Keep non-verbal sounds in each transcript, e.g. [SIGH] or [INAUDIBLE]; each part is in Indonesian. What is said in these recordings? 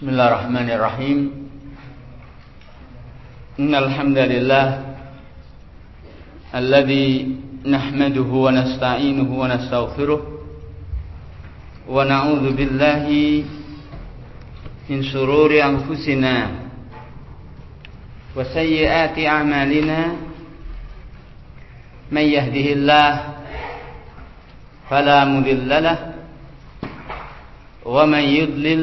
بسم الله الرحمن الرحيم إن الحمد لله الذي نحمده ونستعينه ونستغفره ونعوذ بالله من شرور أنفسنا وسيئات أعمالنا من يهده الله فلا مضل له ومن يضلل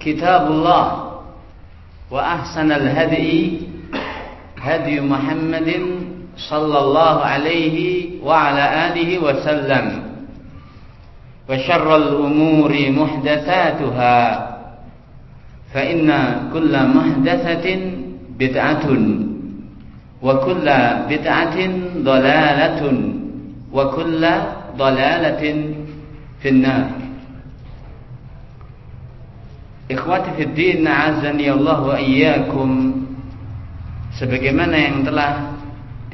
كتاب الله وأحسن الهدي هدي محمد صلى الله عليه وعلى آله وسلم وشر الأمور محدثاتها فإن كل محدثة بدعة وكل بدعة ضلالة وكل ضلالة في النار Ikhwati fid din azani Allah wa iyyakum. Sebagaimana yang telah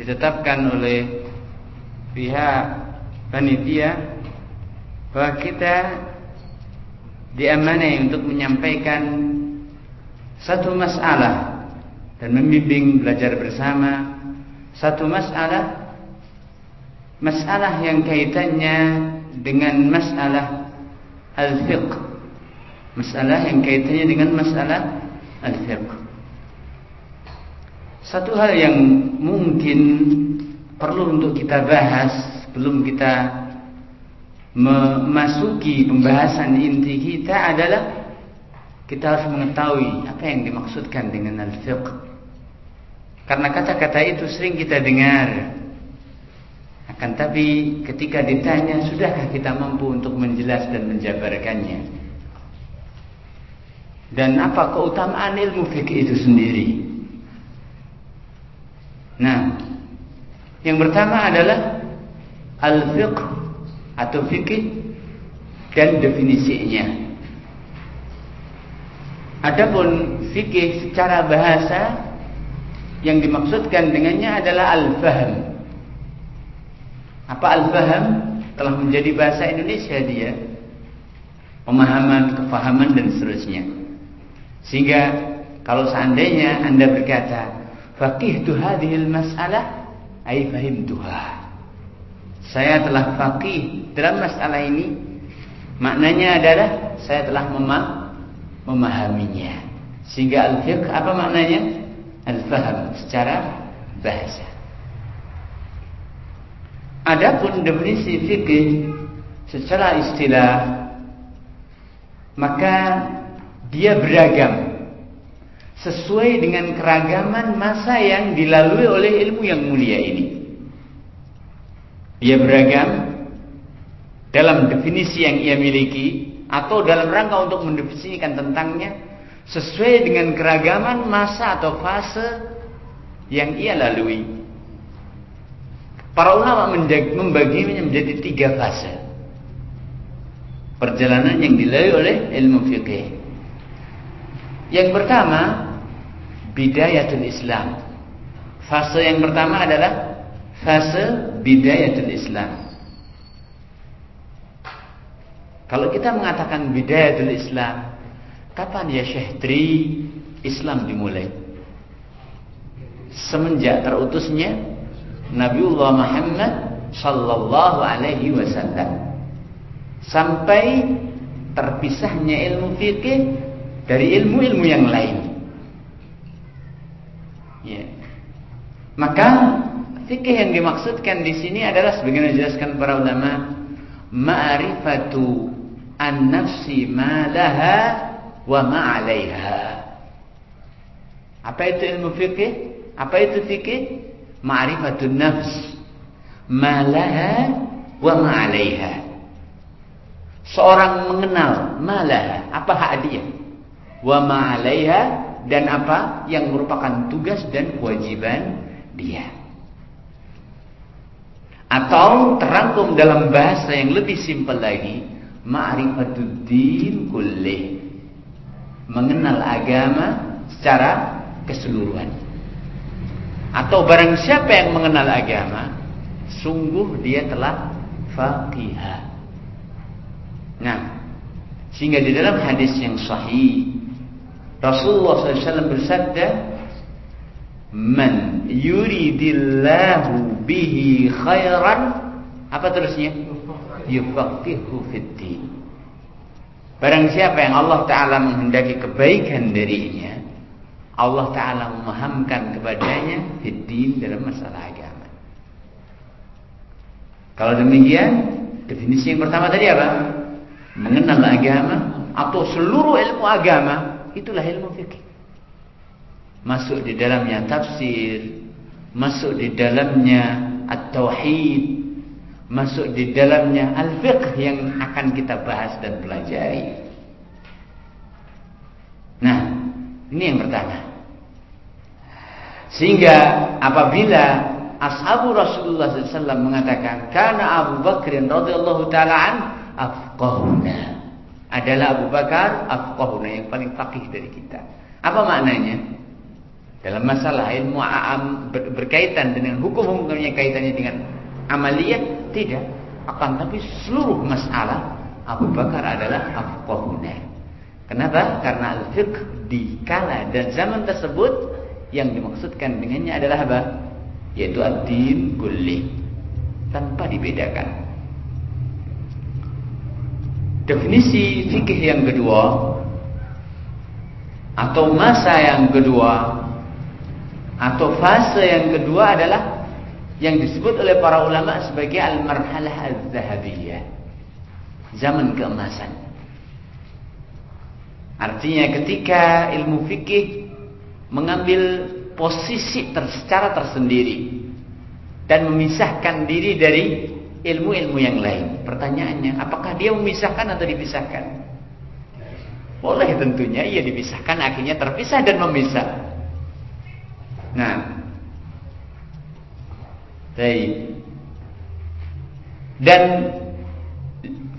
ditetapkan oleh pihak panitia bahwa kita diamanai untuk menyampaikan satu masalah dan membimbing belajar bersama. Satu masalah masalah yang kaitannya dengan masalah al-fiqh masalah yang kaitannya dengan masalah al-fiqh. Satu hal yang mungkin perlu untuk kita bahas sebelum kita memasuki pembahasan inti kita adalah kita harus mengetahui apa yang dimaksudkan dengan al-fiqh. Karena kata-kata itu sering kita dengar. Akan tapi ketika ditanya, sudahkah kita mampu untuk menjelas dan menjabarkannya? Dan apa keutamaan ilmu fikih itu sendiri. Nah, yang pertama adalah al-fiqh atau fikih dan definisinya. Adapun fikih secara bahasa yang dimaksudkan dengannya adalah al-fahm. Apa al-fahm? Telah menjadi bahasa Indonesia dia. Pemahaman, kefahaman dan seterusnya. Sehingga kalau seandainya Anda berkata, "Faqihtu hadhil mas'alah," ai fahimtuha. Saya telah faqih dalam masalah ini. Maknanya adalah saya telah memah memahaminya. Sehingga al-fiqh apa maknanya? Al-faham secara bahasa. Adapun definisi fikih secara istilah maka dia beragam sesuai dengan keragaman masa yang dilalui oleh ilmu yang mulia ini. Dia beragam dalam definisi yang ia miliki atau dalam rangka untuk mendefinisikan tentangnya sesuai dengan keragaman masa atau fase yang ia lalui. Para ulama membaginya menjadi tiga fase. Perjalanan yang dilalui oleh ilmu fikih. Yang pertama, bidayatul Islam. Fase yang pertama adalah fase bidayatul Islam. Kalau kita mengatakan bidayatul Islam, kapan ya Syekh Tri Islam dimulai? Semenjak terutusnya Nabiullah Muhammad sallallahu alaihi wasallam sampai terpisahnya ilmu fikih dari ilmu-ilmu yang lain. Ya. Maka fikih yang dimaksudkan di sini adalah sebagaimana dijelaskan para ulama, ma'rifatu an-nafsi ma laha wa ma 'alaiha. Apa itu ilmu fikih? Apa itu fikih? Ma'rifatun nafs ma laha wa ma 'alaiha Seorang mengenal malah apa hak dia, wa ma'alaiha dan apa yang merupakan tugas dan kewajiban dia. Atau terangkum dalam bahasa yang lebih simpel lagi, ma'rifatuddin kullih. Mengenal agama secara keseluruhan. Atau barang siapa yang mengenal agama, sungguh dia telah faqihah Nah, sehingga di dalam hadis yang sahih Rasulullah SAW bersabda, "Man yuridillahu bihi khairan" apa terusnya? Yufaqihu fid Barang siapa yang Allah Ta'ala menghendaki kebaikan darinya Allah Ta'ala memahamkan kepadanya Fiddin dalam masalah agama Kalau demikian Definisi yang pertama tadi apa? mengenal agama atau seluruh ilmu agama itulah ilmu fikih masuk di dalamnya tafsir. Masuk di dalamnya at-tauhid. Masuk di dalamnya al-fiqh yang akan kita bahas dan pelajari. Nah ini yang pertama. Sehingga apabila ashabu Rasulullah SAW mengatakan karena Abu Bakrin radhiyallahu taala afqahuna. Adalah Abu Bakar afqahuna yang paling faqih dari kita. Apa maknanya? Dalam masalah ilmu berkaitan dengan hukum-hukum yang kaitannya dengan amaliyah tidak akan tapi seluruh masalah Abu Bakar adalah afqahuna. Kenapa? Karena al-fiqh di kala dan zaman tersebut yang dimaksudkan dengannya adalah apa? Yaitu ad-din kulli tanpa dibedakan. Definisi fikih yang kedua atau masa yang kedua atau fase yang kedua adalah yang disebut oleh para ulama sebagai al-marhalah az-zahabiyah. Zaman keemasan. Artinya ketika ilmu fikih mengambil posisi ter secara tersendiri dan memisahkan diri dari ilmu-ilmu yang lain. Pertanyaannya, apakah dia memisahkan atau dipisahkan? Boleh tentunya ia dipisahkan akhirnya terpisah dan memisah. Nah, baik. Dan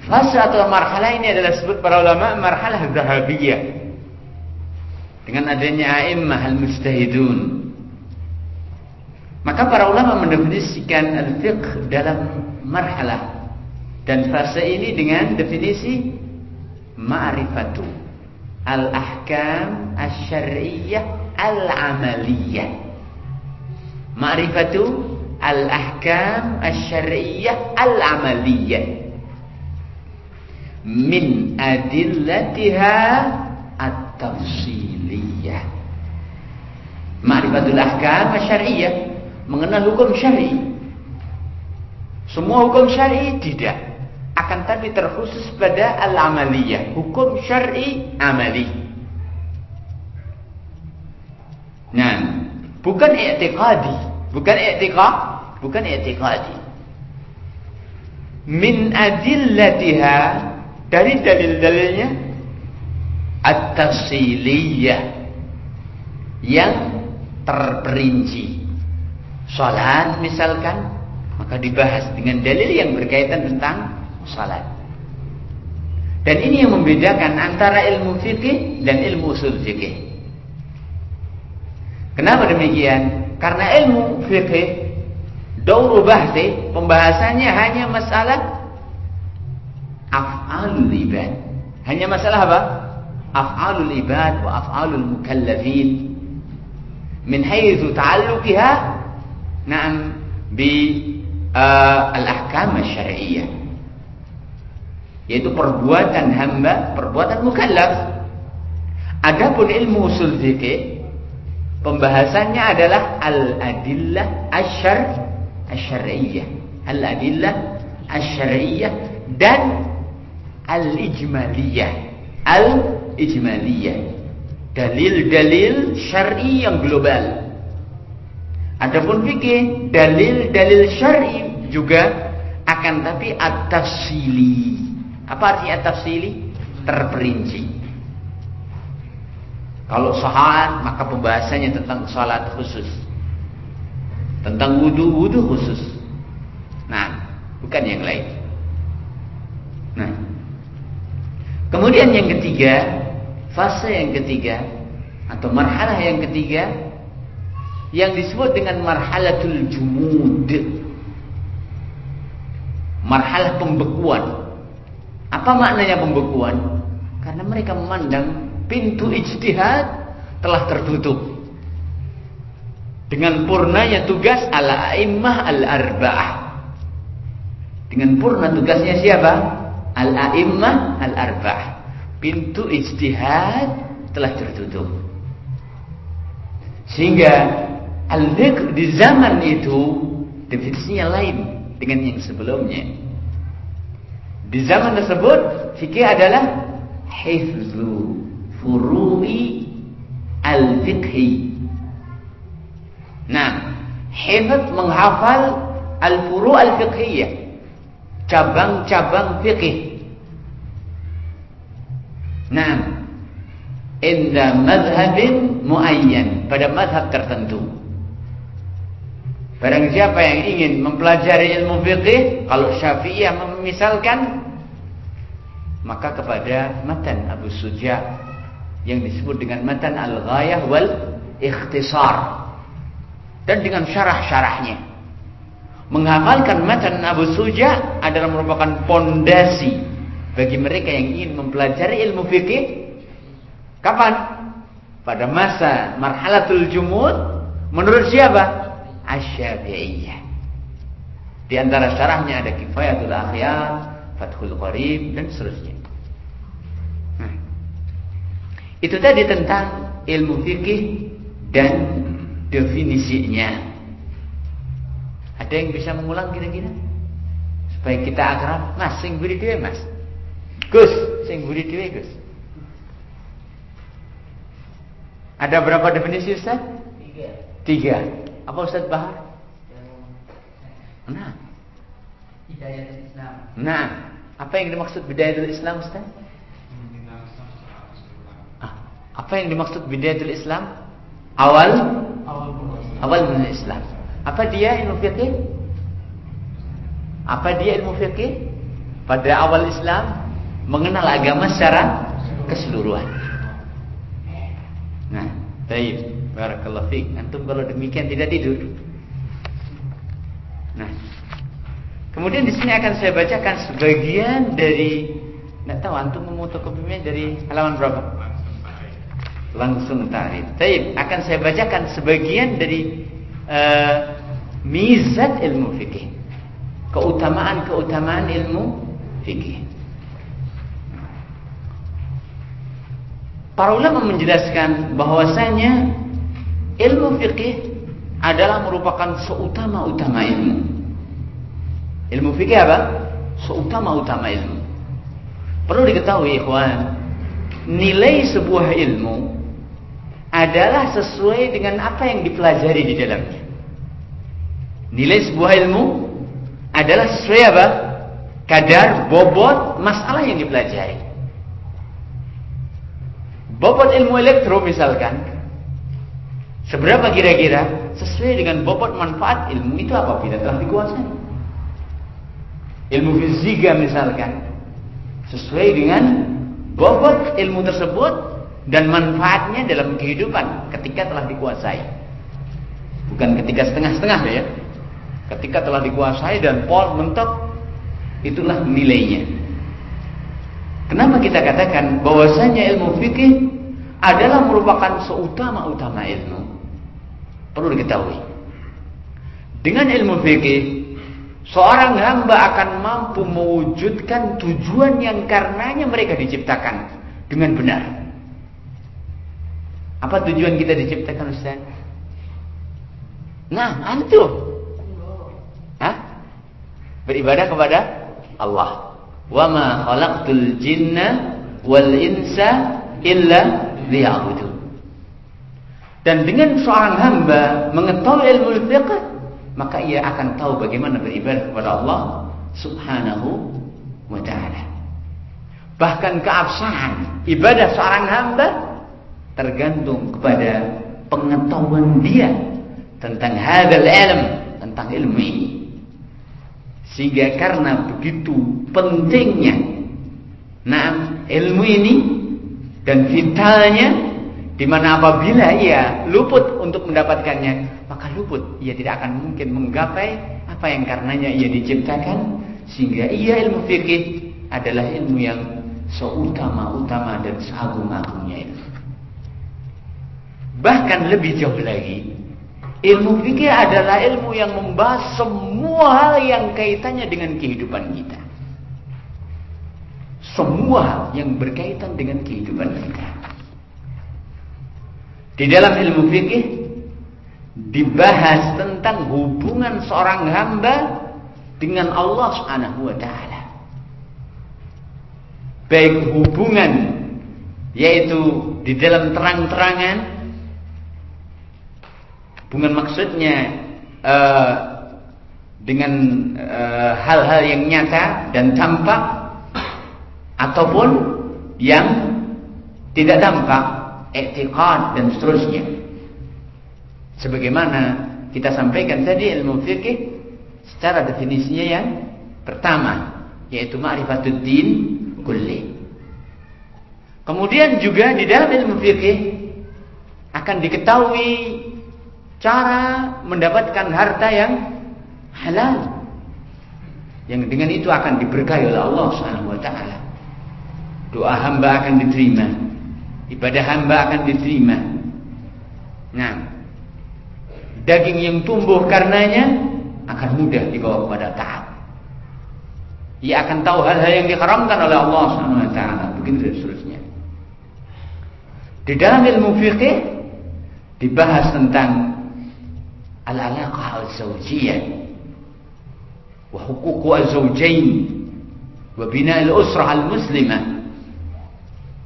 fase atau marhalah ini adalah sebut para ulama marhalah zahabiyah. Dengan adanya a'immah al-mujtahidun. Maka para ulama mendefinisikan al-fiqh dalam marhalah dan fase ini dengan definisi ma'rifatu al-ahkam asy-syar'iyyah al-amaliyah ma'rifatu al-ahkam asy-syar'iyyah al-amaliyah min adillatiha at-tafsiliyah ma'rifatul ahkam asy-syar'iyyah mengenal hukum syar'i semua hukum syar'i tidak. Akan tapi terkhusus pada al-amaliyah. Hukum syar'i amali. Nah, bukan i'tiqadi. Bukan i'tiqad. Bukan i'tiqadi. Min adillatiha. Dari dalil-dalilnya. At-tafsiliyah. Yang terperinci. Salat misalkan maka dibahas dengan dalil yang berkaitan tentang salat. Dan ini yang membedakan antara ilmu fikih dan ilmu usul fikih. Kenapa demikian? Karena ilmu fikih dauru bahti pembahasannya hanya masalah af'alul ibad. Hanya masalah apa? Af'alul ibad wa af'alul mukallafin. Min haythu ta'alluqiha na'am bi uh, al-ahkam syariah. yaitu perbuatan hamba, perbuatan mukallaf. Adapun ilmu usul fikih pembahasannya adalah al-adillah asyar asyariyah. Al-adillah asyariyah dan al-ijmaliyah. Al-ijmaliyah. Dalil-dalil syar'i yang global. Adapun fikih dalil-dalil syar'i juga akan tapi at-tafsili. Apa artinya at-tafsili? Terperinci. Kalau salat maka pembahasannya tentang salat khusus. Tentang wudu wudu khusus. Nah, bukan yang lain. Nah, kemudian yang ketiga, fase yang ketiga atau marhalah yang ketiga yang disebut dengan marhalatul jumud. Marhalah pembekuan. Apa maknanya pembekuan? Karena mereka memandang pintu ijtihad telah tertutup. Dengan purnanya tugas ala a'immah al-arba'ah. Dengan purna tugasnya siapa? Al-a'immah al-arba'ah. Pintu ijtihad telah tertutup. Sehingga Al-fiqh di zaman itu definisinya lain dengan yang sebelumnya. Di zaman tersebut fikih adalah hifzu furu'i al-fiqhi. Nah, hifz menghafal al-furu' al-fiqhiyah. Cabang-cabang fikih. Nah, inda madhabin muayyan pada madhab tertentu. Barang siapa yang ingin mempelajari ilmu fikih, kalau Syafi'iyah memisalkan, maka kepada matan Abu Suja yang disebut dengan matan Al-Ghayah wal Ikhtisar dan dengan syarah-syarahnya. Menghafalkan matan Abu Suja adalah merupakan pondasi bagi mereka yang ingin mempelajari ilmu fikih. Kapan? Pada masa marhalatul jumud menurut siapa? Asy-Syafi'iyah. Di antara syarahnya ada Kifayatul Akhyar, Fathul Qarib dan seterusnya. Nah, itu tadi tentang ilmu fikih dan definisinya. Ada yang bisa mengulang kira-kira? Supaya kita akrab, Mas, sing buri dhewe, Mas. Gus, sing buri dhewe, Gus. Ada berapa definisi Ustaz? Tiga. Tiga. Apa Ustaz Bahar? Nah. Hidayatul Islam. Nah, apa yang dimaksud bidayatul Islam Ustaz? Apa yang dimaksud bidayatul Islam? Awal awal awal Islam. Apa dia ilmu fikih? Apa dia ilmu fikih? Pada awal Islam mengenal agama secara keseluruhan. Nah, baik. Barakallahu fiik. Antum kalau demikian tidak tidur. Nah. Kemudian di sini akan saya bacakan sebagian dari enggak tahu antum memotokopinya dari halaman berapa? Langsung tarif. Taib, akan saya bacakan sebagian dari uh, mizat ilmu fikih. Keutamaan-keutamaan ilmu fikih. Para ulama menjelaskan bahwasanya ilmu fikih adalah merupakan seutama-utama ilmu. Ilmu fikih apa? Seutama-utama ilmu. Perlu diketahui ikhwan, nilai sebuah ilmu adalah sesuai dengan apa yang dipelajari di dalamnya. Nilai sebuah ilmu adalah sesuai apa? Kadar bobot masalah yang dipelajari. Bobot ilmu elektro misalkan Seberapa kira-kira sesuai dengan bobot manfaat ilmu itu apabila telah dikuasai. Ilmu fisika misalkan sesuai dengan bobot ilmu tersebut dan manfaatnya dalam kehidupan ketika telah dikuasai. Bukan ketika setengah-setengah ya. Ketika telah dikuasai dan pol mentok itulah nilainya. Kenapa kita katakan bahwasanya ilmu fikih adalah merupakan seutama-utama ilmu? Perlu diketahui. Dengan ilmu fikih, Seorang hamba akan mampu mewujudkan tujuan yang karenanya mereka diciptakan dengan benar. Apa tujuan kita diciptakan Ustaz? Nah, antum. Hah? Beribadah kepada Allah. Wa ma khalaqtul jinna wal insa illa liya'budun. Dan dengan seorang hamba mengetahui ilmu fiqh maka ia akan tahu bagaimana beribadah kepada Allah Subhanahu wa taala. Bahkan keabsahan ibadah seorang hamba tergantung kepada pengetahuan dia tentang hadal ilm, tentang ilmu ini. Sehingga karena begitu pentingnya nah ilmu ini dan vitalnya di mana apabila ia luput untuk mendapatkannya maka luput. Ia tidak akan mungkin menggapai apa yang karenanya ia diciptakan sehingga ia ilmu fikih adalah ilmu yang seutama-utama dan seagung-agungnya ilmu. Bahkan lebih jauh lagi, ilmu fikih adalah ilmu yang membahas semua hal yang kaitannya dengan kehidupan kita. Semua yang berkaitan dengan kehidupan kita. Di dalam ilmu fikih dibahas tentang hubungan seorang hamba dengan Allah Subhanahu wa taala. Baik hubungan yaitu di dalam terang-terangan hubungan maksudnya uh, dengan eh, hal-hal uh, yang nyata dan tampak ataupun yang tidak tampak, etikad dan seterusnya. Sebagaimana kita sampaikan tadi ilmu fikih secara definisinya yang pertama yaitu ma'rifatud din kulli. Kemudian juga di dalam ilmu fikih akan diketahui cara mendapatkan harta yang halal. Yang dengan itu akan diberkahi oleh Allah Subhanahu wa taala. Doa hamba akan diterima, ibadah hamba akan diterima. Nah, daging yang tumbuh karenanya akan mudah dibawa kepada taat. Ia akan tahu hal-hal yang diharamkan oleh Allah Subhanahu wa taala, begitu dan seterusnya. Di dalam ilmu fikih dibahas tentang wa huquq al-zawjain wa bina al-usrah al-muslimah.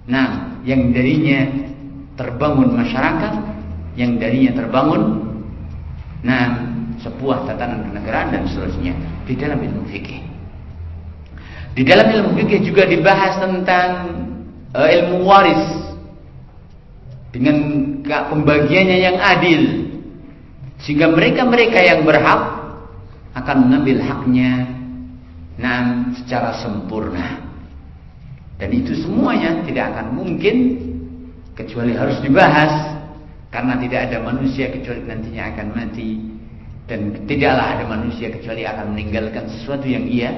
Nah, yang darinya terbangun masyarakat, yang darinya terbangun Nah, sebuah tatanan kenegaraan dan seterusnya di dalam ilmu fikih. Di dalam ilmu fikih juga dibahas tentang uh, ilmu waris dengan pembagiannya yang adil sehingga mereka-mereka yang berhak akan mengambil haknya. Nah secara sempurna. Dan itu semuanya tidak akan mungkin kecuali harus dibahas. Karena tidak ada manusia kecuali nantinya akan mati. Dan tidaklah ada manusia kecuali akan meninggalkan sesuatu yang ia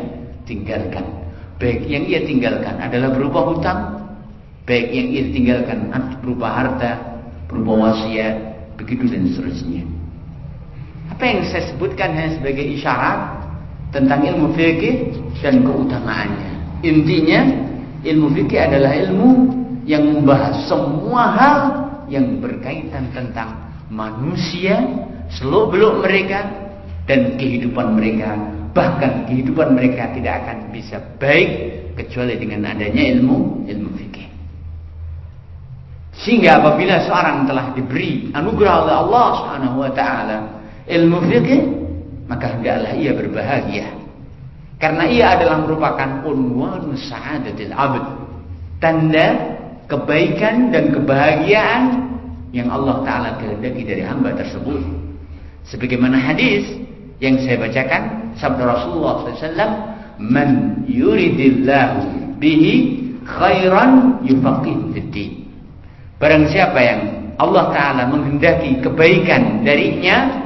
tinggalkan. Baik yang ia tinggalkan adalah berupa hutang, baik yang ia tinggalkan berupa harta, berupa wasiat, begitu dan seterusnya. Apa yang saya sebutkan hanya sebagai isyarat tentang ilmu fikih dan keutamaannya. Intinya ilmu fikih adalah ilmu yang membahas semua hal yang berkaitan tentang manusia, seluk-beluk mereka dan kehidupan mereka. Bahkan kehidupan mereka tidak akan bisa baik kecuali dengan adanya ilmu ilmu fikih. Sehingga apabila seorang telah diberi anugerah oleh Allah Subhanahu wa taala ilmu fikih, maka hendaklah ia berbahagia. Karena ia adalah merupakan unwan sa'adatil abd. Tanda kebaikan dan kebahagiaan yang Allah Ta'ala kehendaki dari hamba tersebut. Sebagaimana hadis yang saya bacakan, sabda Rasulullah SAW, Man yuridillahu bihi khairan yufaqih fiddin. Barang siapa yang Allah Ta'ala menghendaki kebaikan darinya,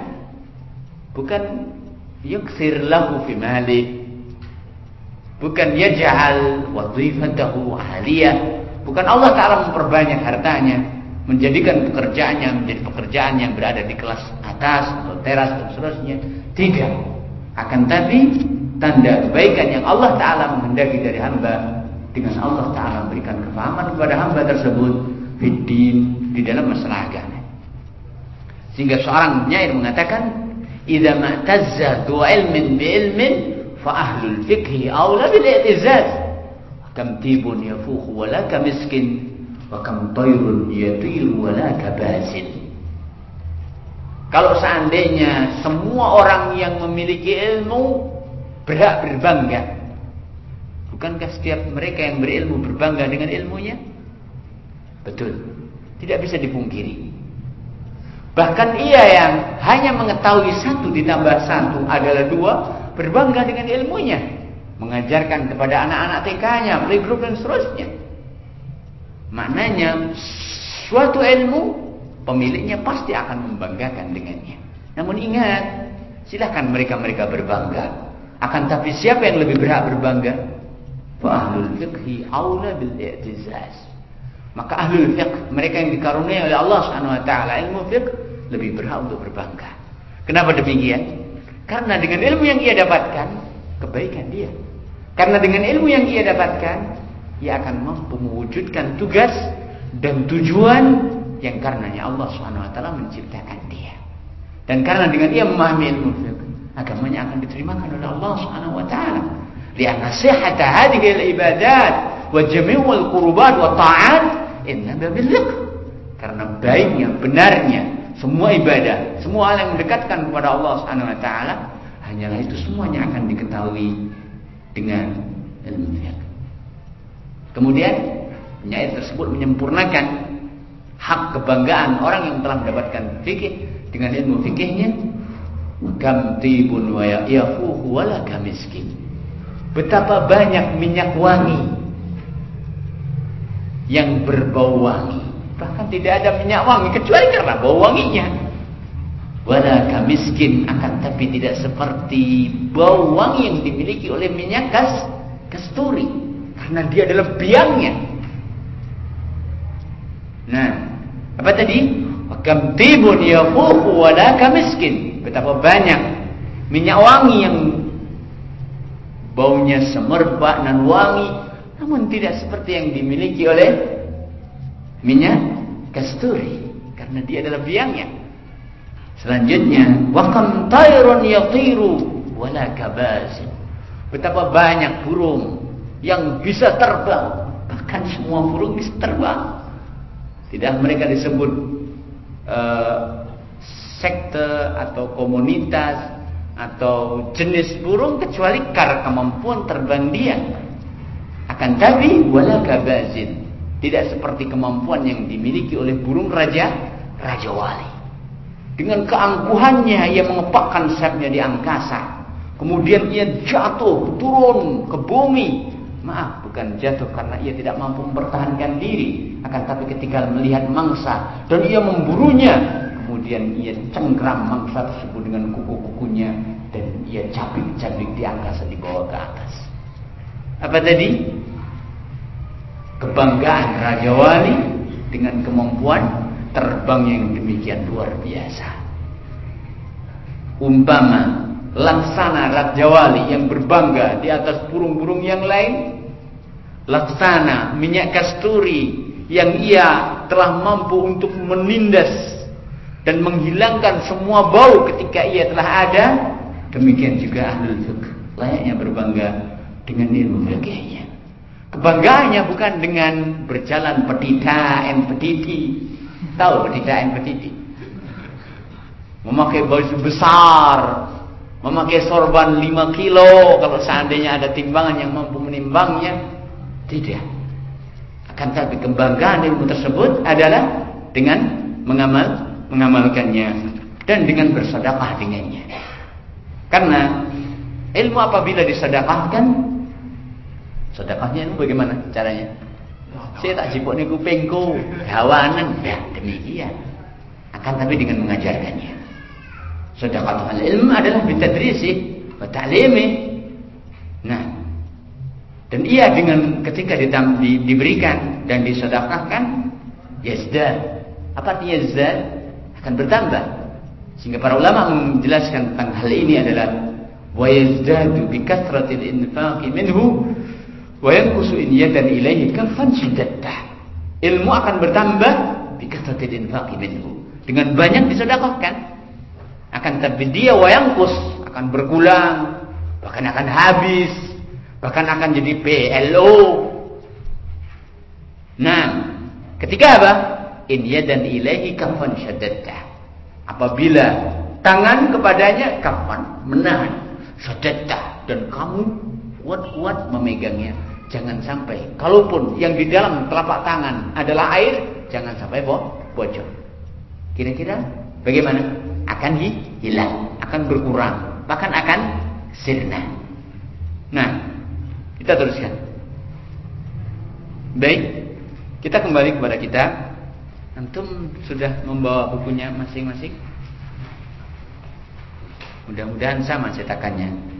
bukan yuksir lahu fi malih, bukan yaj'al wadhifatahu aliyah, Bukan Allah Ta'ala memperbanyak hartanya. Menjadikan pekerjaannya menjadi pekerjaan yang berada di kelas atas atau teras dan seterusnya. Tidak. Akan tapi tanda kebaikan yang Allah Ta'ala menghendaki dari hamba dengan Allah Ta'ala memberikan kefahaman kepada hamba tersebut di dalam masalah agama. Sehingga seorang penyair mengatakan, "Idza ma'tazza du ilmin bi ilmin fa ahlul fikhi aula bil i'tizaz." Kam tibun yafukhu wa laka miskin wa kam tayrun yatiru wa laka basin. Kalau seandainya semua orang yang memiliki ilmu berhak berbangga. Bukankah setiap mereka yang berilmu berbangga dengan ilmunya? Betul. Tidak bisa dipungkiri. Bahkan ia yang hanya mengetahui satu ditambah satu adalah dua, berbangga dengan ilmunya. Mengajarkan kepada anak-anak TK-nya, playgroup dan seterusnya. Maknanya, suatu ilmu pemiliknya pasti akan membanggakan dengannya. Namun ingat, silahkan mereka-mereka berbangga. Akan tapi siapa yang lebih berhak berbangga? Ahlul fiqhi aula bil i'tizaz. Maka ahlul fiqh, mereka yang dikaruniai oleh Allah Subhanahu wa taala ilmu fiqh lebih berhak untuk berbangga. Kenapa demikian? Karena dengan ilmu yang ia dapatkan, kebaikan dia. Karena dengan ilmu yang ia dapatkan, ia akan mampu mewujudkan tugas dan tujuan yang karenanya Allah SWT menciptakan dia. Dan karena dengan ia memahami ilmu fiqh, agamanya akan diterimakan oleh Allah SWT. Lianna sihhata hadhihi al-ibadat wa jami'ul qurbat wa ta'at fiqh. Karena baiknya, benarnya semua ibadah, semua hal yang mendekatkan kepada Allah Subhanahu wa taala, hanyalah itu semuanya akan diketahui dengan ilmu fiqh. Kemudian penyair tersebut menyempurnakan hak kebanggaan orang yang telah mendapatkan fikih dengan ilmu fikihnya kam tibun wa yafuhu wala kamiskin betapa banyak minyak wangi yang berbau wangi bahkan tidak ada minyak wangi kecuali karena bau wanginya wala kamiskin akan tapi tidak seperti bau wangi yang dimiliki oleh minyak kas kasturi karena dia adalah biangnya Nah, apa tadi? Kam tibun yafuhu wa miskin. Betapa banyak minyak wangi yang baunya semerbak dan wangi namun tidak seperti yang dimiliki oleh minyak kasturi karena dia adalah biangnya. Selanjutnya, wa kam tayrun yatiru wala kabazin. Betapa banyak burung yang bisa terbang, bahkan semua burung bisa terbang. Tidak mereka disebut uh, sekte atau komunitas atau jenis burung kecuali karena kemampuan terbang dia. Akan tapi wala kabazin. Tidak seperti kemampuan yang dimiliki oleh burung raja Raja Wali. Dengan keangkuhannya ia mengepakkan sayapnya di angkasa. Kemudian ia jatuh turun ke bumi Maaf, bukan jatuh karena ia tidak mampu mempertahankan diri. Akan tapi ketika melihat mangsa dan ia memburunya, kemudian ia cengkram mangsa tersebut dengan kuku-kukunya dan ia cabik-cabik di angkasa dibawa ke atas. Apa tadi? Kebanggaan Raja Wali dengan kemampuan terbang yang demikian luar biasa. Umpama laksana Raja Wali yang berbangga di atas burung-burung yang lain laksana, minyak kasturi yang ia telah mampu untuk menindas dan menghilangkan semua bau ketika ia telah ada demikian juga ahlul fiqh layaknya berbangga dengan ilmu fikihnya kebanggaannya bukan dengan berjalan petita en petiti tahu petita en petiti memakai baju besar memakai sorban 5 kilo kalau seandainya ada timbangan yang mampu menimbangnya tidak. Akan tapi kebanggaan ilmu tersebut adalah dengan mengamal mengamalkannya dan dengan bersedekah dengannya. Karena ilmu apabila disedekahkan, sedekahnya itu bagaimana caranya? Saya tak jipuk ni kupingku, hawanan, ya demikian. Akan tapi dengan mengajarkannya. Sedekah ilmu adalah bitadrisi wa ta'limi. Nah, dan ia dengan ketika ditam, di, diberikan dan disedekahkan, yazdad. Apa artinya yazdad? Akan bertambah. Sehingga para ulama menjelaskan tentang hal ini adalah wa yazdadu bi kasratil infaqi minhu wa yanqusu in yadan ilaihi kafan syiddattah. Ilmu akan bertambah bi kasratil infaqi. Dengan banyak disedekahkan. Akan tapi dia wa yanqus akan berkurang, bahkan akan habis, bahkan akan jadi PLO. Nah, ketika apa? In yadan ilaihi kafan syaddattah. Apabila tangan kepadanya kafan menahan syaddattah dan kamu kuat-kuat memegangnya Jangan sampai, kalaupun yang di dalam telapak tangan adalah air, jangan sampai bo bocor. Kira-kira bagaimana? Akan hilang, akan berkurang, bahkan akan sirna. Nah, kita teruskan. Baik, kita kembali kepada kita. Antum sudah membawa bukunya masing-masing? Mudah-mudahan sama cetakannya.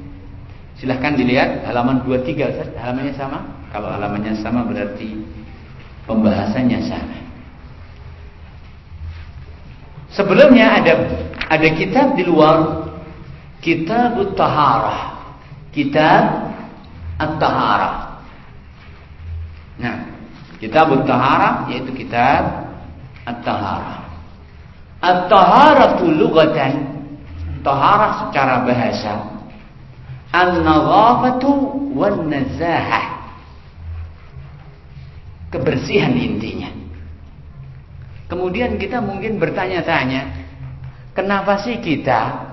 Silahkan dilihat halaman 23 Ustaz. Halamannya sama? Kalau halamannya sama berarti pembahasannya sama. Sebelumnya ada ada kitab di luar Kitab Taharah. Kitab At-Taharah. Nah, Kitab At-Taharah yaitu kitab At-Taharah. At-Taharah lughatan taharah secara bahasa An-nadhafatu wan nazahah. Kebersihan intinya. Kemudian kita mungkin bertanya-tanya, kenapa sih kita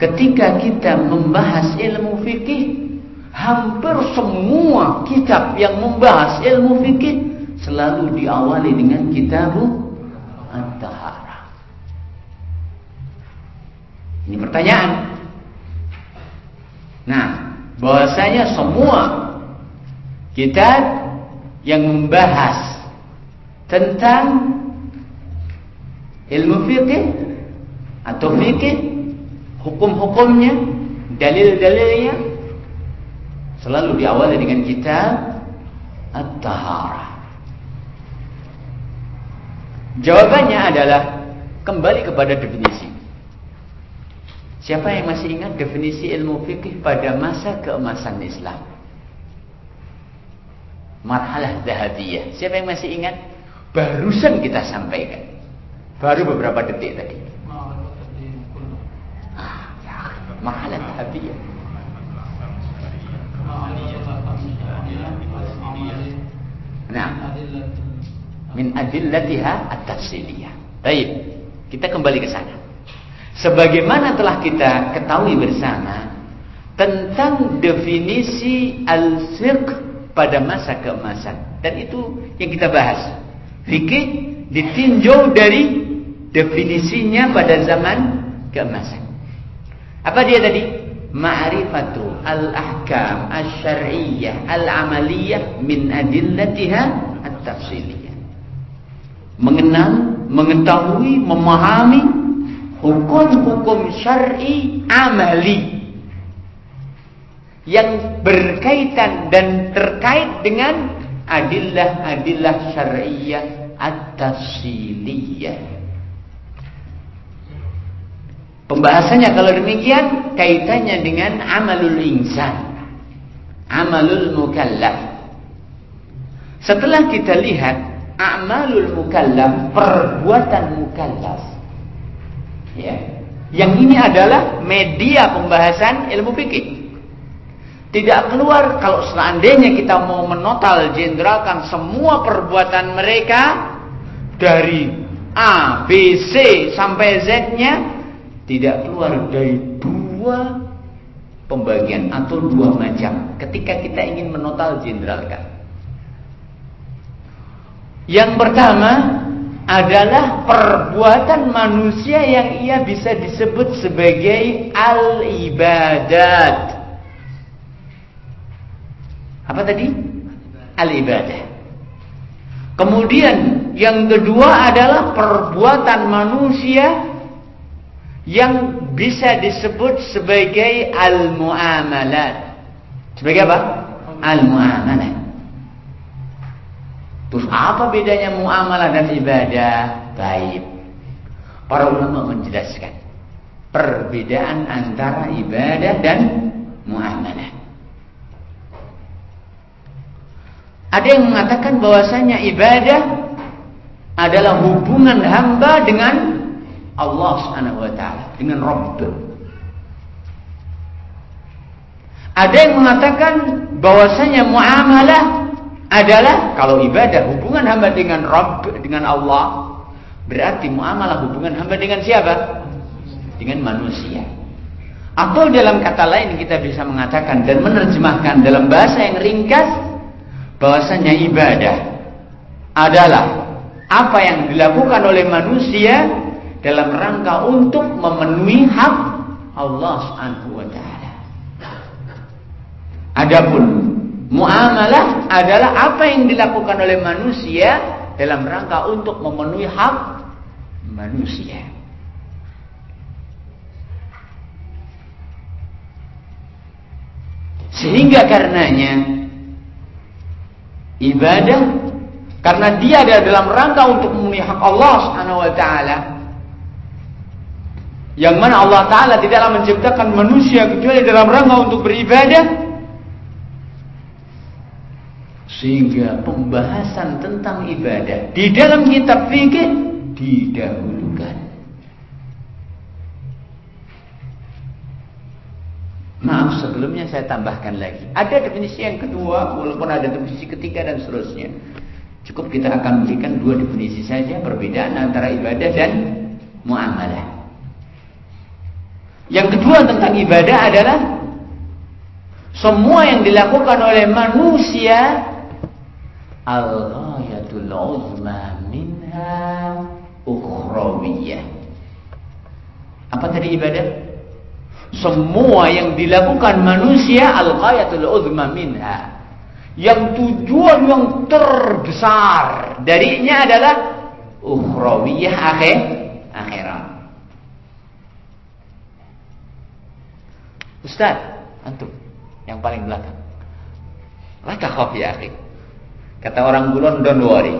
ketika kita membahas ilmu fikih hampir semua kitab yang membahas ilmu fikih selalu diawali dengan kitab At-Taharah. Ini pertanyaan. Nah, bahwasanya semua kitab yang membahas tentang ilmu fikih atau fikih, hukum-hukumnya, dalil-dalilnya selalu diawali dengan kitab At-Taharah. Jawabannya adalah kembali kepada definisi. Siapa yang masih ingat definisi ilmu fikih pada masa keemasan Islam? Marhalah dahabiyah. Siapa yang masih ingat? Barusan kita sampaikan. Baru beberapa detik tadi. Ah, marhalah dahabiyah. Nah, min adillatiha at-tafsiliyah. Baik, kita kembali ke sana. Sebagaimana telah kita ketahui bersama tentang definisi al-fiqh pada masa keemasan. Dan itu yang kita bahas. Fikih ditinjau dari definisinya pada zaman keemasan. Apa dia tadi? Ma'rifatu al-ahkam al-syar'iyyah al-amaliyah min adillatiha at-tafsiliyah. Mengenal, mengetahui, memahami hukum-hukum syar'i amali yang berkaitan dan terkait dengan adillah-adillah syar'iyyah at-tafsiliyah. Pembahasannya kalau demikian kaitannya dengan amalul insan, amalul mukallaf. Setelah kita lihat amalul mukallaf, perbuatan mukallaf Ya. Yang ini adalah media pembahasan ilmu fikih. Tidak keluar kalau seandainya kita mau menotal jenderalkan semua perbuatan mereka dari A, B, C sampai Z-nya tidak keluar dari dua pembagian atau dua macam ketika kita ingin menotal jenderalkan. Yang pertama adalah perbuatan manusia yang ia bisa disebut sebagai al-ibadat. Apa tadi? Al-ibadah. Kemudian yang kedua adalah perbuatan manusia yang bisa disebut sebagai al-muamalat. Sebagai apa? Al-muamalat. Terus apa bedanya muamalah dan ibadah? Baik. Para ulama menjelaskan. perbedaan antara ibadah dan muamalah. Ada yang mengatakan bahwasanya ibadah adalah hubungan hamba dengan Allah Subhanahu wa taala, dengan Rabb. Ada yang mengatakan bahwasanya muamalah adalah kalau ibadah hubungan hamba dengan Rabb dengan Allah berarti muamalah hubungan hamba dengan siapa? Dengan manusia. Atau dalam kata lain kita bisa mengatakan dan menerjemahkan dalam bahasa yang ringkas bahwasanya ibadah adalah apa yang dilakukan oleh manusia dalam rangka untuk memenuhi hak Allah Subhanahu wa taala. Adapun muamalah adalah apa yang dilakukan oleh manusia dalam rangka untuk memenuhi hak manusia. Sehingga karenanya ibadah karena dia ada dalam rangka untuk memenuhi hak Allah Subhanahu wa taala. Yang mana Allah taala tidaklah menciptakan manusia kecuali dalam rangka untuk beribadah. Sehingga pembahasan tentang ibadah di dalam kitab fikih didahulukan. Maaf sebelumnya saya tambahkan lagi. Ada definisi yang kedua, walaupun ada definisi ketiga dan seterusnya. Cukup kita akan berikan dua definisi saja perbedaan antara ibadah dan muamalah. Yang kedua tentang ibadah adalah semua yang dilakukan oleh manusia al-ghayatul uzma minha ukhrawiyah. Apa tadi ibadah? Semua yang dilakukan manusia al-ghayatul uzma minha. Yang tujuan yang terbesar darinya adalah ukhrawiyah akhir akhirat. Ustaz, antum yang paling belakang. Laka khaf ya akhi. Kata orang Gulon, don't worry.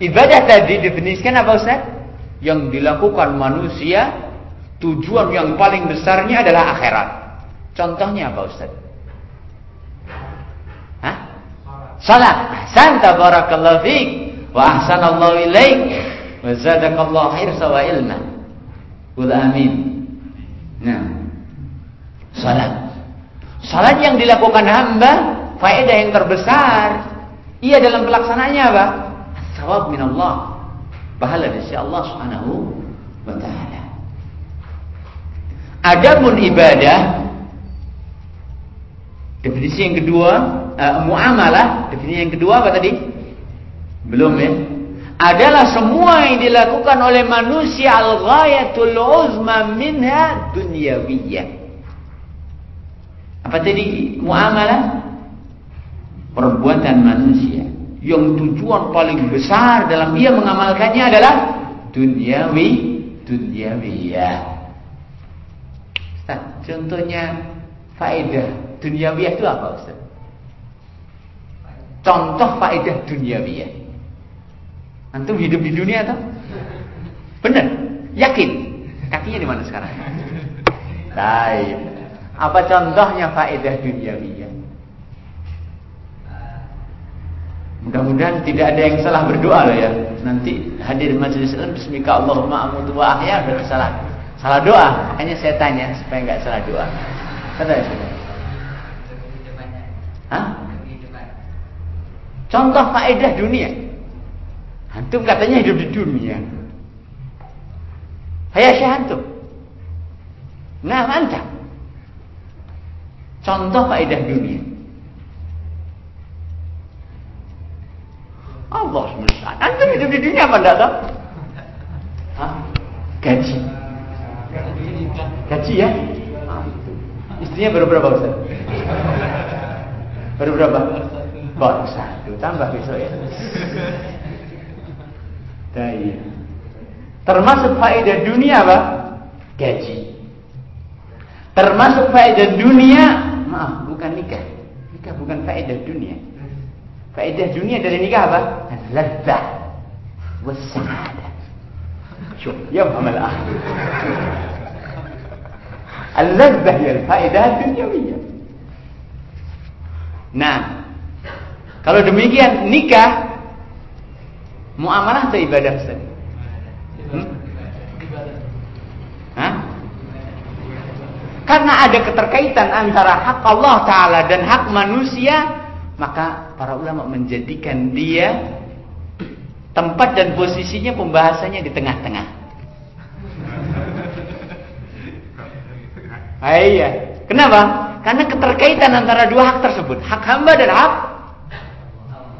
Ibadah tadi definisikan apa Ustaz? Yang dilakukan manusia Tujuan yang paling besarnya adalah akhirat. Contohnya apa Ustaz? Hah? Salat. Ahsan tabarakallahu fiik wa ahsanallahu ilaik wa zadakallahu hirsa wa ilma. Qul amin. Nah. Salat. Salat yang dilakukan hamba faedah yang terbesar ia dalam pelaksanaannya apa? Sawab min Allah. Pahala dari Allah Subhanahu wa taala. Adapun ibadah definisi yang kedua uh, muamalah definisi yang kedua apa tadi? Belum ya? Adalah semua yang dilakukan oleh manusia al-ghayatul uzma minha dunyawiyah. Apa tadi muamalah? Perbuatan manusia yang tujuan paling besar dalam ia mengamalkannya adalah dunyawi dunyawiyah. Nah, contohnya faedah duniawiyah itu apa Ustaz? Contoh faedah duniawiyah. Antum hidup di dunia atau? Benar? Yakin? Kakinya di mana sekarang? Baik. Apa contohnya faedah duniawiyah? Mudah-mudahan tidak ada yang salah berdoa loh ya. Nanti hadir majelis ilmu bismika Allahumma amutu wa ahya berkesalahan. Salah doa. Hanya saya tanya supaya nggak salah doa. Kata ya. Hah? Contoh faedah dunia. Antum katanya hidup di dunia. Hayya syahantum. Nah, mantap. Contoh faedah dunia. Antum hidup di dunia apa enggak tahu? Hah? Gaji. Gaji ya? Istrinya baru berapa Ustaz? Baru berapa? Baru satu. Tambah besok ya. Daya. Termasuk faedah dunia apa? Gaji. Termasuk faedah dunia, maaf, bukan nikah. Nikah bukan faedah dunia. Faedah dunia dari nikah apa? Wasada. Syuk, ya amal akhir. Al-ladzah ya al-faedah dunyawiyah. Nah, kalau demikian nikah muamalah atau ibadah Ustaz? Hmm? Hah? Karena ada keterkaitan antara hak Allah Ta'ala dan hak manusia, maka para ulama menjadikan dia tempat dan posisinya pembahasannya di tengah-tengah. Ah, iya. Kenapa? Karena keterkaitan antara dua hak tersebut, hak hamba dan hak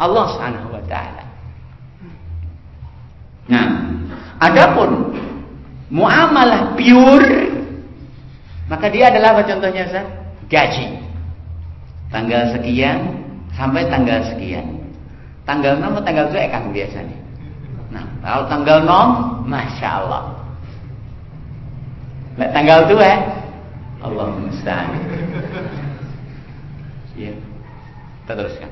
Allah Subhanahu wa taala. Nah, adapun muamalah pure maka dia adalah apa contohnya Ustaz? Gaji. Tanggal sekian sampai tanggal sekian. Tanggal 6 atau tanggal 7 kan biasanya. Nah, kalau tanggal 6, Masya Allah. Lek tanggal 2 eh? Allah musta'an. Ya. Kita teruskan.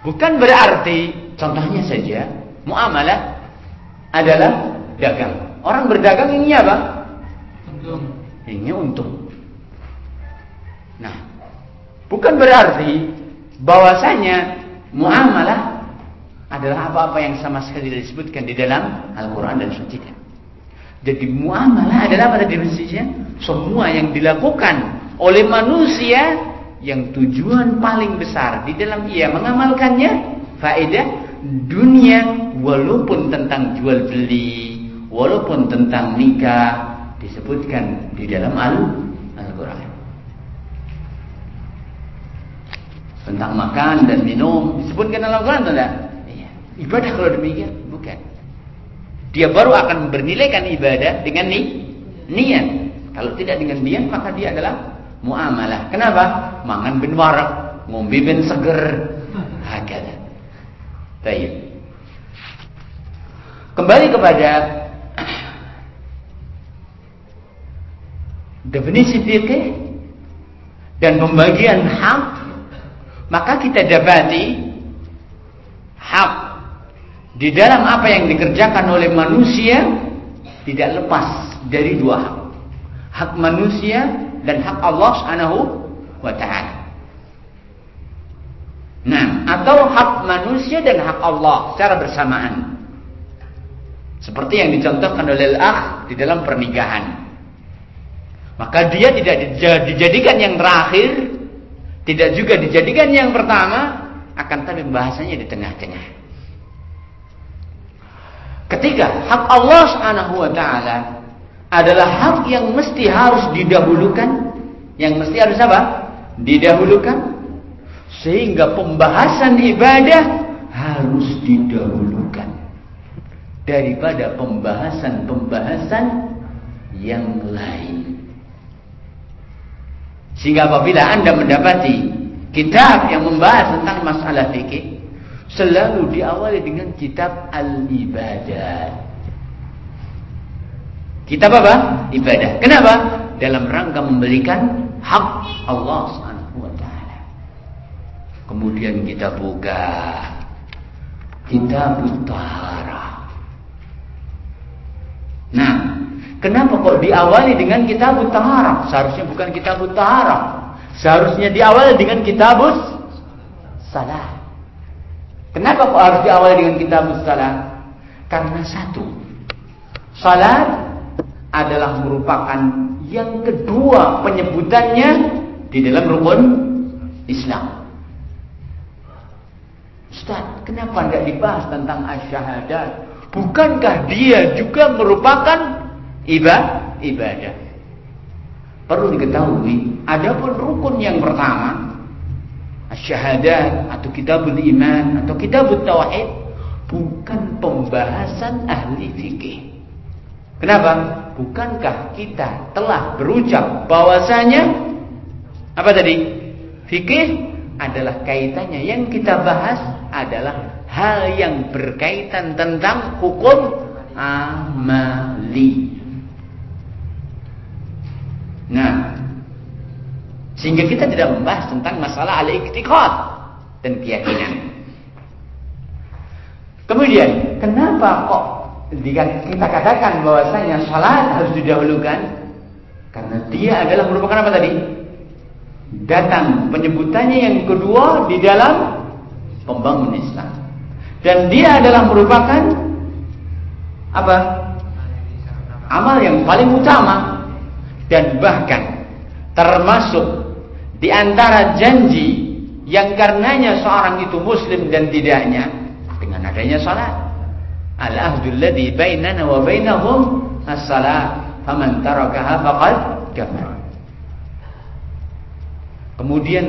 Bukan berarti contohnya saja muamalah adalah dagang. Orang berdagang ini apa? Untung. Ini untung. Nah, bukan berarti bahwasanya muamalah adalah apa-apa yang sama sekali disebutkan di dalam Al-Quran dan Sunnah. Jadi muamalah adalah pada definisinya semua yang dilakukan oleh manusia yang tujuan paling besar di dalam ia mengamalkannya faedah dunia walaupun tentang jual beli walaupun tentang nikah disebutkan di dalam Al-Quran tentang makan dan minum disebutkan dalam Al-Quran tidak? Iya. Ibadah kalau demikian bukan. Dia baru akan bernilaikan ibadah dengan ni niat. Kalau tidak dengan niat maka dia adalah muamalah. Kenapa? Mangan bin warak, ngombe bin seger. Hakada. Baik. Kembali kepada [CLEARS THROAT] definisi fikih dan pembagian hak maka kita dapati hak di dalam apa yang dikerjakan oleh manusia tidak lepas dari dua hak. Hak manusia dan hak Allah Subhanahu wa taala. Nah, atau hak manusia dan hak Allah secara bersamaan. Seperti yang dicontohkan oleh al-akh di dalam pernikahan. Maka dia tidak dijadikan yang terakhir, tidak juga dijadikan yang pertama, akan tapi bahasanya di tengah-tengah. Ketika hak Allah Subhanahu wa taala adalah hak yang mesti harus didahulukan, yang mesti harus apa? Didahulukan sehingga pembahasan ibadah harus didahulukan daripada pembahasan-pembahasan yang lain. Sehingga apabila Anda mendapati kitab yang membahas tentang masalah fikih selalu diawali dengan kitab al-ibadat. Kitab apa? Ibadah. Kenapa? Dalam rangka memberikan hak Allah taala. Kemudian kita buka kitab Tahara. Nah, kenapa kok diawali dengan kitab Tahara? Seharusnya bukan kitab Tahara. Seharusnya diawali dengan kitab Salah. Kenapa kok harus diawali dengan kitab Salah? Karena satu, salat adalah merupakan yang kedua penyebutannya di dalam rukun Islam. Ustaz, kenapa tidak dibahas tentang asyahadat? Bukankah dia juga merupakan ibadah? ibadah? Perlu diketahui, adapun rukun yang pertama, asyahadat atau kitabul iman atau kitabul tauhid bukan pembahasan ahli fikih. Kenapa? Bukankah kita telah berucap bahwasanya apa tadi? Fikih adalah kaitannya yang kita bahas adalah hal yang berkaitan tentang hukum amali. Nah, sehingga kita tidak membahas tentang masalah al-iqtiqad dan keyakinan. Kemudian, kenapa kok jika kita katakan bahwasanya salat harus didahulukan karena dia adalah merupakan apa tadi? Datang penyebutannya yang kedua di dalam pembangun Islam. Dan dia adalah merupakan apa? Amal yang paling utama dan bahkan termasuk di antara janji yang karenanya seorang itu muslim dan tidaknya dengan adanya salat. Al-ahdul ladzi bainana wa bainahum as-salat. Faman tarakaha faqad kafar. Kemudian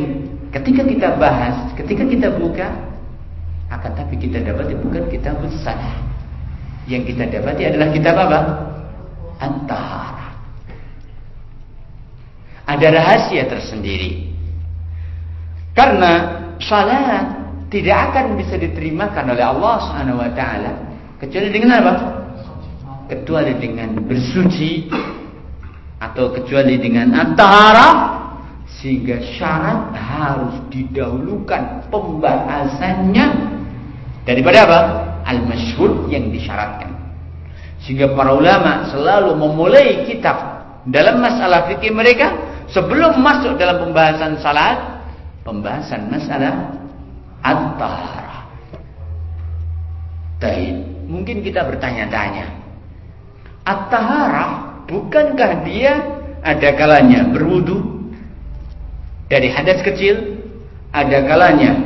ketika kita bahas, ketika kita buka akan tapi kita dapati bukan kitab salah. Yang kita dapati adalah kitab apa? Antara. Ada rahasia tersendiri. Karena salat tidak akan bisa diterimakan oleh Allah Subhanahu wa taala kecuali dengan apa? Kecuali dengan bersuci atau kecuali dengan antara sehingga syarat harus didahulukan pembahasannya daripada apa? Al-masyhur yang disyaratkan. Sehingga para ulama selalu memulai kitab dalam masalah fikih mereka sebelum masuk dalam pembahasan salat, pembahasan masalah at-taharah. Mungkin kita bertanya-tanya. At-taharah bukankah dia ada kalanya berwudu dari hadas kecil, ada kalanya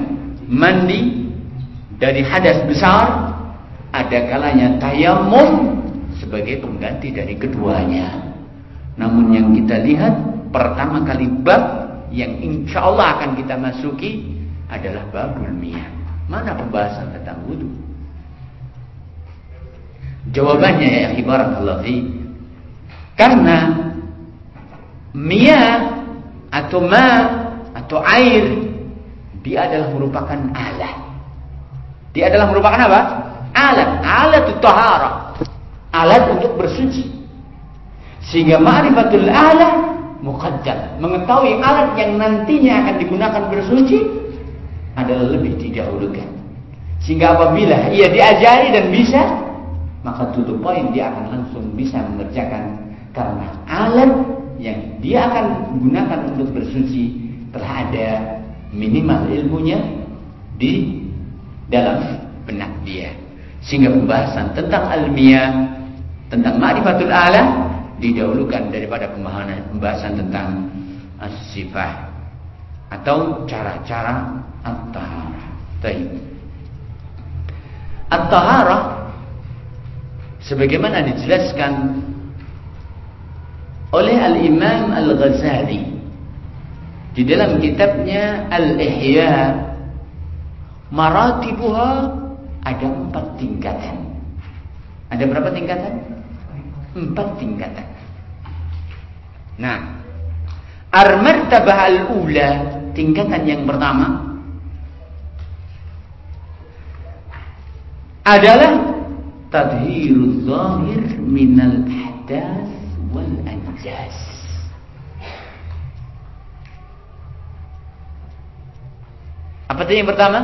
mandi dari hadas besar ada kalanya tayamum sebagai pengganti dari keduanya namun yang kita lihat pertama kali bab yang insya Allah akan kita masuki adalah babul miyah mana pembahasan tentang wudhu jawabannya ya ibarat Allah karena miyah atau ma atau air dia adalah merupakan alat dia adalah merupakan apa? Alat, alat tahara. Alat untuk bersuci. Sehingga ma'rifatul alat muqaddam. Mengetahui alat yang nantinya akan digunakan bersuci adalah lebih didahulukan. Sehingga apabila ia diajari dan bisa, maka tutup poin dia akan langsung bisa mengerjakan karena alat yang dia akan gunakan untuk bersuci telah ada minimal ilmunya di dalam benak dia. Sehingga pembahasan tentang almiyah, tentang ma'rifatul ala didahulukan daripada pembahasan pembahasan tentang as-sifah atau cara-cara at-taharah. At-taharah sebagaimana dijelaskan oleh Al-Imam Al-Ghazali di dalam kitabnya Al-Ihya maratibuha ada empat tingkatan. Ada berapa tingkatan? Empat tingkatan. Nah, ar-martabah al-ula, tingkatan yang pertama adalah tadhirul zahir minal ahdas wal anjas. Apa itu yang pertama?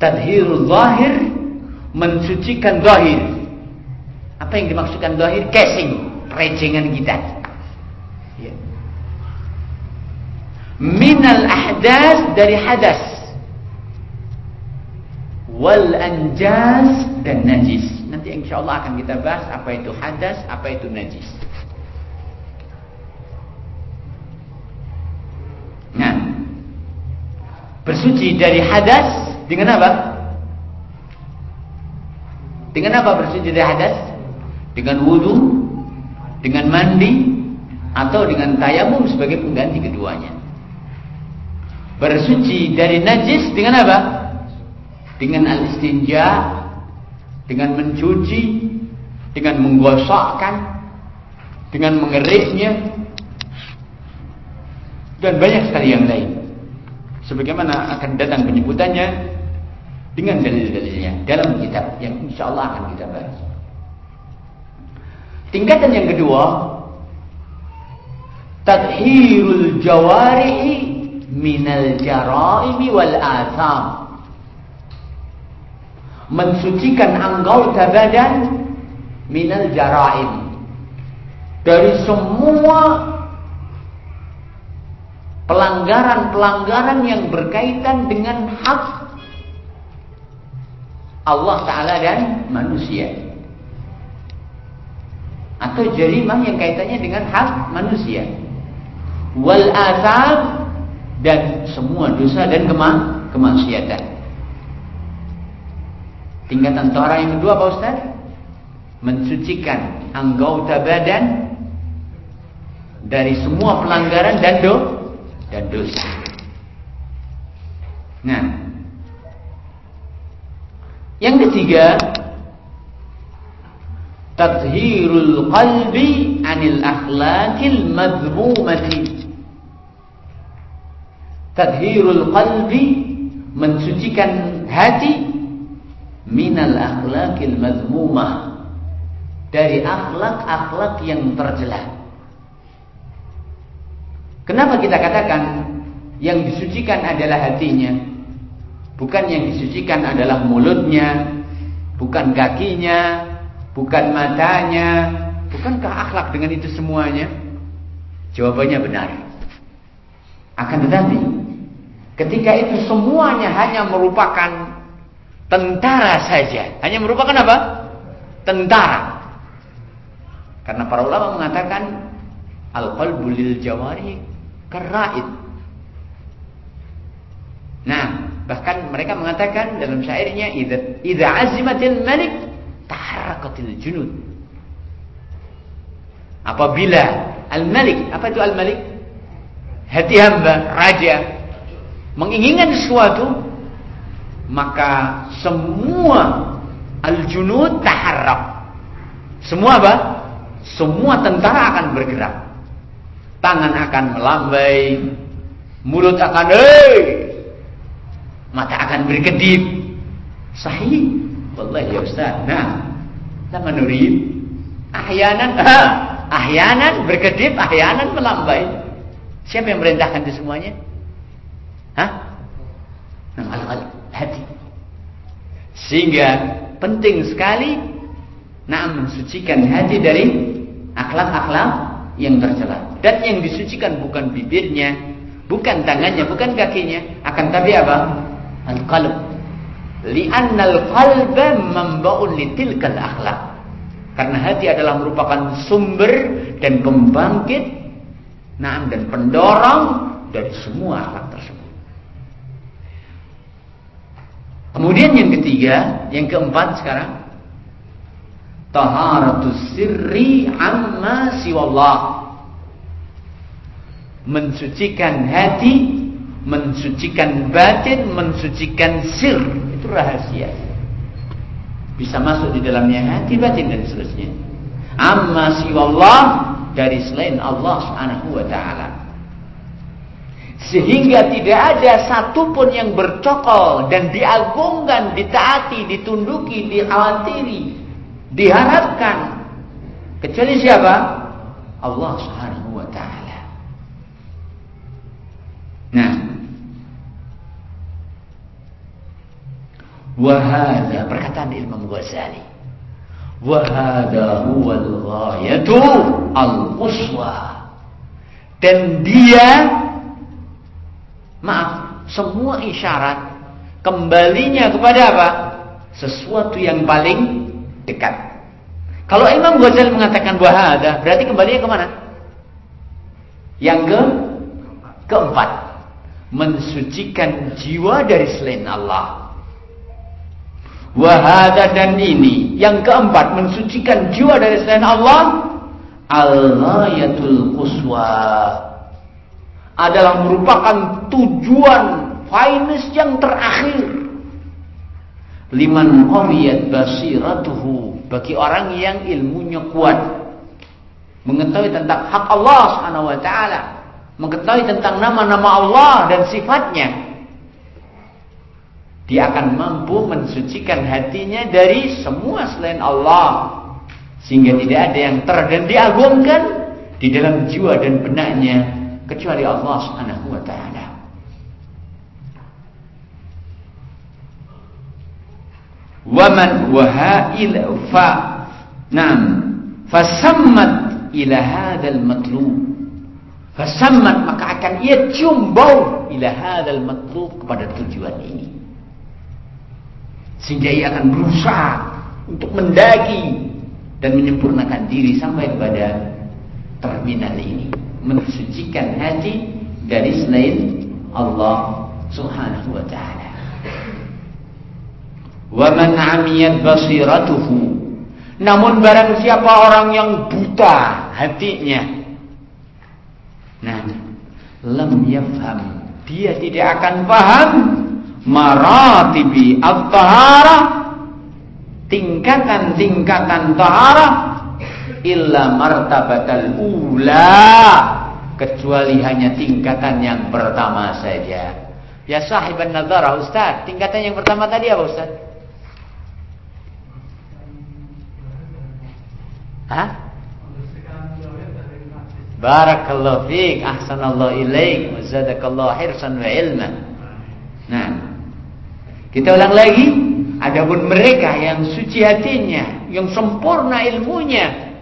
Tadhirul zahir mensucikan zahir. Apa yang dimaksudkan zahir? Casing, rejengan kita. Ya. Minal ahdas dari hadas. Wal anjas dan najis. Nanti insya Allah akan kita bahas apa itu hadas, apa itu najis. Nah, bersuci dari hadas dengan apa? Dengan apa bersuci dari hadas? Dengan wudhu, dengan mandi, atau dengan tayamum sebagai pengganti keduanya. Bersuci dari najis dengan apa? Dengan al-istinja, dengan mencuci, dengan menggosokkan, dengan mengeriknya, dan banyak sekali yang lain. Sebagaimana akan datang penyebutannya dengan dalil-dalilnya dalam kitab yang insya Allah akan kita bahas. Tingkatan yang kedua, tadhirul jawarihi minal jaraimi wal asam. Mensucikan anggota badan minal jaraim dari semua pelanggaran-pelanggaran yang berkaitan dengan hak Allah Ta'ala dan manusia atau jarimah yang kaitannya dengan hak manusia wal azab dan semua dosa dan kema kemaksiatan tingkatan orang yang kedua Pak Ustaz mensucikan anggota badan dari semua pelanggaran dan do dan dosa. Nah, yang ketiga, tathhirul qalbi anil akhlaqil madhmumati. Tathhirul qalbi mensucikan hati minal akhlaqil madhmumah dari akhlak-akhlak yang tercela. Kenapa kita katakan yang disucikan adalah hatinya? Bukan yang disucikan adalah mulutnya, bukan kakinya, bukan matanya, bukankah akhlak dengan itu semuanya? Jawabannya benar. Akan tetapi, ketika itu semuanya hanya merupakan tentara saja, hanya merupakan apa? Tentara. Karena para ulama mengatakan al-qalbu lil jawari keraid. Nah, bahkan mereka mengatakan dalam syairnya idza azimatil malik taharakatil junud. Apabila al-malik, apa itu al-malik? Hati hamba, raja menginginkan sesuatu maka semua al-junud taharrak. Semua apa? Semua tentara akan bergerak tangan akan melambai, mulut akan eh, mata akan berkedip. Sahih. Wallahi ya Ustaz. Nah, lama nurid. Ahyanan, [LAUGHS] ah, ahyanan berkedip, ahyanan melambai. Siapa yang merintahkan itu semuanya? Hah? Nah, al hati. Sehingga penting sekali nah mensucikan hati dari akhlak-akhlak yang tercela. Dan yang disucikan bukan bibirnya, bukan tangannya, bukan kakinya, akan tapi apa? Al-qalb. Li'annal qalba memba'un litilkal akhlak. Karena hati adalah merupakan sumber dan pembangkit naam dan pendorong dari semua akhlak tersebut. Kemudian yang ketiga, yang keempat sekarang taharatus sirri amma siwallah mensucikan hati mensucikan batin mensucikan sir. Itu rahasia. Bisa masuk di dalamnya hati batin dan seterusnya. Amma siwallah dari selain Allah Subhanahu wa taala. Sehingga tidak ada satupun yang bercokol dan diagungkan, ditaati, ditunduki, dikhawatiri diharapkan. Kecuali siapa? Allah Subhanahu wa taala. Nah, wahada perkataan Imam Ghazali. Wahada huwa al-ghayatu al-quswa. Dan dia maaf, semua isyarat kembalinya kepada apa? Sesuatu yang paling dekat. Kalau Imam Ghazali mengatakan wahada, berarti kembalinya ke mana? Yang ke keempat, mensucikan jiwa dari selain Allah. Wahada dan ini. Yang keempat mensucikan jiwa dari selain Allah al-ghayatul quswa. Adalah merupakan tujuan finest yang terakhir. Liman qawiyat basiratuhu. Bagi orang yang ilmunya kuat. Mengetahui tentang hak Allah taala. Mengetahui tentang nama-nama Allah dan sifatnya dia akan mampu mensucikan hatinya dari semua selain Allah sehingga tidak ada yang ter dan diagungkan di dalam jiwa dan benaknya kecuali Allah Subhanahu wa taala waman wahail fa Nah, fasammat ila hadzal matlub. Fasammat maka akan ia cium bau ila hadzal matlub kepada tujuan ini. Sehingga ia akan berusaha untuk mendaki dan menyempurnakan diri sampai kepada terminal ini, mensucikan hati dari selain Allah Subhanahu wa taala. Wa man 'amiyat basiratuhu. Namun barang siapa orang yang buta hatinya. Nah, lam yafham. Dia tidak akan paham maratibi at-taharah tingkatan-tingkatan taharah illa martabatal ula kecuali hanya tingkatan yang pertama saja. Ya sahiban nazara Ustaz, tingkatan yang pertama tadi apa Ustaz? Hah? Barakallahu fiik, ahsanallahu ilaik, wa zadakallahu hirsan wa ilma. Nah, kita ulang lagi. Adapun mereka yang suci hatinya, yang sempurna ilmunya,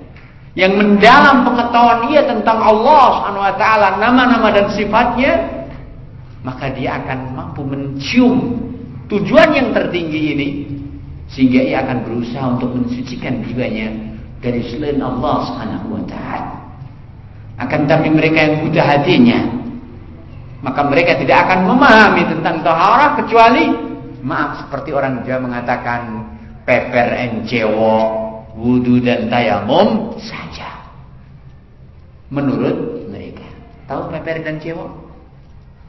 yang mendalam pengetahuan ia tentang Allah Subhanahu wa taala, nama-nama dan sifatnya, maka dia akan mampu mencium tujuan yang tertinggi ini sehingga ia akan berusaha untuk mensucikan jiwanya dari selain Allah Subhanahu wa taala. Akan tapi mereka yang buta hatinya, maka mereka tidak akan memahami tentang taharah kecuali Maaf seperti orang Jawa mengatakan peper encewo, wudu dan tayamum saja. Menurut mereka. Tahu peper dan cewo?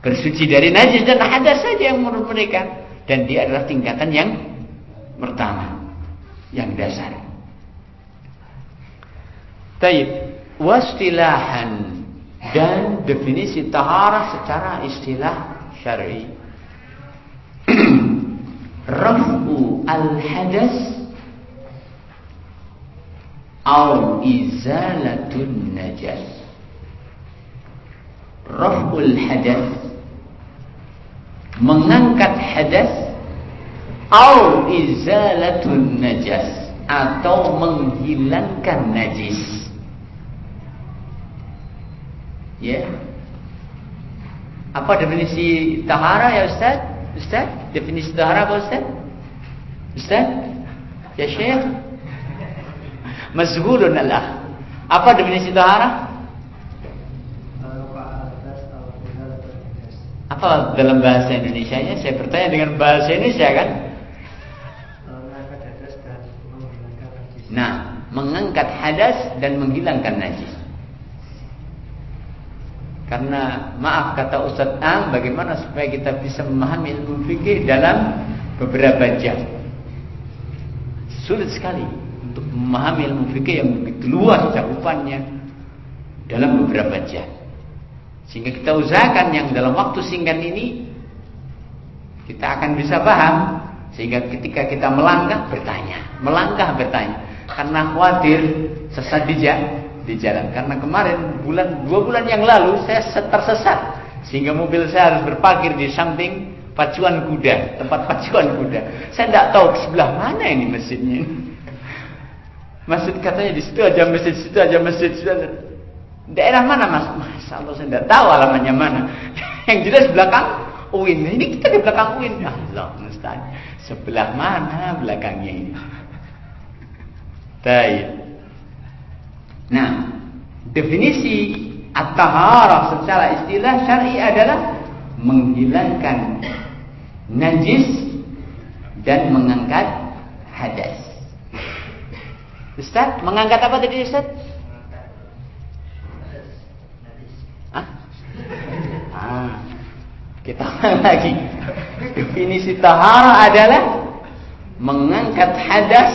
Bersuci dari najis dan hadas saja yang menurut mereka. Dan dia adalah tingkatan yang pertama. Yang dasar. Taib. Wastilahan. Dan definisi taharah secara istilah syar'i. [CLEARS THROAT] raf'u al-hadas au izalatun najas raf'ul hadas mengangkat hadas au izalatun najas atau menghilangkan najis. Ya. Apa definisi tahara ya Ustaz Ustaz, definisi tahara apa Ustaz? Ustaz? Ya Syekh? Mazhulun Allah. Apa definisi tahara? Apa dalam bahasa Indonesia-nya? Saya bertanya dengan bahasa Indonesia kan? Nah, mengangkat hadas dan menghilangkan najis. Karena maaf kata Ustaz Am, bagaimana supaya kita bisa memahami ilmu fikih dalam beberapa jam? Sulit sekali untuk memahami ilmu fikih yang begitu luas cakupannya dalam beberapa jam. Sehingga kita usahakan yang dalam waktu singkat ini kita akan bisa paham sehingga ketika kita melangkah bertanya, melangkah bertanya karena khawatir sesat jalan di jalan karena kemarin bulan dua bulan yang lalu saya tersesat. Sehingga mobil saya harus berparkir di samping pacuan kuda tempat pacuan kuda. Saya tidak tahu sebelah mana ini masjidnya masjid katanya di situ aja masjid situ aja masjid situ aja. daerah mana mas? Masa Allah saya tidak tahu alamannya mana. [LAUGHS] Yang jelas belakang UIN. Ini kita di belakang UIN. Allah mustahil sebelah mana belakangnya ini? [LAUGHS] Baik. Nah, definisi at-taharah secara istilah syar'i adalah menghilangkan najis dan mengangkat hadas. Ustaz, mengangkat apa tadi Ustaz? Hah? Ah, kita [LAUGHS] lagi. Definisi tahara adalah mengangkat hadas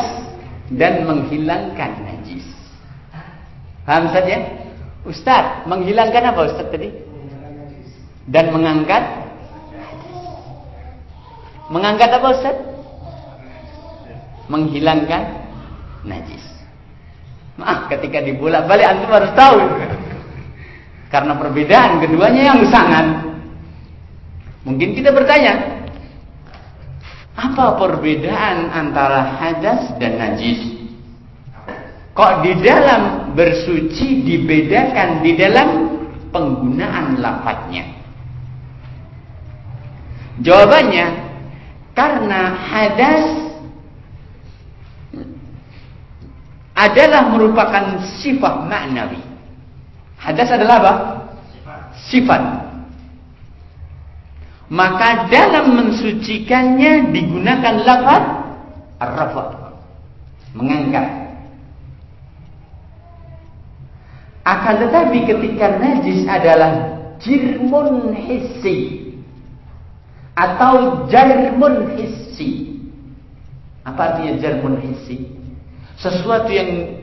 dan menghilangkan Paham saja? Ustaz, menghilangkan apa Ustaz tadi? Dan mengangkat Mengangkat apa Ustaz? Menghilangkan najis. Maaf, ketika dibolak-balik antum harus tahu. Karena perbedaan keduanya yang sangat. Mungkin kita bertanya, apa perbedaan antara hadas dan najis? Kok di dalam bersuci dibedakan di dalam penggunaan lafadznya? Jawabannya karena hadas adalah merupakan sifat maknawi. Hadas adalah apa? Sifat. Maka dalam mensucikannya digunakan lafaz ar-rafa. Mengangkat. Akan tetapi ketika najis adalah jirmun hissi atau jarmun hissi. Apa artinya jarmun hissi? Sesuatu yang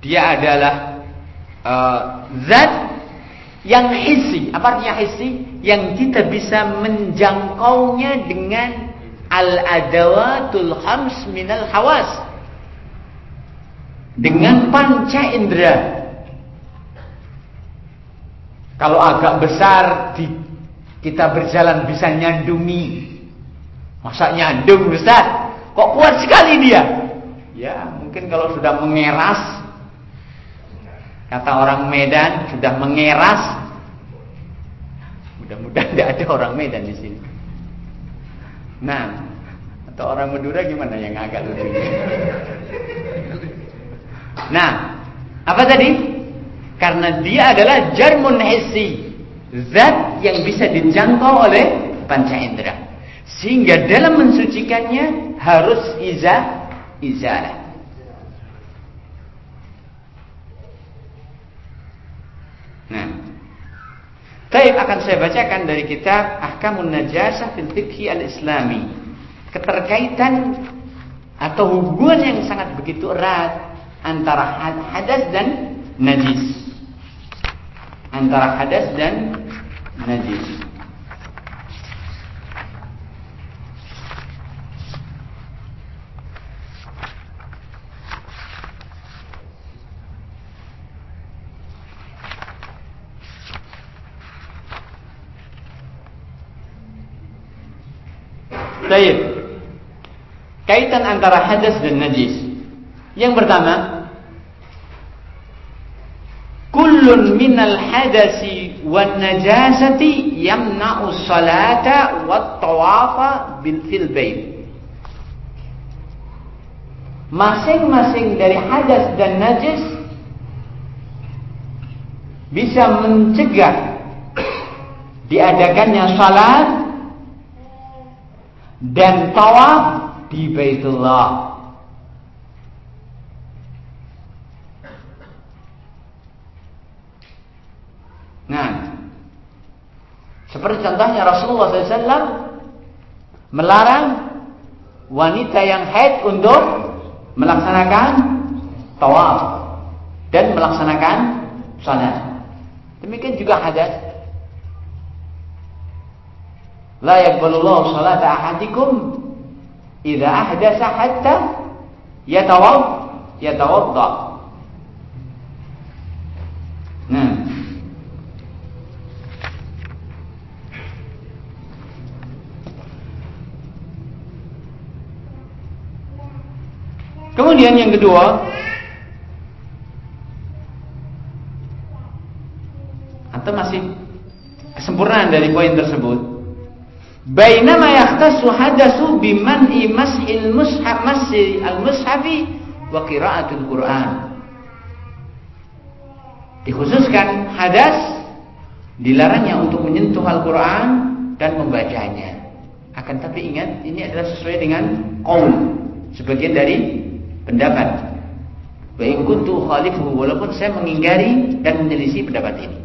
dia adalah uh, zat yang hissi. Apa artinya hissi? Yang kita bisa menjangkaunya dengan al-adawatul hams minal hawas. Dengan panca indera kalau agak besar di, kita berjalan bisa nyandungi. Masa nyandung Ustaz? Kok kuat sekali dia? Ya, mungkin kalau sudah mengeras kata orang Medan sudah mengeras. Mudah-mudahan tidak ada orang Medan di sini. Nah, atau orang Madura gimana yang agak lucu? Nah, apa tadi? Karena dia adalah jarmun hissi. Zat yang bisa dijangkau oleh panca indera. Sehingga dalam mensucikannya harus iza izalah. Nah, Taib akan saya bacakan dari kitab Ahkamun Najasah fil Fiqhi al-Islami. Keterkaitan atau hubungan yang sangat begitu erat antara hadas dan najis antara hadas dan najis. Baik. Kaitan antara hadas dan najis. Yang pertama, kullun minal hadasi wan najasati yamna'u salata wat tawafa bil fil bait. Masing-masing dari hadas dan najis bisa mencegah diadakannya salat dan tawaf di Baitullah. Nah, seperti contohnya Rasulullah SAW melarang wanita yang haid untuk melaksanakan tawaf dan melaksanakan salat. Demikian juga hadas. La yaqbalullahu salata ahadikum idza ahdasa hatta yatawab yatawadda. Nah, Kemudian yang kedua, atau masih kesempurnaan dari poin tersebut. Bainama yahtasu hadasu biman'i mashil mushaf masi al-mushafi wa qiraatul Qur'an. Dikhususkan hadas dilarangnya untuk menyentuh Al-Qur'an dan membacanya. Akan tapi ingat ini adalah sesuai dengan qaul, sebagian dari pendapat. Wa khalifuhu walaupun saya mengingkari dan menyelisih pendapat ini.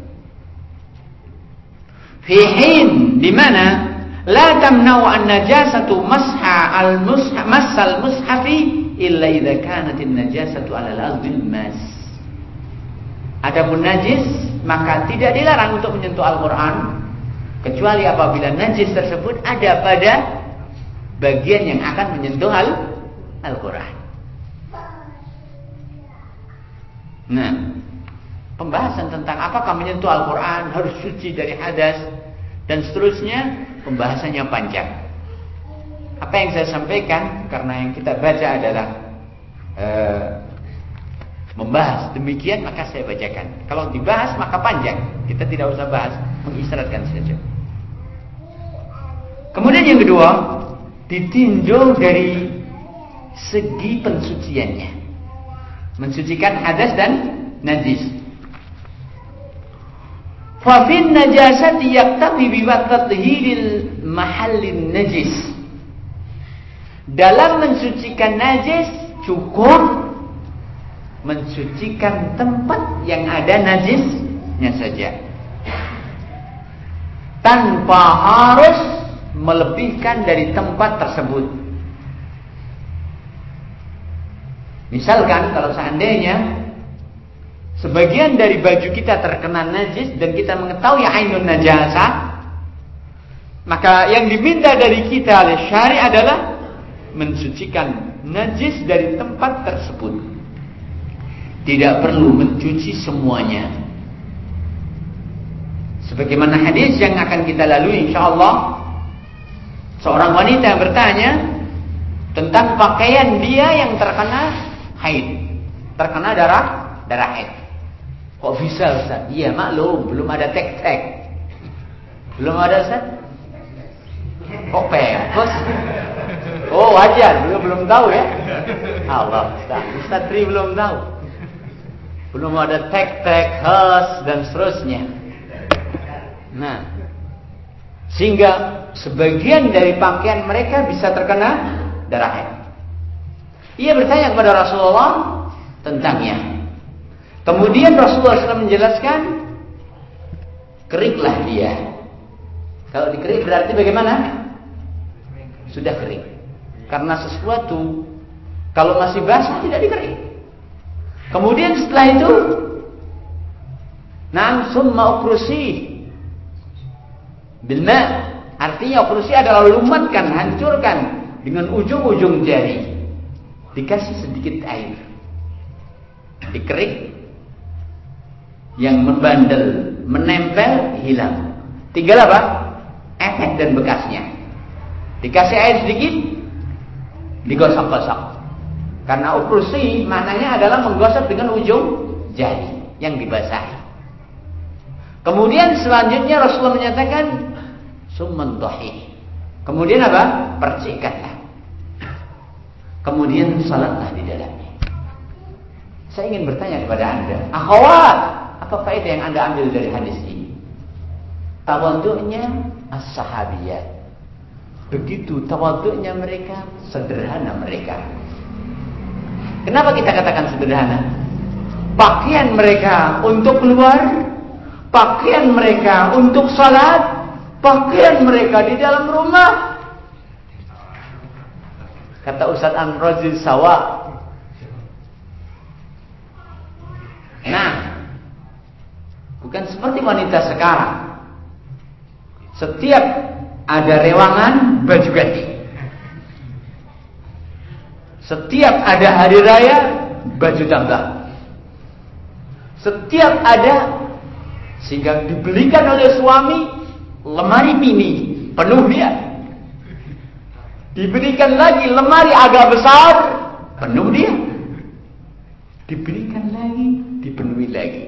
Fi hin di mana la tamna'u an najasatu masha al mushaf masal mushafi illa idza kanat an najasatu ala al mas. Adapun najis maka tidak dilarang untuk menyentuh Al-Qur'an kecuali apabila najis tersebut ada pada bagian yang akan menyentuh Al-Qur'an. Nah, pembahasan tentang apakah menyentuh Al-Quran harus suci dari hadas dan seterusnya pembahasannya panjang. Apa yang saya sampaikan karena yang kita baca adalah uh, membahas demikian maka saya bacakan. Kalau dibahas maka panjang. Kita tidak usah bahas, mengisyaratkan saja. Kemudian yang kedua, ditinjau dari segi pensuciannya. Mensucikan hadas dan najis. Fafin najasati yaktafi biwaqtihil mahallin najis. Dalam mensucikan najis cukup mensucikan tempat yang ada najisnya saja. Tanpa harus melebihkan dari tempat tersebut. Misalkan kalau seandainya sebagian dari baju kita terkena najis dan kita mengetahui ainun najasa, maka yang diminta dari kita oleh syari adalah mensucikan najis dari tempat tersebut. Tidak perlu mencuci semuanya. Sebagaimana hadis yang akan kita lalui insyaallah seorang wanita yang bertanya tentang pakaian dia yang terkena haid, terkena darah darah haid. Kok bisa Ustaz? Iya maklum, belum ada tek-tek. Belum ada Ustaz? Kok pepes? Oh wajar, belum belum tahu ya. Allah, Ustaz, Ustaz Tri belum tahu. Belum ada tek-tek, khas dan seterusnya. Nah, sehingga sebagian dari pakaian mereka bisa terkena darah haid. Ia bertanya kepada Rasulullah tentangnya. Kemudian Rasulullah SAW menjelaskan, keringlah dia. Kalau dikering berarti bagaimana? Sudah kering. Karena sesuatu kalau masih basah tidak dikering. Kemudian setelah itu, Nam summa ukrusi bilma artinya ukrusi adalah lumatkan, hancurkan dengan ujung-ujung jari. Dikasih sedikit air. Dikerik yang membandel, menempel, hilang. Tinggal apa? Efek dan bekasnya. Dikasih air sedikit, digosok-gosok. Karena ukrusi maknanya adalah menggosok dengan ujung jari yang dibasahi. Kemudian selanjutnya Rasulullah menyatakan summan Kemudian apa? Percikanlah. Kemudian salatlah di dalamnya. Saya ingin bertanya kepada Anda, akhwat, apa faedah yang Anda ambil dari hadis ini? Tawaduknya as-sahabiyat. Begitu tawaduknya mereka, sederhana mereka. Kenapa kita katakan sederhana? Pakaian mereka untuk keluar, pakaian mereka untuk salat, pakaian mereka di dalam rumah. Kata Ustaz Amrozi Sawa. Nah, bukan seperti wanita sekarang. Setiap ada rewangan baju ganti. Setiap ada hari raya baju tambah. Setiap ada sehingga dibelikan oleh suami lemari mini penuh dia. Diberikan lagi lemari agak besar penuh dia. Diberikan lagi, dipenuhi lagi.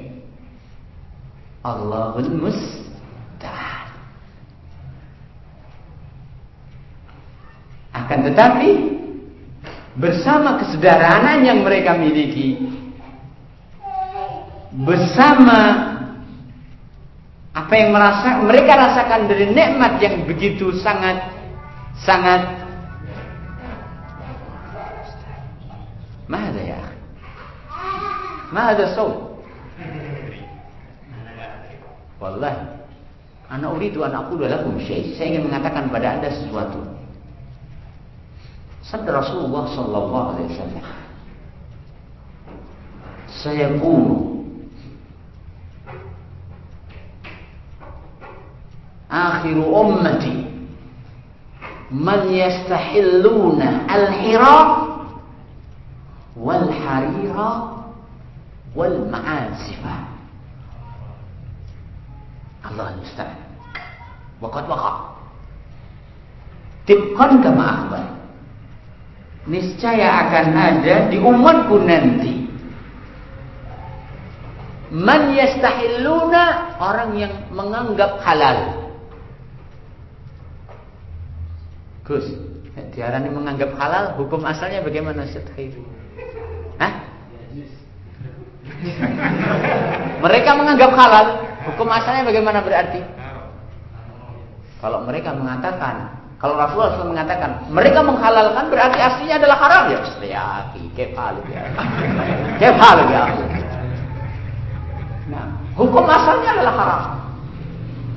Allahul musta'an. Akan tetapi bersama kesederhanaan yang mereka miliki bersama apa yang merasa mereka rasakan dari nikmat yang begitu sangat sangat Mada ya Mada saw Wallahi Anak uridu anak aku lakum syai Saya ingin mengatakan pada anda sesuatu. Sabda Rasulullah sallallahu alaihi wasallam Saya pun akhir ummati man yastahilluna al-hira wal harira wal ma'azifa Allah musta'an waqad waqa tibqan kama akhbar niscaya akan ada di umatku nanti Man yastahilluna orang yang menganggap halal. Gus, diarani menganggap halal, hukum asalnya bagaimana Ustaz Mereka menganggap halal, hukum asalnya bagaimana berarti? Kalau mereka mengatakan, kalau Rasulullah SAW mengatakan, mereka menghalalkan berarti aslinya adalah haram ya. Ya, kefal ya. [LAUGHS] Kefal ya. Nah, hukum asalnya adalah haram.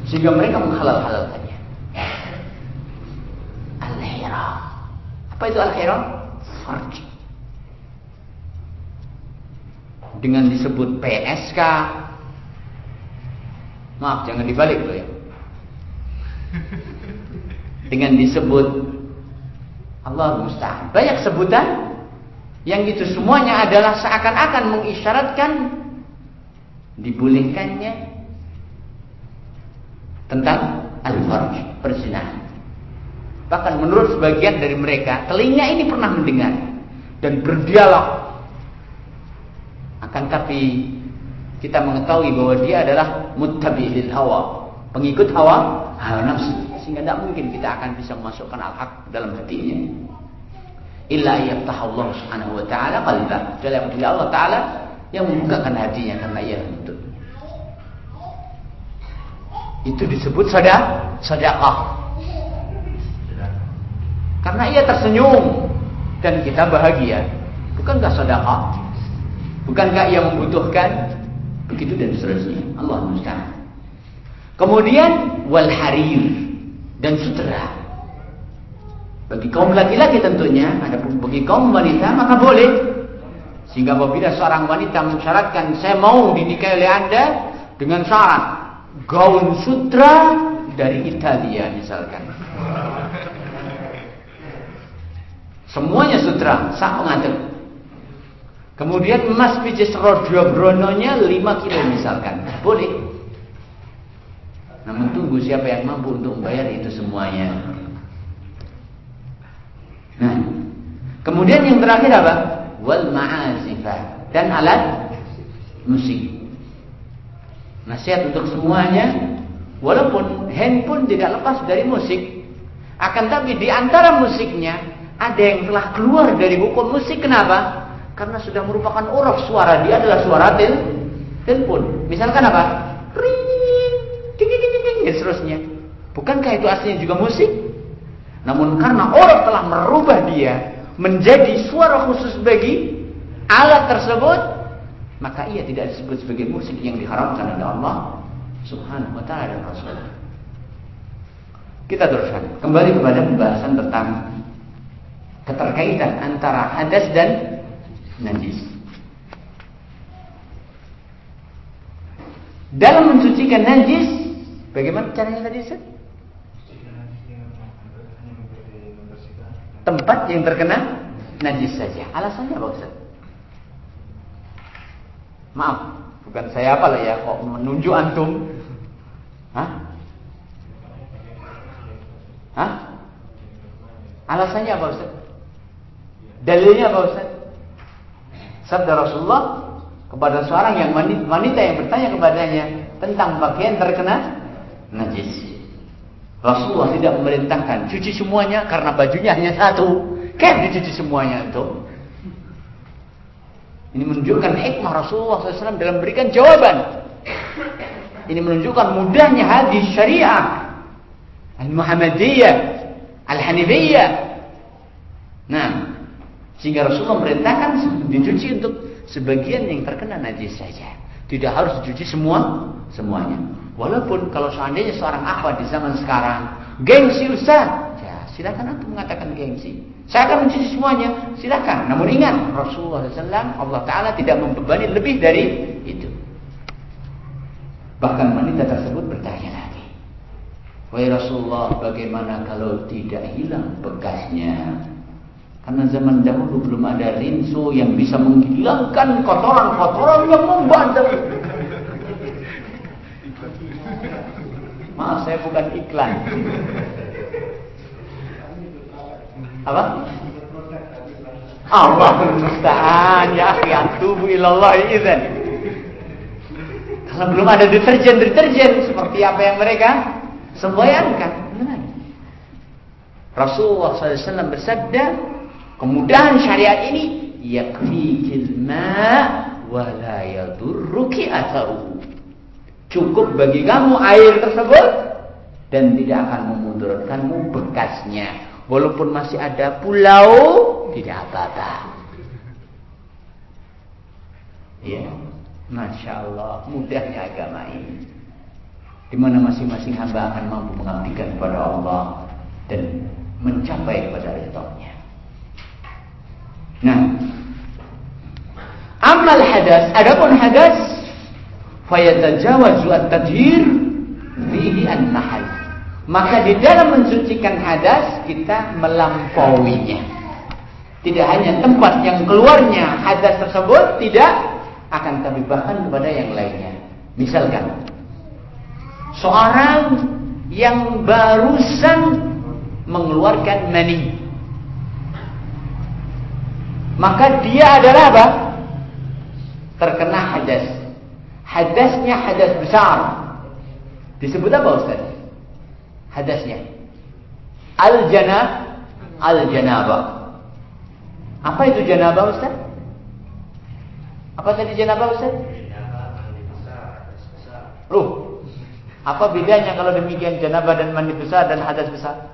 Sehingga mereka menghalal-halalkannya. Al-hiram. Apa itu al-hiram? Farj. Dengan disebut PSK. Maaf, jangan dibalik loh ya. [LAUGHS] Dengan disebut Allah musta'an. Banyak sebutan yang itu semuanya adalah seakan-akan mengisyaratkan dibolehkannya tentang al-farj, perzinahan. Bahkan menurut sebagian dari mereka, telinga ini pernah mendengar dan berdialog. Akan tapi kita mengetahui bahwa dia adalah muttabi'il hawa, pengikut hawa hawa nafsu, sehingga tidak mungkin kita akan bisa memasukkan al-haq dalam hatinya. Illa Allah subhanahu wa ta'ala qalbah. Dalam Allah ta'ala yang membukakan hatinya karena ia menuntut. Itu disebut sadaqah. Karena ia tersenyum dan kita bahagia. Bukankah sedekah? Bukankah ia membutuhkan? Begitu dan seterusnya. Allah musta'an. Kemudian wal harir dan sutra. Bagi kaum laki-laki tentunya, adapun bagi kaum wanita maka boleh sehingga apabila seorang wanita mensyaratkan saya mau dinikahi oleh anda dengan syarat gaun sutra dari Italia misalkan. Semuanya sutra, sah mengatur. Kemudian emas pijes rodio brononya 5 kilo misalkan. Boleh. Namun tunggu siapa yang mampu untuk membayar itu semuanya. Nah, kemudian yang terakhir apa? wal ma'azifah dan alat musik. Nasihat untuk semuanya, walaupun handphone tidak lepas dari musik, akan tapi di antara musiknya ada yang telah keluar dari hukum musik. Kenapa? Karena sudah merupakan uruf suara dia adalah suara tel telepon. Misalkan apa? Ring, ding, ding, ding, ding, dan seterusnya. Bukankah itu aslinya juga musik? Namun karena orang telah merubah dia menjadi suara khusus bagi alat tersebut, maka ia tidak disebut sebagai musik yang diharamkan oleh Allah Subhanahu wa taala dan Rasul. Kita teruskan kembali kepada pembahasan tentang keterkaitan antara hadas dan najis. Dalam mensucikan najis, bagaimana caranya tadi Ustaz? tempat yang terkena najis saja. Alasannya apa Ustaz? Maaf, bukan saya apa lah ya kok menunjuk antum. Hah? Hah? Alasannya apa Ustaz? Dalilnya apa Ustaz? Sabda Rasulullah kepada seorang yang wanita yang bertanya kepadanya tentang pakaian terkena najis. Rasulullah tidak memerintahkan cuci semuanya karena bajunya hanya satu. Kayak dicuci semuanya itu. Ini menunjukkan hikmah Rasulullah SAW dalam memberikan jawaban. Ini menunjukkan mudahnya hadis syariah. Al-Muhammadiyah. Al-Hanifiyah. Nah. Sehingga Rasulullah memerintahkan dicuci untuk sebagian yang terkena najis saja. Tidak harus dicuci semua semuanya. Walaupun kalau seandainya seorang akhwat di zaman sekarang gengsi Ustaz, ya silakan antum mengatakan gengsi. Saya akan mencuci semuanya, silakan. Namun ingat Rasulullah SAW Allah Taala tidak membebani lebih dari itu. Bahkan wanita tersebut bertanya lagi, Wahai Rasulullah, bagaimana kalau tidak hilang bekasnya? Karena zaman dahulu belum ada rinso yang bisa menghilangkan kotoran-kotoran yang membandel. Maaf saya bukan iklan. Apa? Allah musta'an ya akhi atubu ilallah idzan. Kalau belum ada deterjen-deterjen seperti apa yang mereka semboyankan. Rasulullah SAW bersabda, kemudahan syariat ini yakfikil ma wa la yadurruki. Cukup bagi kamu air tersebut dan tidak akan memudaratkanmu bekasnya. Walaupun masih ada pulau, tidak apa-apa. Ya, masya Allah, mudahnya agama ini. Di mana masing-masing hamba akan mampu mengabdikan kepada Allah dan mencapai kepada ridhonya. Nah, amal hadas, adapun hadas fayatajawazu at-tadhir fihi an-mahal. Maka di dalam mensucikan hadas kita melampauinya. Tidak hanya tempat yang keluarnya hadas tersebut tidak akan tapi bahkan kepada yang lainnya. Misalkan seorang yang barusan mengeluarkan mani. Maka dia adalah apa? Terkena hadas. Hadasnya hadas besar. Disebut apa Ustaz? Hadasnya. Al-jana al-janabah. Apa itu janabah Ustaz? Apa tadi janabah Ustaz? Loh, apa bedanya kalau demikian janabah dan mandi besar dan hadas besar?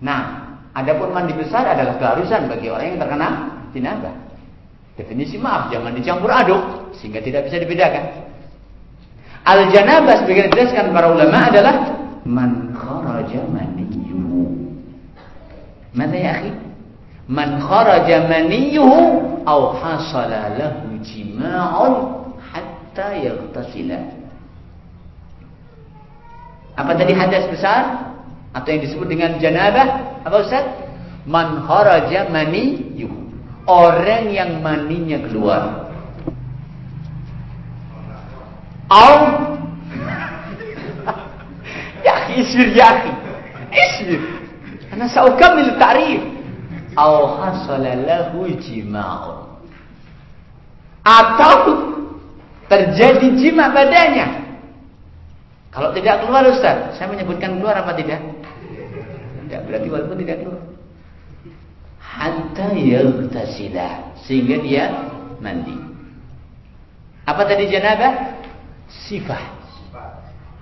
Nah, adapun mandi besar adalah keharusan bagi orang yang terkena jinabah. Definisi maaf, jangan dicampur aduk sehingga tidak bisa dibedakan. Al janabah sebagai dijelaskan para ulama adalah man kharaja maniyuhu. Mana ya akhi? Man kharaja maniyuhu aw hasala lahu jima'un hatta yaghtasila. Apa tadi hadas besar? Atau yang disebut dengan janabah apa Ustaz? Man kharaja maniyuh. Orang yang maninya keluar. Au [LAUGHS] Ya akhi isbir ya akhi. Isbir. Ana saukamil ta'rif. Au hasala lahu jima'un. Atau terjadi jima padanya kalau tidak keluar Ustaz, saya menyebutkan keluar apa tidak? Tidak, berarti walaupun tidak keluar. Hatta yaghtasila, sehingga dia mandi. Apa tadi janabah? Sifat.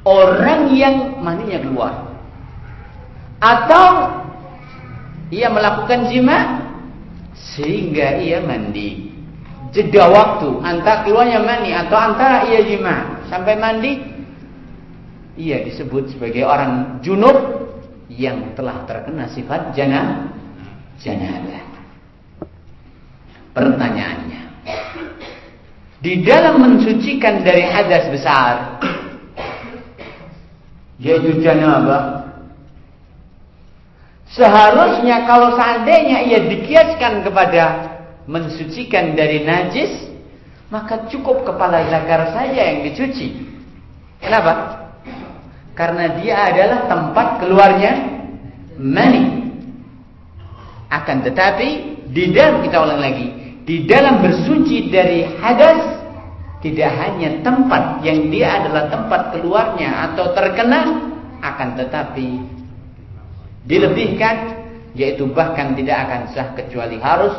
Orang yang maninya keluar. Atau ia melakukan jima sehingga ia mandi. Jeda waktu antara keluarnya mani atau antara ia jima sampai mandi ia disebut sebagai orang junub yang telah terkena sifat jana janabah. Pertanyaannya, di dalam mensucikan dari hadas besar, yaitu janabah, seharusnya kalau seandainya ia dikiaskan kepada mensucikan dari najis, maka cukup kepala zakar saja yang dicuci. Kenapa? Karena dia adalah tempat keluarnya mani. Akan tetapi di dalam kita ulang lagi, di dalam bersuci dari hadas tidak hanya tempat yang dia adalah tempat keluarnya atau terkena akan tetapi dilebihkan yaitu bahkan tidak akan sah kecuali harus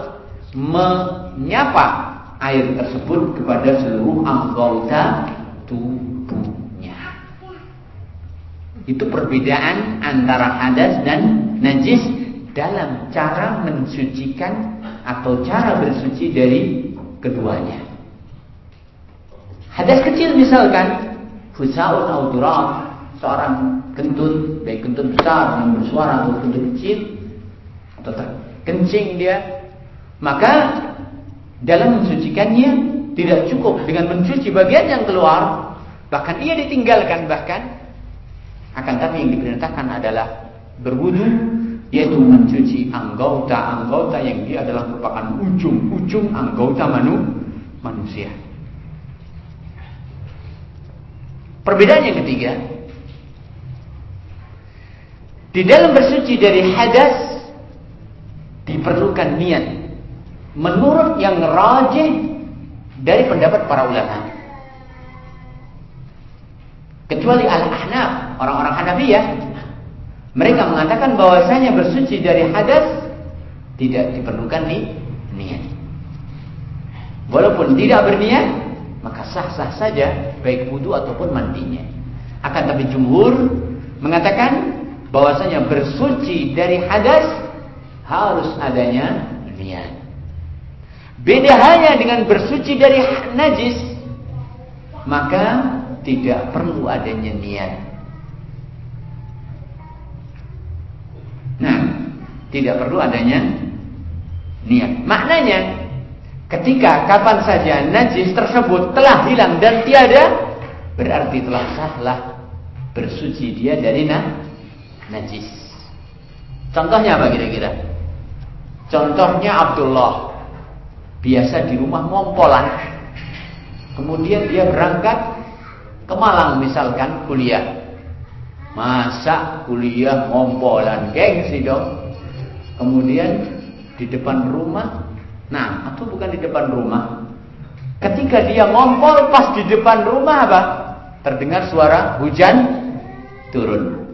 menyapa air tersebut kepada seluruh anggota tubuh itu perbedaan antara hadas dan najis dalam cara mensucikan atau cara bersuci dari keduanya. Hadas kecil misalkan fusaun atau seorang kentut, baik kentut besar yang bersuara atau kentut kecil atau terkencing dia, maka dalam mensucikannya tidak cukup dengan mencuci bagian yang keluar, bahkan ia ditinggalkan bahkan akan tapi yang diperintahkan adalah berwudu yaitu mencuci anggota-anggota yang dia adalah merupakan ujung-ujung anggota manu, manusia. Perbedaan yang ketiga, di dalam bersuci dari hadas diperlukan niat. Menurut yang rajin dari pendapat para ulama. Kecuali al-ahnaf, orang-orang Hanafiyah. Mereka mengatakan bahwasanya bersuci dari hadas tidak diperlukan nih niat. Walaupun tidak berniat, maka sah-sah saja baik wudhu ataupun mandinya. Akan tapi jumhur mengatakan bahwasanya bersuci dari hadas harus adanya niat. Beda hanya dengan bersuci dari najis, maka tidak perlu adanya niat. Nah, tidak perlu adanya niat. Maknanya, ketika kapan saja najis tersebut telah hilang dan tiada, berarti telah sahlah bersuci dia dari nah, najis. Contohnya apa kira-kira? Contohnya Abdullah biasa di rumah ngompolan. Kemudian dia berangkat ke Malang misalkan kuliah. Masa kuliah ngompolan gengsi dong. Kemudian di depan rumah. Nah, atau bukan di depan rumah. Ketika dia ngompol pas di depan rumah apa? Terdengar suara hujan turun.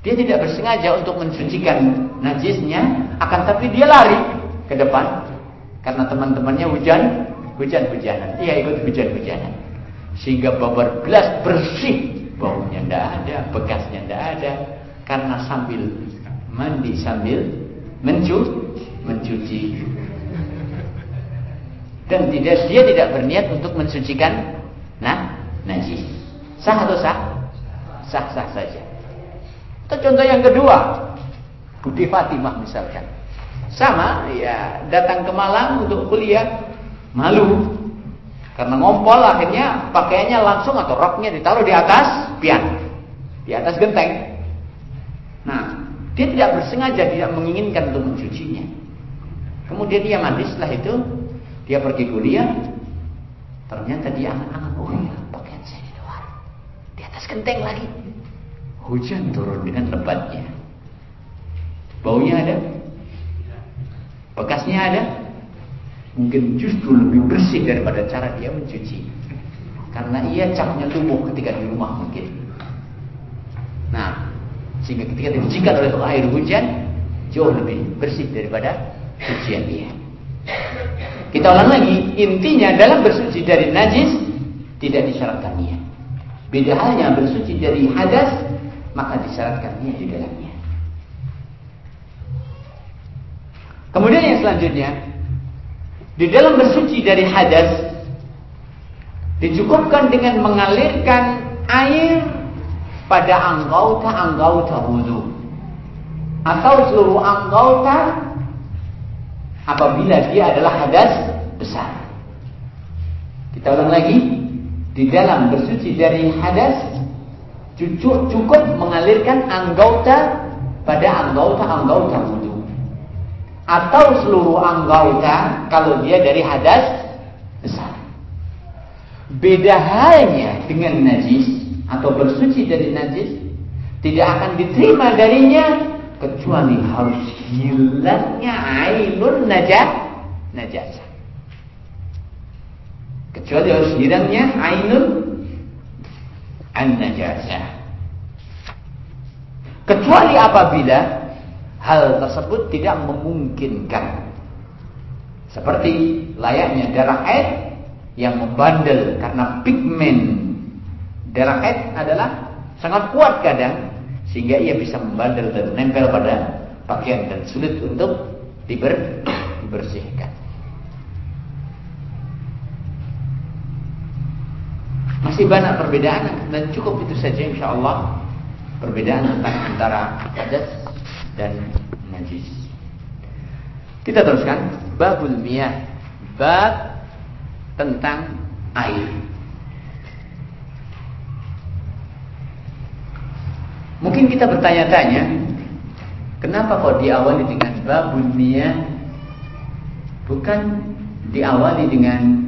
Dia tidak bersengaja untuk mensucikan najisnya, akan tapi dia lari ke depan karena teman-temannya hujan, hujan-hujanan. Dia ikut hujan-hujanan. Sehingga babar gelas bersih. Baunya tidak ada, bekasnya tidak ada. Karena sambil mandi sambil mencu mencuci. Dan tidak dia tidak berniat untuk mensucikan nah najis. Sah atau sah? Sah-sah saja. Atau contoh yang kedua, Budi Fatimah misalkan. Sama, ya datang ke Malang untuk kuliah, malu karena ngompol akhirnya pakaiannya langsung atau roknya ditaruh di atas pian. Di atas genteng. Nah, dia tidak bersengaja tidak menginginkan untuk mencucinya. Kemudian dia mandi setelah itu dia pergi kuliah. Ternyata dia angan-angan, oh iya pakaian saya di luar. Di atas genteng lagi. Hujan turun dengan lebatnya. Baunya ada? Bekasnya ada? Mungkin justru lebih bersih daripada cara dia mencuci. Karena ia capnya tumbuh ketika di rumah mungkin. Nah, sehingga ketika dicucikan oleh air hujan jauh lebih bersih daripada cucian dia. Kita ulang lagi, intinya dalam bersuci dari najis tidak disyaratkan niat. Beda halnya bersuci dari hadas maka disyaratkan niat di dalamnya. Kemudian yang selanjutnya di dalam bersuci dari hadas dicukupkan dengan mengalirkan air pada anggota-anggota wudhu atau seluruh anggota apabila dia adalah hadas besar. Kita ulang lagi, di dalam bersuci dari hadas cukup mengalirkan anggota pada anggota-anggota wudhu atau seluruh anggota kalau dia dari hadas besar. Beda halnya dengan najis atau bersuci dari najis tidak akan diterima darinya kecuali harus hilangnya ainun najah najasa. Kecuali harus hilangnya ainun an najasa. Kecuali apabila hal tersebut tidak memungkinkan. Seperti layaknya darah haid yang membandel karena pigmen darah haid adalah sangat kuat kadang sehingga ia bisa membandel dan menempel pada pakaian dan sulit untuk diber, dibersihkan. Masih banyak perbedaan dan cukup itu saja insya Allah perbedaan tentang antara hadas dan najis. Kita teruskan babul miyah, bab tentang air. Mungkin kita bertanya-tanya, kenapa kok diawali dengan babul miyah bukan diawali dengan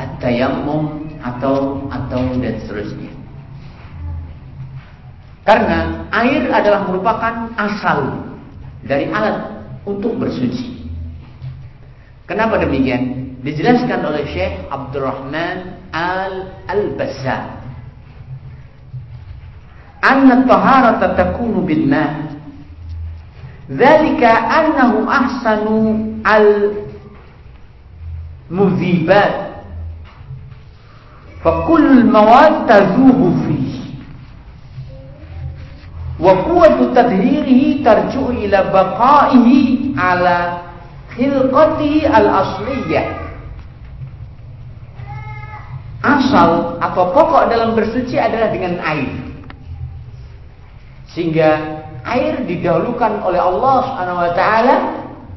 at-tayammum atau atau dan seterusnya. Karena air adalah merupakan asal dari alat untuk bersuci. Kenapa demikian? Dijelaskan oleh Syekh Abdurrahman Al-Al-Bassam anna taharata takunu bil ma dzalika annahu ahsanu al mudhibat fa kullul mawad tazubu fihi wa quwwatu tadhirihi tarji'u ila baqaihi ala khilqatihi al-asliyah. Asal atau pokok dalam bersuci adalah dengan air. Sehingga air didahulukan oleh Allah Subhanahu wa taala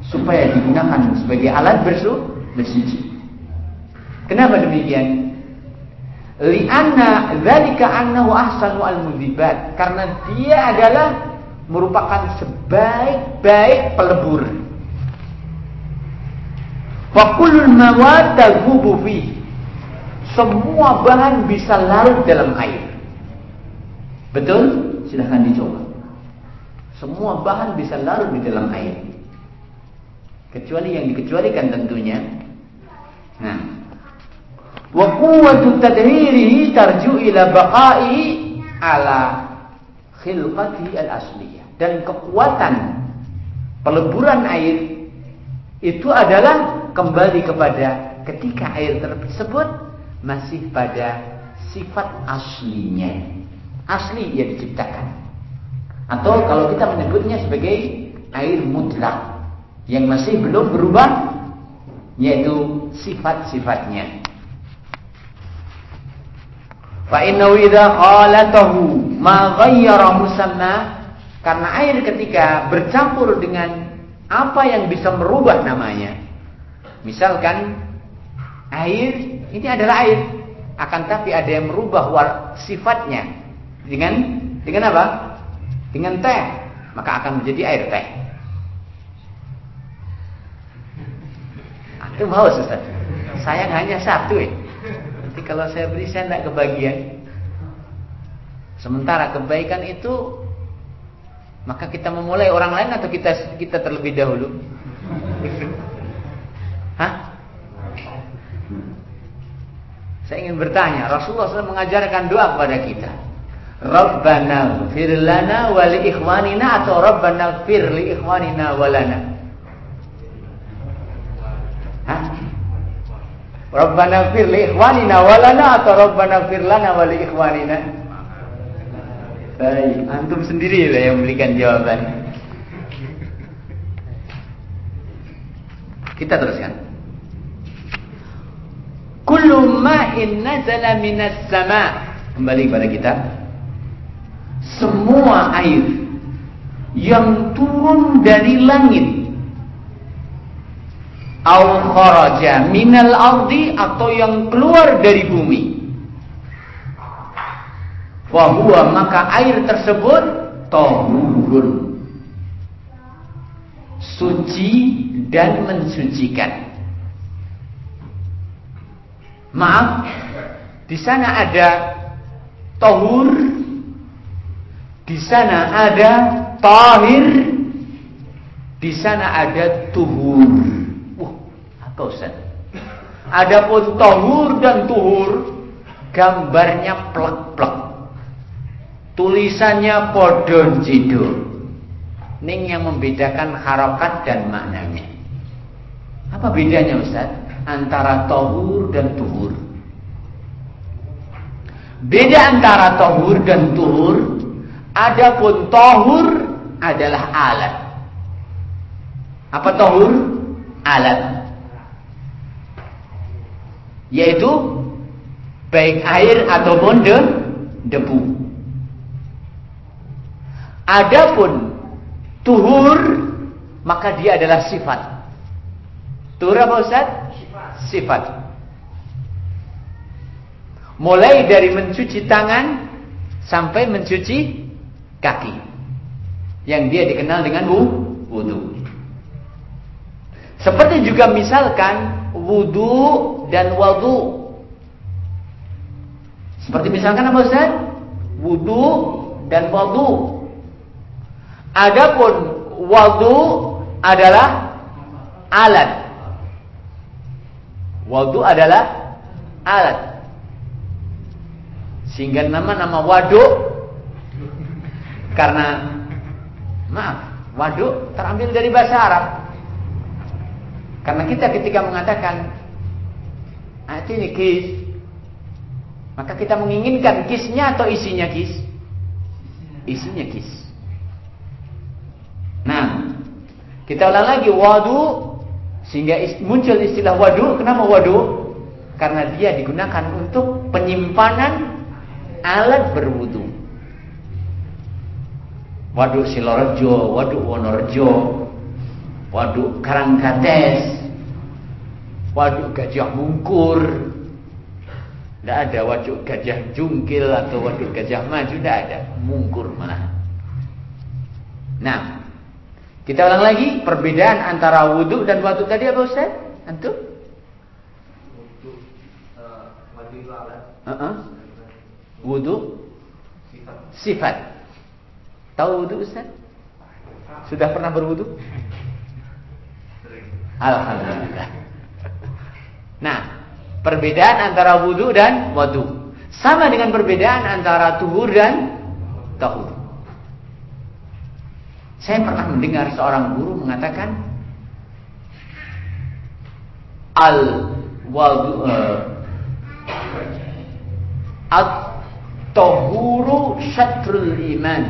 supaya digunakan sebagai alat bersu bersuci. Kenapa demikian Lianna dzalika annahu ahsanu al-mudzibat karena dia adalah merupakan sebaik-baik pelebur. Wa kullul mawad taghubu. Semua bahan bisa larut dalam air. Betul? Silahkan dicoba. Semua bahan bisa larut di dalam air. Kecuali yang dikecualikan tentunya. Nah, wa quwwatu tadhirihi tarju ila baqa'i ala khilqati al-asliyah. Dan kekuatan peleburan air itu adalah kembali kepada ketika air tersebut masih pada sifat aslinya. Asli yang diciptakan. Atau kalau kita menyebutnya sebagai air mutlak yang masih belum berubah yaitu sifat-sifatnya Fa innahu idza khalatahu ma ghayyara musamma karena air ketika bercampur dengan apa yang bisa merubah namanya. Misalkan air ini adalah air, akan tapi ada yang merubah sifatnya dengan dengan apa? Dengan teh, maka akan menjadi air teh. Itu mau Ustaz. Sayang hanya satu ya. Nanti kalau saya beri saya tidak kebagian. Sementara kebaikan itu maka kita memulai orang lain atau kita kita terlebih dahulu? Hah? Saya ingin bertanya, Rasulullah SAW mengajarkan doa kepada kita. Rabbana fir lana ikhwanina atau Rabbana fir li ikhwanina wa lana? Hah? Rabbana fir li ikhwanina walana atau Rabbana fir lana wa li ikhwanina? Baik, antum sendiri lah yang memberikan jawaban. Kita teruskan. Kullu ma'in nazala minas sama. Kembali kepada kita. Semua air yang turun dari langit au kharaja minal ardi atau yang keluar dari bumi. Fahuwa maka air tersebut tahurun. Suci dan mensucikan. Maaf, di sana ada tahur, di sana ada tahir, di sana ada tuhur. Ustaz? Adapun tohur dan tuhur gambarnya plek-plek. Tulisannya podon jido. Ning yang membedakan harokat dan maknanya. Apa bedanya Ustaz? Antara tohur dan tuhur. Beda antara tohur dan tuhur. Adapun tohur adalah alat. Apa tohur? Alat yaitu baik air ataupun de, debu. Adapun tuhur maka dia adalah sifat. Tuhur apa Ustaz? Sifat. Mulai dari mencuci tangan sampai mencuci kaki. Yang dia dikenal dengan wudhu. Seperti juga misalkan wudhu dan wadu. Seperti misalkan apa Ustaz? Wudu dan wadu. Adapun wadu adalah alat. Wadu adalah alat. Sehingga nama-nama waduk Karena maaf, waduk terambil dari bahasa Arab. Karena kita ketika mengatakan ah, ini kis, maka kita menginginkan kisnya atau isinya kis? Isinya kis. Nah, kita ulang lagi wadu sehingga muncul istilah wadu. Kenapa wadu? Karena dia digunakan untuk penyimpanan alat berwudu. Waduk Silorejo, waduk Wonorejo, waduk Karangkates, waduk Gajah Mungkur. Tidak ada waduk Gajah Jungkil atau waduk Gajah Maju, tidak ada. Mungkur malah. Nah, kita ulang lagi perbedaan antara wudhu dan waduk tadi apa Ustaz? Antum? Wudhu uh, uh -uh. Wudhu sifat. sifat. Tahu wudhu Ustaz? Sudah pernah berwudhu? Alhamdulillah. Nah, perbedaan antara wudhu dan wadu sama dengan perbedaan antara tuhur dan tahur. Saya pernah mendengar seorang guru mengatakan al wadu uh, at-tahuru syatrul iman.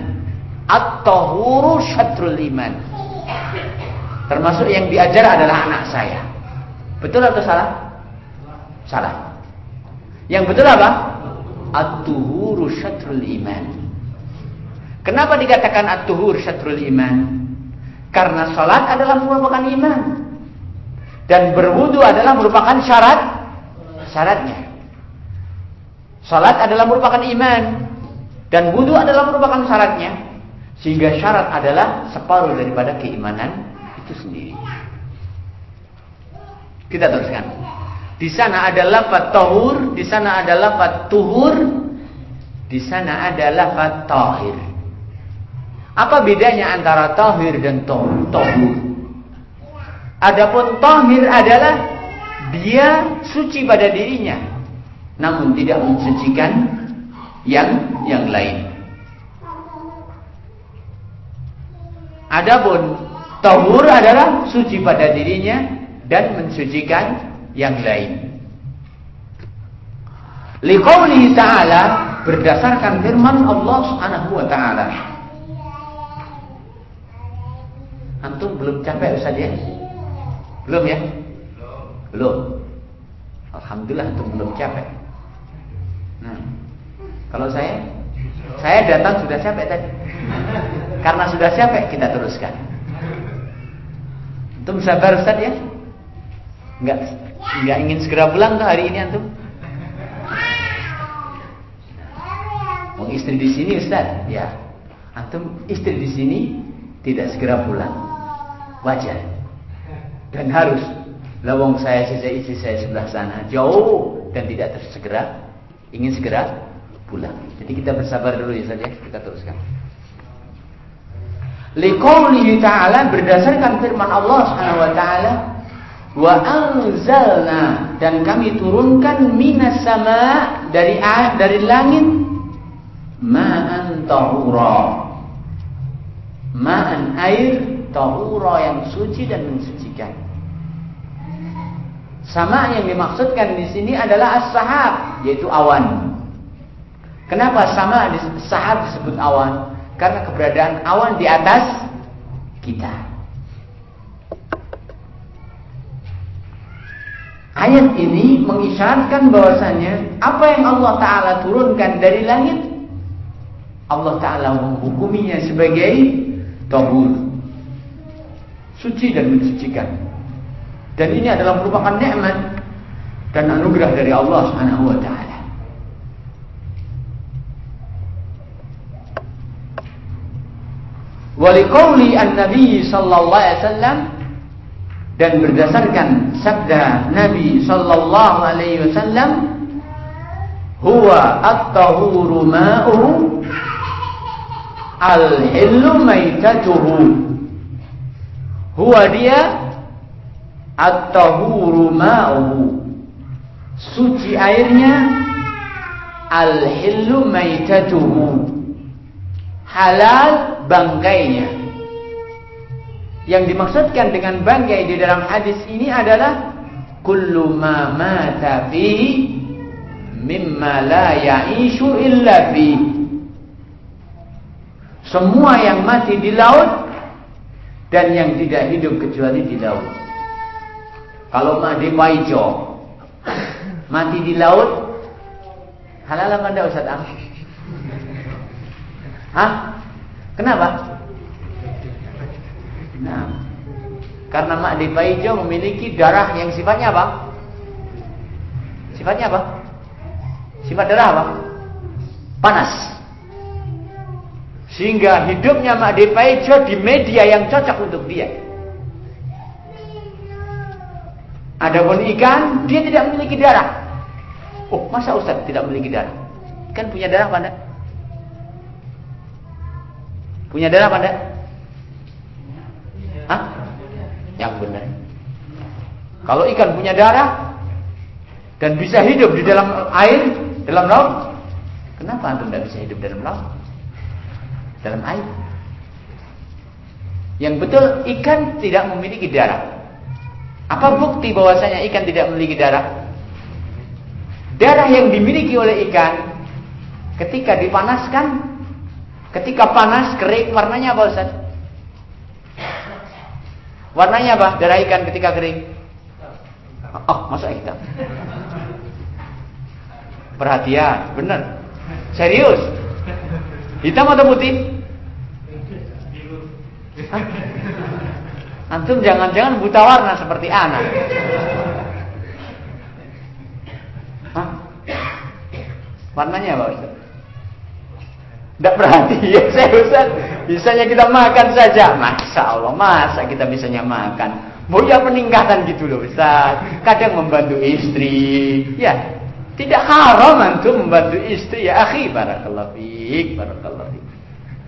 At-tahuru syatrul iman. Termasuk yang diajar adalah anak saya. Betul atau salah? Salah. Yang betul apa? At-tuhuru syatrul iman. Kenapa dikatakan at-tuhur syatrul iman? Karena salat adalah merupakan iman. Dan berwudu adalah merupakan syarat syaratnya. Salat adalah merupakan iman dan wudu adalah merupakan syaratnya. Sehingga syarat adalah separuh daripada keimanan itu sendiri. Kita teruskan. Di sana ada lafaz tahur, di sana ada lafaz tuhur, di sana ada lafaz tahir. Apa bedanya antara tahir dan tohur? Adapun tahir adalah dia suci pada dirinya, namun tidak mensucikan yang yang lain. Adapun tahur adalah suci pada dirinya dan mensucikan yang lain. Liqaulihi ta'ala berdasarkan firman Allah Subhanahu wa taala Antum belum capek Ustaz ya? Belum ya? Belum. Alhamdulillah antum belum capek. Nah, kalau saya saya datang sudah capek tadi. Karena sudah capek kita teruskan. Antum sabar Ustaz ya? Enggak enggak ingin segera pulang ke hari ini antum? Mau istri di sini Ustaz? Ya. Antum istri di sini tidak segera pulang. Wajar. Dan harus. Lawang saya sisa isi saya sebelah sana. Jauh dan tidak tersegera. Ingin segera pulang. Jadi kita bersabar dulu ya saja kita teruskan liqaulihi ta'ala berdasarkan firman Allah Subhanahu wa taala wa anzalna dan kami turunkan minas sama dari dari langit ma'an tahura ma'an air tahura yang suci dan mensucikan. Sama yang dimaksudkan di sini adalah as-sahab, yaitu awan. Kenapa sama sahab disebut awan? Karena keberadaan awan di atas kita. Ayat ini mengisyaratkan bahwasanya apa yang Allah Ta'ala turunkan dari langit Allah Ta'ala menghukuminya sebagai tahur suci dan mensucikan. Dan ini adalah merupakan nikmat dan anugerah dari Allah Subhanahu wa taala. Waliqauli an-nabi sallallahu alaihi wasallam dan berdasarkan sabda Nabi sallallahu alaihi wasallam huwa at-tahuru ma'uhu al-hillu maitatuhu Huwa dia at-tahuru ma'uhu. Suci airnya al-hillu maitatuhu. halal bangkainya. Yang dimaksudkan dengan bangkai di dalam hadis ini adalah kullu ma mata fihi mimma la ya'ishu illa fi. Semua yang mati di laut dan yang tidak hidup kecuali di laut. Kalau mati paijo mati di laut halal apa enggak Ustaz Am? Hah? Kenapa? Nah, karena Mak Paijo memiliki darah yang sifatnya apa? Sifatnya apa? Sifat darah apa? Panas. Sehingga hidupnya Mak Paijo di media yang cocok untuk dia. Adapun ikan, dia tidak memiliki darah. Oh, masa Ustaz tidak memiliki darah? Kan punya darah pada? Punya darah pada? Hah? Yang benar. Kalau ikan punya darah dan bisa hidup di dalam air, dalam laut, kenapa antum tidak bisa hidup dalam laut? Dalam air. Yang betul ikan tidak memiliki darah. Apa bukti bahwasanya ikan tidak memiliki darah? Darah yang dimiliki oleh ikan ketika dipanaskan, ketika panas kering warnanya apa Ustaz? Warnanya apa? Darah ikan ketika kering. Oh, masa hitam? Perhatian, benar. Serius. Hitam atau putih? Hah? Antum jangan-jangan buta warna seperti anak. Hah? Warnanya apa Ustaz? Tidak perhatian [LAUGHS] saya Ustaz. Bisanya kita makan saja. Masa Allah, masa kita bisanya makan. Mau ya peningkatan gitu loh Ustaz. Kadang membantu istri. Ya, tidak haram antum membantu istri ya akhi. Barakallahu fiik, barakallahu fiik.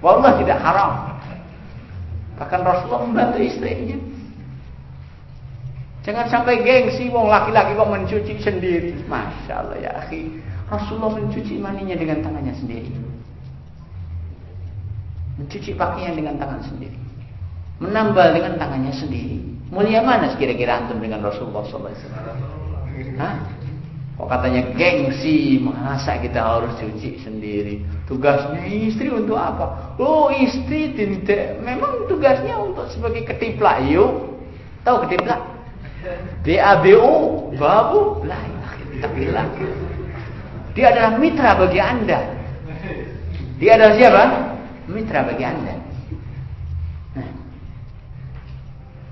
Wallah tidak haram. Bahkan Rasulullah membantu istrinya. Jangan sampai gengsi wong laki-laki kok mencuci sendiri. Masya Allah ya akhi. Rasulullah mencuci maninya dengan tangannya sendiri. Mencuci pakaian dengan tangan sendiri. Menambal dengan tangannya sendiri. Mulia mana kira-kira antum dengan Rasulullah SAW? Hah? Kok katanya gengsi, masa kita harus cuci sendiri? Tugasnya istri untuk apa? Oh istri tidak, memang tugasnya untuk sebagai ketiplak yuk. Tahu ketiplak? DABO, babu, lah, tapi Dia adalah mitra bagi anda. Dia adalah siapa? Mitra bagi Anda. Nah,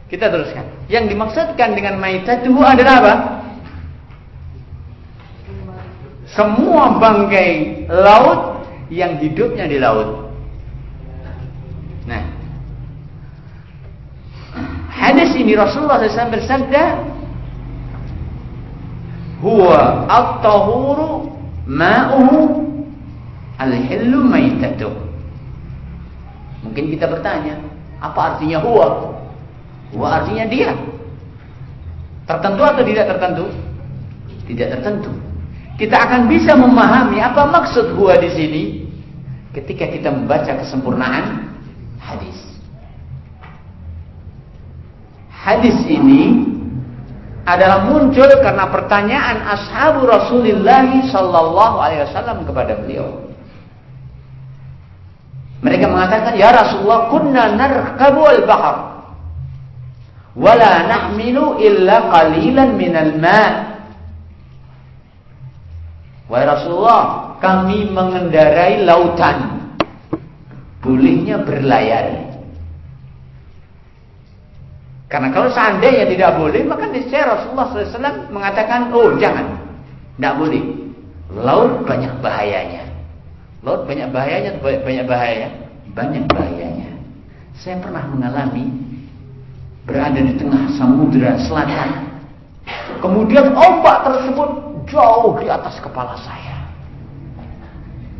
kita teruskan. Yang dimaksudkan dengan maitatuhu adalah apa? Semua bangkai laut yang hidupnya di laut. Nah, hadis ini Rasulullah SAW bersabda, "Huwa at-tahuru ma'uhu al-hillu maitatuhu." Mungkin kita bertanya, apa artinya huwa? Huwa artinya dia. Tertentu atau tidak tertentu? Tidak tertentu. Kita akan bisa memahami apa maksud huwa di sini ketika kita membaca kesempurnaan hadis. Hadis ini adalah muncul karena pertanyaan ashabu Rasulullah sallallahu alaihi wasallam kepada beliau. Mereka mengatakan, "Ya Rasulullah, kunna narkabu al-bahr wala nahmilu illa qalilan minal ma'." Wahai Rasulullah, kami mengendarai lautan. Bolehnya berlayar. Karena kalau seandainya tidak boleh, maka niscaya Rasulullah SAW mengatakan, oh jangan, tidak boleh. Laut banyak bahayanya. Laut banyak bahayanya, banyak bahaya, banyak bahayanya. Saya pernah mengalami berada di tengah samudera selatan. Kemudian ombak tersebut jauh di atas kepala saya.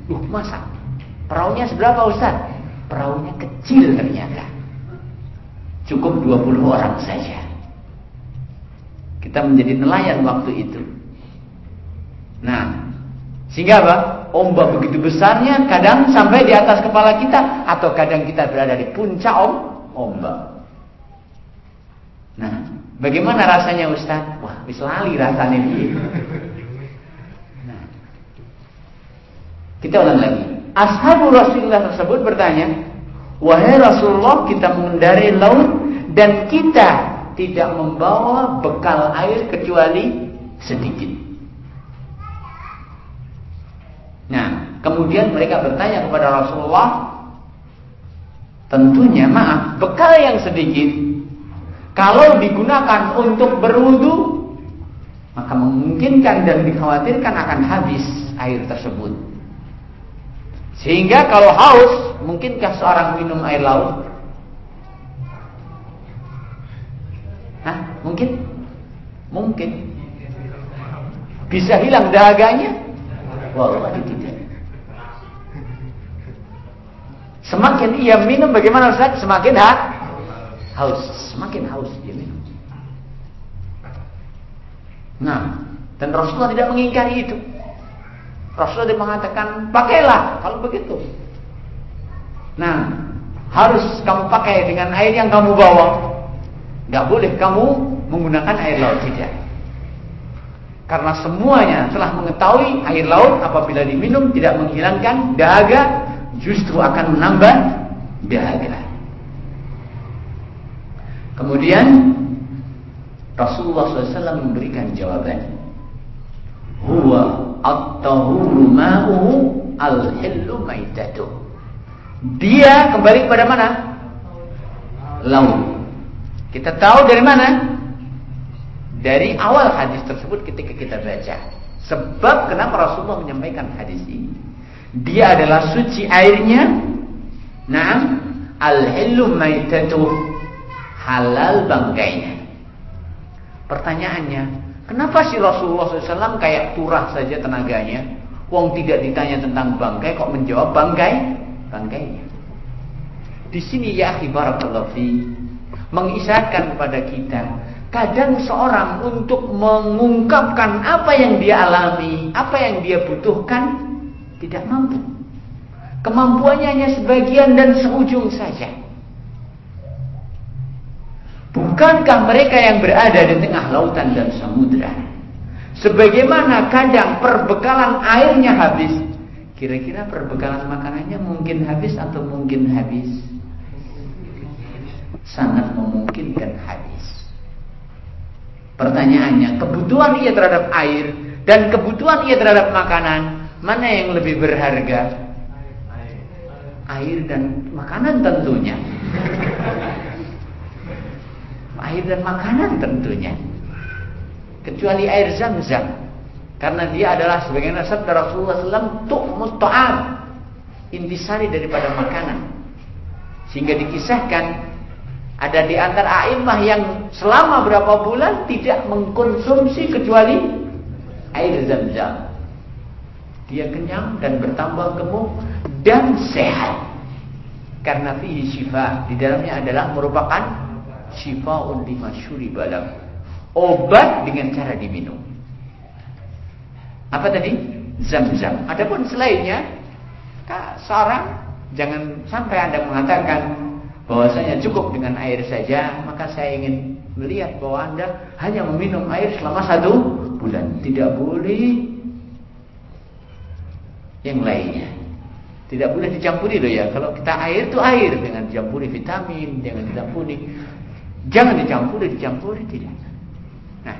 Duh, masa? Perahunya seberapa Ustaz? Perahunya kecil ternyata. Cukup 20 orang saja. Kita menjadi nelayan waktu itu. Nah, sehingga apa? ombak begitu besarnya, kadang sampai di atas kepala kita, atau kadang kita berada di puncak om, ombak. Nah, bagaimana rasanya Ustaz? Wah, bisa lali rasanya ini. Nah, kita ulang lagi. Ashabul Rasulullah tersebut bertanya, Wahai Rasulullah, kita mengendarai laut dan kita tidak membawa bekal air kecuali sedikit. Nah, kemudian mereka bertanya kepada Rasulullah, tentunya maaf, bekal yang sedikit kalau digunakan untuk berwudu maka memungkinkan dan dikhawatirkan akan habis air tersebut. Sehingga kalau haus, mungkinkah seorang minum air laut? Hah? Mungkin? Mungkin. Bisa hilang dahaganya? Wallahi tidak. Semakin ia minum bagaimana Ustaz? Semakin ha? haus, semakin haus dia minum. Nah, dan Rasulullah tidak mengingkari itu. Rasulullah dia mengatakan, pakailah kalau begitu. Nah, harus kamu pakai dengan air yang kamu bawa. Gak boleh kamu menggunakan air laut tidak. Karena semuanya telah mengetahui air laut apabila diminum tidak menghilangkan dahaga, justru akan menambah dahaga. Kemudian Rasulullah SAW memberikan jawaban. Huwa at-tahuru ma'uhu al-hillu maitatuh. Dia kembali kepada mana? Laut. Kita tahu dari mana? Dari awal hadis tersebut ketika kita baca. Sebab kenapa Rasulullah menyampaikan hadis ini? Dia adalah suci airnya. Naam, al-hillu maitatuh. Halal bangkainya. Pertanyaannya, kenapa sih Rasulullah SAW kayak turah saja tenaganya? Wong tidak ditanya tentang bangkai, kok menjawab bangkai? Bangkainya. Di sini ya akhi barakallahu fi mengisahkan kepada kita kadang seorang untuk mengungkapkan apa yang dia alami, apa yang dia butuhkan tidak mampu. Kemampuannya hanya sebagian dan seujung saja. Bukankah mereka yang berada di tengah lautan dan samudra Sebagaimana kadang perbekalan airnya habis Kira-kira perbekalan makanannya mungkin habis atau mungkin habis Sangat memungkinkan habis Pertanyaannya Kebutuhan ia terhadap air Dan kebutuhan ia terhadap makanan Mana yang lebih berharga Air dan makanan tentunya air dan makanan tentunya. Kecuali air zam-zam. Karena dia adalah sebagian sabda Rasulullah SAW tu'mut ta'am. Intisari daripada makanan. Sehingga dikisahkan ada di antara a'immah yang selama berapa bulan tidak mengkonsumsi kecuali air zam-zam. Dia kenyang dan bertambah gemuk dan sehat. Karena fihi syifa. Di dalamnya adalah merupakan Shifa'un lima syuribalam. Obat dengan cara diminum. Apa tadi? Zam-zam. Adapun selainnya, seorang jangan sampai Anda mengatakan bahwasanya cukup dengan air saja, maka saya ingin melihat bahwa Anda hanya meminum air selama satu bulan. Tidak boleh yang lainnya. Tidak boleh dicampuri loh ya. Kalau kita air itu air dengan dicampuri vitamin, dengan dicampuri Jangan dicampuri, dicampuri tidak. Nah,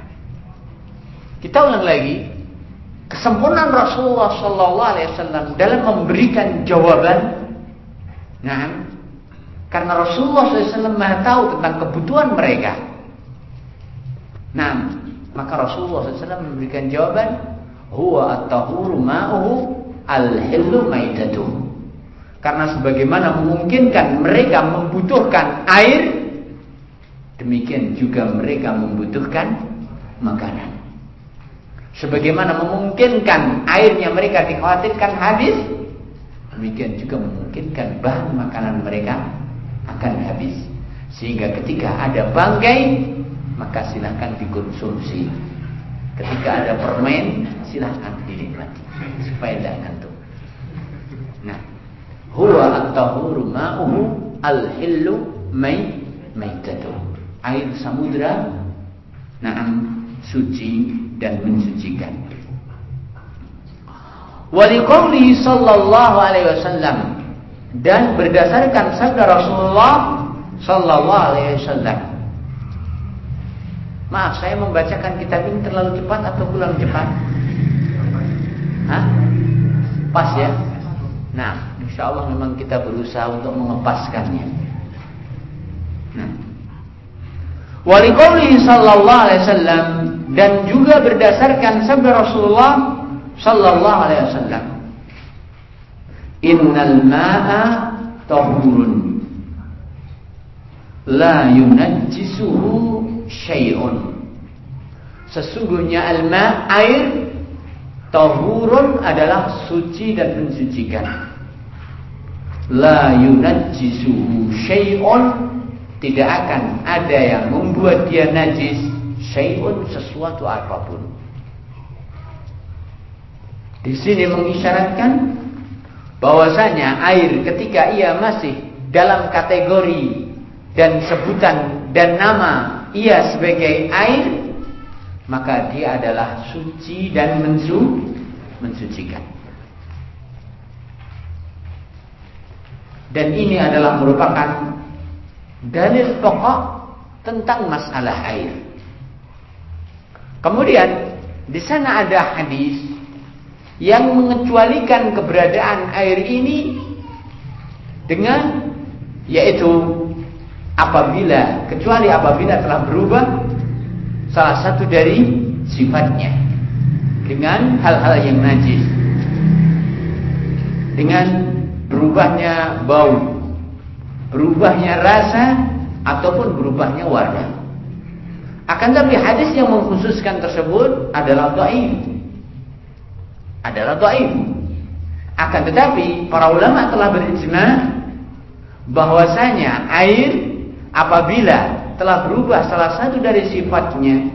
kita ulang lagi kesempurnaan Rasulullah Sallallahu Alaihi Wasallam dalam memberikan jawaban. Nah, karena Rasulullah SAW maha tahu tentang kebutuhan mereka. Nah, maka Rasulullah SAW memberikan jawaban, huwa at-tahuru ma'uhu al-hillu maitatuh. Karena sebagaimana memungkinkan mereka membutuhkan air Demikian juga mereka membutuhkan makanan. Sebagaimana memungkinkan airnya mereka dikhawatirkan habis, demikian juga memungkinkan bahan makanan mereka akan habis. Sehingga ketika ada bangkai, maka silahkan dikonsumsi. Ketika ada permen, silahkan dinikmati supaya tidak ngantuk. huwa at-tahuru ma'uhu al-hillu may maitatu. Air samudra na'am suci dan mensucikan. Waliqaulihi sallallahu alaihi wasallam dan berdasarkan sabda Rasulullah sallallahu alaihi wasallam. Maaf, saya membacakan kitab ini terlalu cepat atau kurang cepat? Hah? Pas ya? Nah, insya Allah memang kita berusaha untuk mengepaskannya. Nah. Waliqaulihi sallallahu alaihi wasallam dan juga berdasarkan sabda Rasulullah sallallahu alaihi wasallam. Innal ma'a tahurun la yunajjisuhu syai'un. Sesungguhnya alma air tahurun adalah suci dan mensucikan. La yunajjisuhu syai'un tidak akan ada yang membuat dia najis syai'un sesuatu apa pun. Di sini mengisyaratkan bahwasanya air ketika ia masih dalam kategori dan sebutan dan nama ia sebagai air maka dia adalah suci dan mensu mensucikan. Dan ini adalah merupakan dalil pokok tentang masalah air. Kemudian di sana ada hadis yang mengecualikan keberadaan air ini dengan yaitu apabila kecuali apabila telah berubah salah satu dari sifatnya. Dengan hal-hal yang najis. Dengan berubahnya bau berubahnya rasa ataupun berubahnya warna. Akan tapi hadis yang mengkhususkan tersebut adalah dhaif adalah dhaif. Akan tetapi para ulama telah berijma bahwasanya air apabila telah berubah salah satu dari sifatnya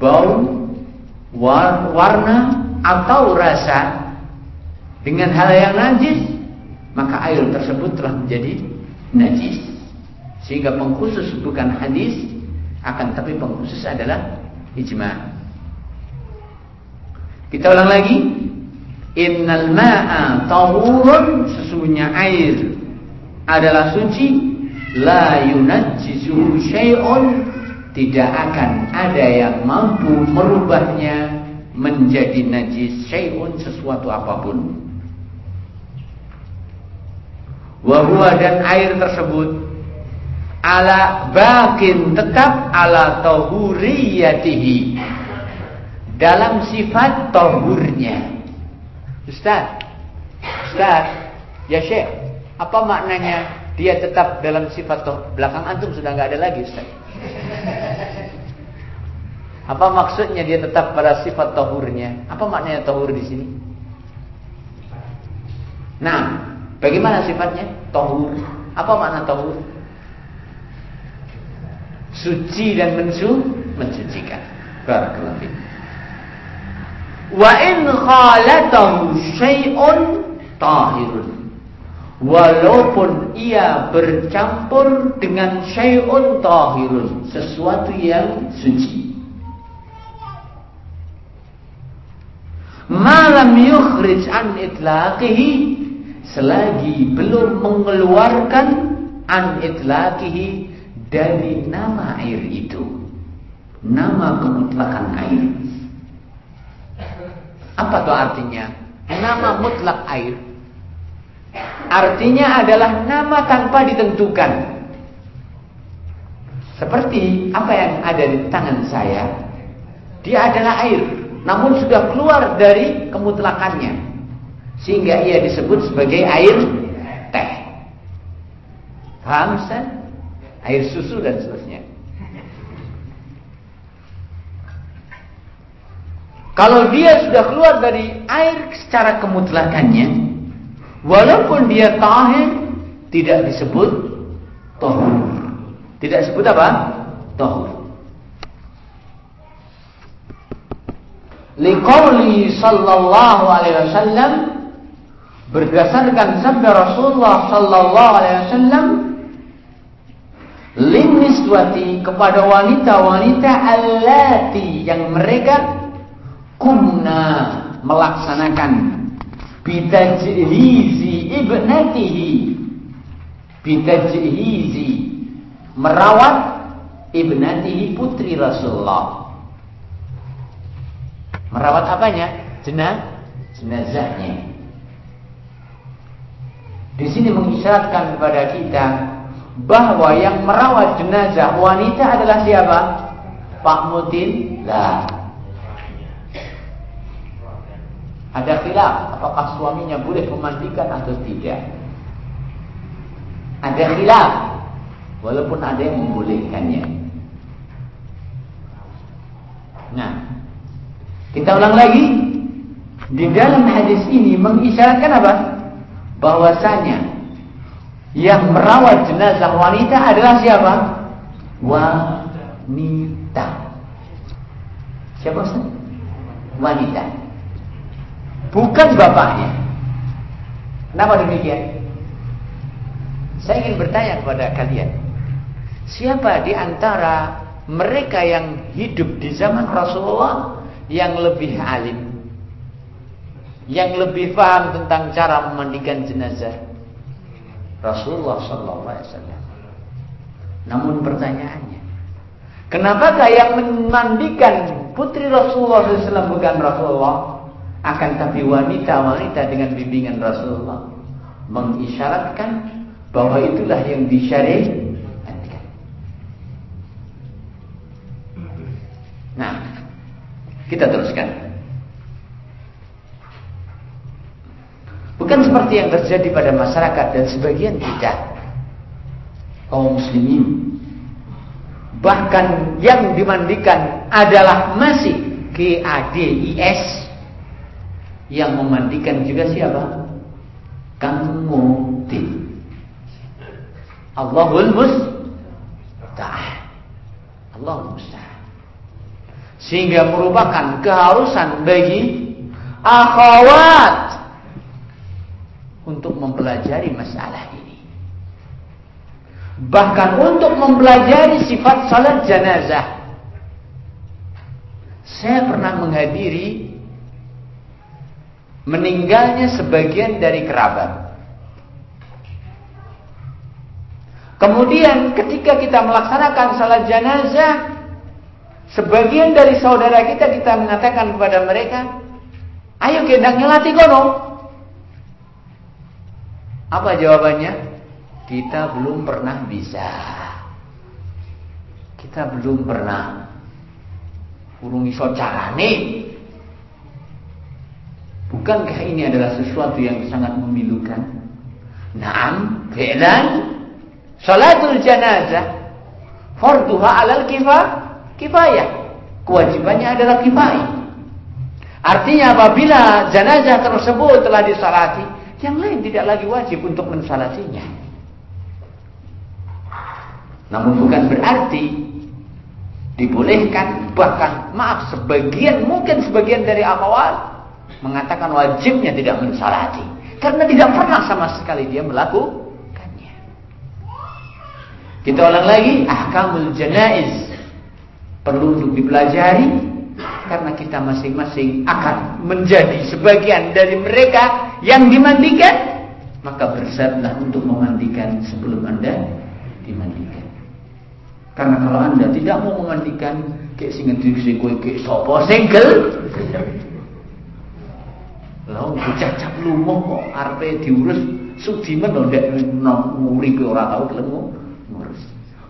bau, warna atau rasa dengan hal yang najis maka air tersebut telah menjadi najis. Sehingga pengkhusus bukan hadis akan tapi pengkhusus adalah ijma kita ulang lagi. Innal ma'a tahurun sesungguhnya air adalah suci. La yunajjizuhu syai'un tidak akan ada yang mampu merubahnya menjadi najis syai'un sesuatu apa pun. Wa dan air tersebut ala bakin tetap ala tahuriyatihi dalam sifat tahurnya Ustaz Ustaz ya Syekh apa maknanya dia tetap dalam sifat toh. Belakang antum sudah nggak ada lagi, Ustaz. Apa maksudnya dia tetap pada sifat tohurnya? Apa maknanya tohur di sini? Nah, bagaimana sifatnya? Tohur. Apa makna tohur? Suci dan mensu, mensucikan. Barakallahu Wa in khalatahu syai'un tahirun. Walaupun ia bercampur dengan syai'un tahirun sesuatu yang suci. Malam yukhrij an itlaqihi selagi belum mengeluarkan an itlaqihi dari nama air itu. Nama kemutlakan air apa tuh artinya nama mutlak air Artinya adalah nama tanpa ditentukan. Seperti apa yang ada di tangan saya. Dia adalah air. Namun sudah keluar dari kemutlakannya. Sehingga ia disebut sebagai air teh. Paham? Air susu dan seterusnya. Kalau dia sudah keluar dari air secara kemutlakannya, Walaupun dia tahir tidak disebut tahur. Tidak disebut apa? Tahur. Liqauli sallallahu alaihi wasallam berdasarkan sabda Rasulullah sallallahu alaihi wasallam liniswati kepada wanita-wanita allati yang mereka kumna melaksanakan bitajhizi ibnatihi bitajhizi merawat ibnatihi putri Rasulullah merawat apanya jenazah jenazahnya di sini mengisyaratkan kepada kita bahwa yang merawat jenazah wanita adalah siapa? Pak Mutin? Lah. Ada khilaf apakah suaminya boleh memandikan atau tidak. Ada khilaf walaupun ada yang membolehkannya. Nah, kita ulang lagi. Di dalam hadis ini mengisyaratkan apa? bahwasanya yang merawat jenazah wanita adalah siapa? Wanita. Siapa Ustaz? Wanita. Bukan bapaknya. Kenapa demikian? Saya ingin bertanya kepada kalian. Siapa di antara mereka yang hidup di zaman Rasulullah yang lebih alim? yang lebih paham tentang cara memandikan jenazah Rasulullah Sallallahu Alaihi Wasallam. Namun pertanyaannya, kenapakah yang memandikan putri Rasulullah SAW bukan Rasulullah, akan tapi wanita-wanita dengan bimbingan Rasulullah mengisyaratkan bahwa itulah yang disyariatkan. Nah, kita teruskan. Bukan seperti yang terjadi pada masyarakat dan sebagian kita kaum muslimin. Bahkan yang dimandikan adalah masih KADIS yang memandikan juga siapa? Kang Mutin. Allahul Musta'an. Allahul Musta'an. Sehingga merupakan keharusan bagi akhwat untuk mempelajari masalah ini. Bahkan untuk mempelajari sifat salat jenazah. Saya pernah menghadiri meninggalnya sebagian dari kerabat. Kemudian ketika kita melaksanakan salat jenazah, sebagian dari saudara kita kita mengatakan kepada mereka, "Ayo kita ngelatih kono." Apa jawabannya? Kita belum pernah bisa. Kita belum pernah. Urung iso carane. Bukankah ini adalah sesuatu yang sangat memilukan? Naam, fi'lan salatul janazah farduha alal kifah kifayah. Kewajibannya adalah kifayah. Artinya apabila jenazah tersebut telah disalati, yang lain tidak lagi wajib untuk mensalatinya. Namun bukan berarti dibolehkan bahkan maaf sebagian mungkin sebagian dari akhwat mengatakan wajibnya tidak mensalati. Karena tidak pernah sama sekali dia melakukannya. Kita ulang lagi ahkamul janaiz. Perlu untuk dipelajari karena kita masing-masing akan menjadi sebagian dari mereka yang dimandikan maka bersiaplah untuk memandikan sebelum anda dimandikan. Karena kalau anda tidak mau memandikan kayak sing ngendi kowe kayak sapa single Lah bocah cap lumo kok arepe diurus sudimen lho ndek nguripe ora tau gelem ngurus.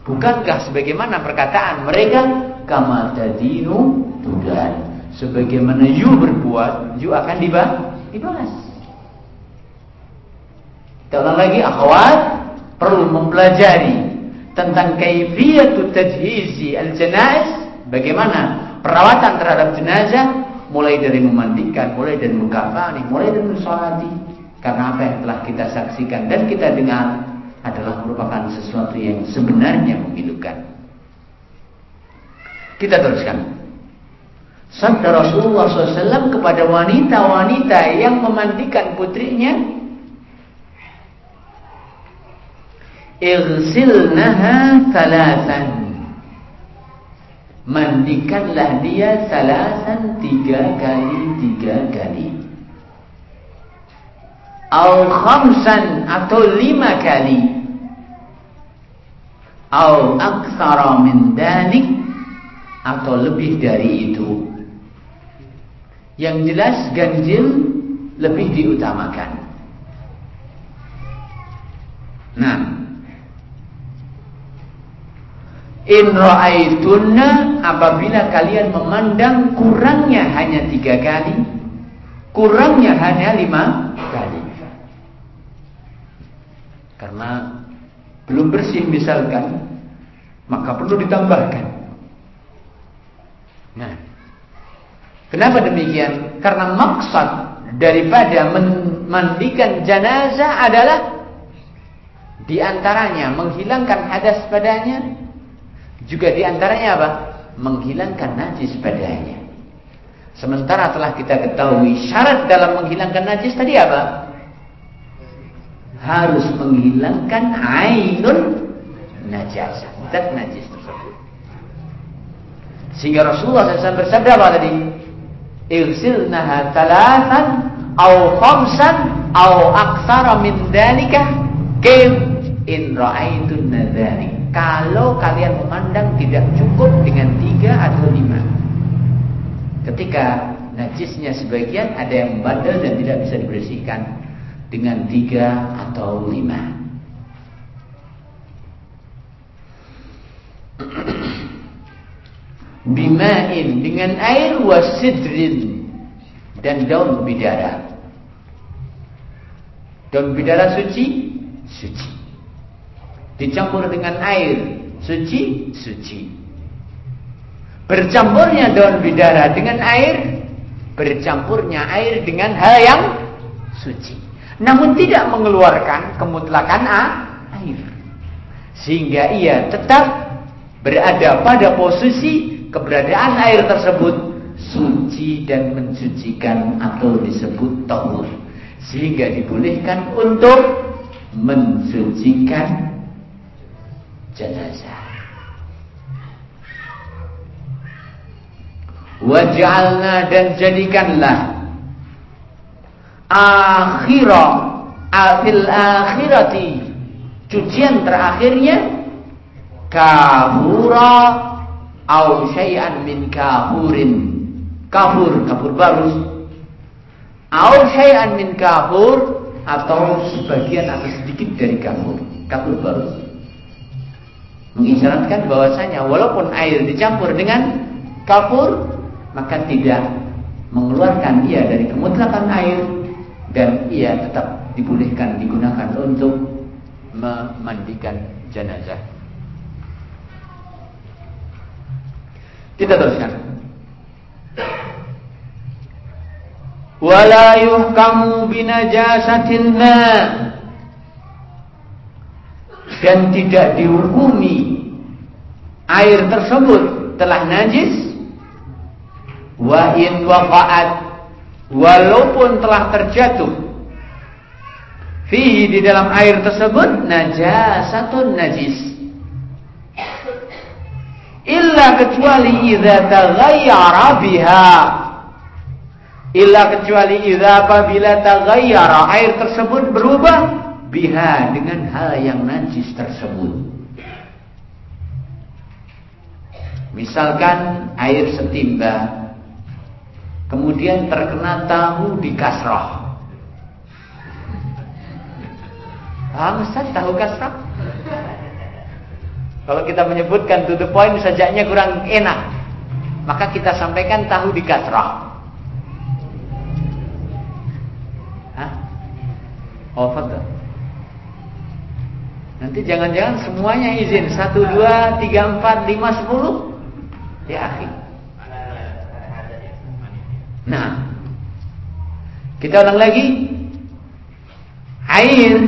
Bukankah sebagaimana perkataan mereka kama tadinu tudan. Sebagaimana you berbuat, you akan dibalas. Kita ulang lagi, akhwat perlu mempelajari tentang kaifiyatu tajhizi al-janaiz, bagaimana perawatan terhadap jenazah mulai dari memandikan, mulai dari mengkafani, mulai dari mensolati. Karena apa yang telah kita saksikan dan kita dengar adalah merupakan sesuatu yang sebenarnya memilukan. Kita teruskan. Sabda Rasulullah SAW kepada wanita-wanita yang memandikan putrinya. Irsilnaha thalathan. Mandikanlah dia salasan tiga kali tiga kali. Al khamsan atau lima kali. Al aktsara min dalik atau lebih dari itu. Yang jelas ganjil lebih diutamakan. Nah, In ra'aitunna apabila kalian memandang kurangnya hanya tiga kali, kurangnya hanya lima kali. Karena belum bersih misalkan, maka perlu ditambahkan. Nah, kenapa demikian? Karena maksud daripada memandikan jenazah adalah di antaranya menghilangkan hadas padanya juga di antaranya apa? Menghilangkan najis padanya. Sementara telah kita ketahui syarat dalam menghilangkan najis tadi apa? Harus menghilangkan ainun najasa, zat najis tersebut. Sehingga Rasulullah SAW bersabda apa tadi? Irsilnaha talatan au khamsan au aksara min dalika kif in ra'aitun nadhalik kalau kalian memandang tidak cukup dengan tiga atau lima. Ketika najisnya sebagian ada yang membandel dan tidak bisa dibersihkan dengan tiga atau lima. [CLEARS THROAT] Bimain dengan air wasidrin dan daun bidara. Daun bidara suci, suci dicampur dengan air suci suci. Bercampurnya daun bidara dengan air bercampurnya air dengan hal yang suci. Namun tidak mengeluarkan kemutlakan air. Sehingga ia tetap berada pada posisi keberadaan air tersebut suci dan mensucikan atau disebut tahur sehingga dibolehkan untuk mensucikan jenazah. Waj'alna dan jadikanlah akhirah afil akhirati cucian terakhirnya kafura au syai'an min kafurin. Kafur kafur baru. Au syai'an min kafur atau sebagian atau sedikit dari kafur kafur baru mengisyaratkan bahwasanya walaupun air dicampur dengan kapur maka tidak mengeluarkan ia dari kemutlakan air dan ia tetap dibolehkan digunakan untuk memandikan jenazah. Kita teruskan. Wala yuhkamu binajasatil ma' dan tidak dihukumi. Air tersebut telah najis. Wa in waqa'at walaupun telah terjatuh fihi di dalam air tersebut najasatun najis. Illa kecuali idza taghayyara biha. Illa kecuali idza apabila taghayyara air tersebut berubah biha dengan hal yang najis tersebut. Misalkan air setimba kemudian terkena tahu di kasroh. Paham Ustaz tahu kasroh? Kalau kita menyebutkan to the point sajaknya kurang enak. Maka kita sampaikan tahu di kasroh. Hah? Oh, betul. Nanti jangan-jangan semuanya izin. Satu, dua, tiga, empat, lima, sepuluh. Ya akhir. Nah. Kita ulang lagi. Air.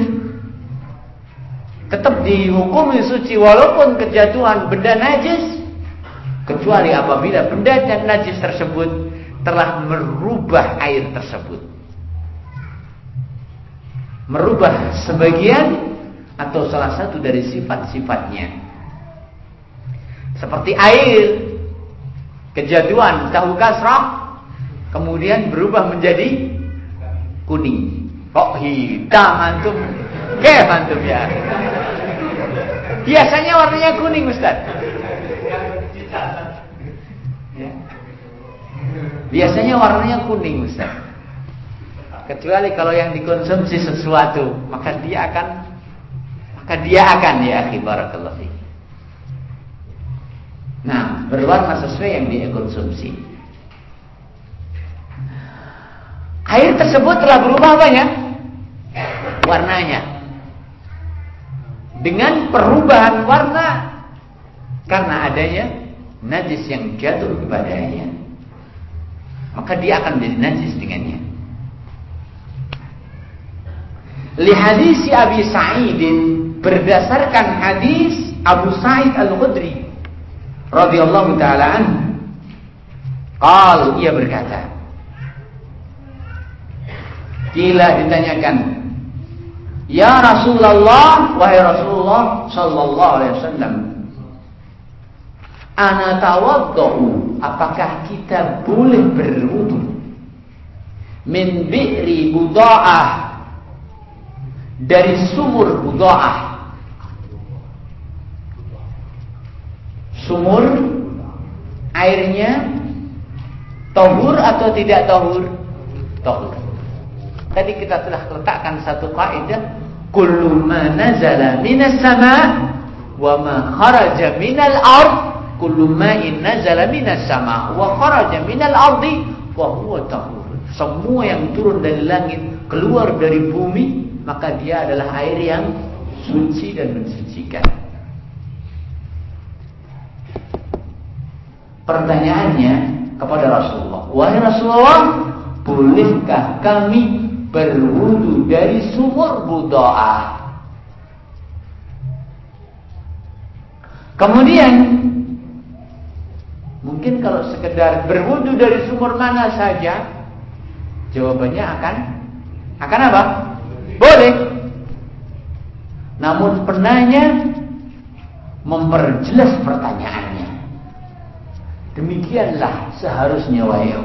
Tetap dihukum suci walaupun kejatuhan benda najis. Kecuali apabila benda dan najis tersebut telah merubah air tersebut. Merubah sebagian atau salah satu dari sifat-sifatnya. Seperti air, kejatuhan tahu kasrah, kemudian berubah menjadi kuning. Kok hitam antum? Kayak antum ya. Biasanya warnanya kuning Ustaz. Ya. Biasanya warnanya kuning Ustaz. Kecuali kalau yang dikonsumsi sesuatu, maka dia akan maka dia akan ya akhi barakallahu. Nah, berwarna sesuai yang dia konsumsi. Air tersebut telah berubah banyak warnanya. Dengan perubahan warna karena adanya najis yang jatuh kepadanya. Maka dia akan menjadi najis dengannya. Li hadis Abi Sa'idin berdasarkan hadis Abu Sa'id Al-Khudri radhiyallahu taala anhu. Qal ia berkata, Kila ditanyakan, Ya Rasulullah, wahai Rasulullah sallallahu alaihi wasallam. Ana apakah kita boleh berwudu min bi'ri buda'ah dari sumur buda'ah sumur airnya tohur atau tidak tohur tohur Tadi kita telah letakkan satu kaidah, kullu ma nazala minas sama wa ma kharaja minal ard, kullu ma'in nazala minas sama wa kharaja minal ardi fa huwa tahur. Semua yang turun dari langit keluar dari bumi, maka dia adalah air yang suci dan mensucikan. Pertanyaannya kepada Rasulullah, "Wahai Rasulullah, bolehkah kami berwudu dari sumur budoa. Kemudian mungkin kalau sekedar berwudu dari sumur mana saja, jawabannya akan akan apa? Boleh. Namun penanya memperjelas pertanyaannya. Demikianlah seharusnya wahai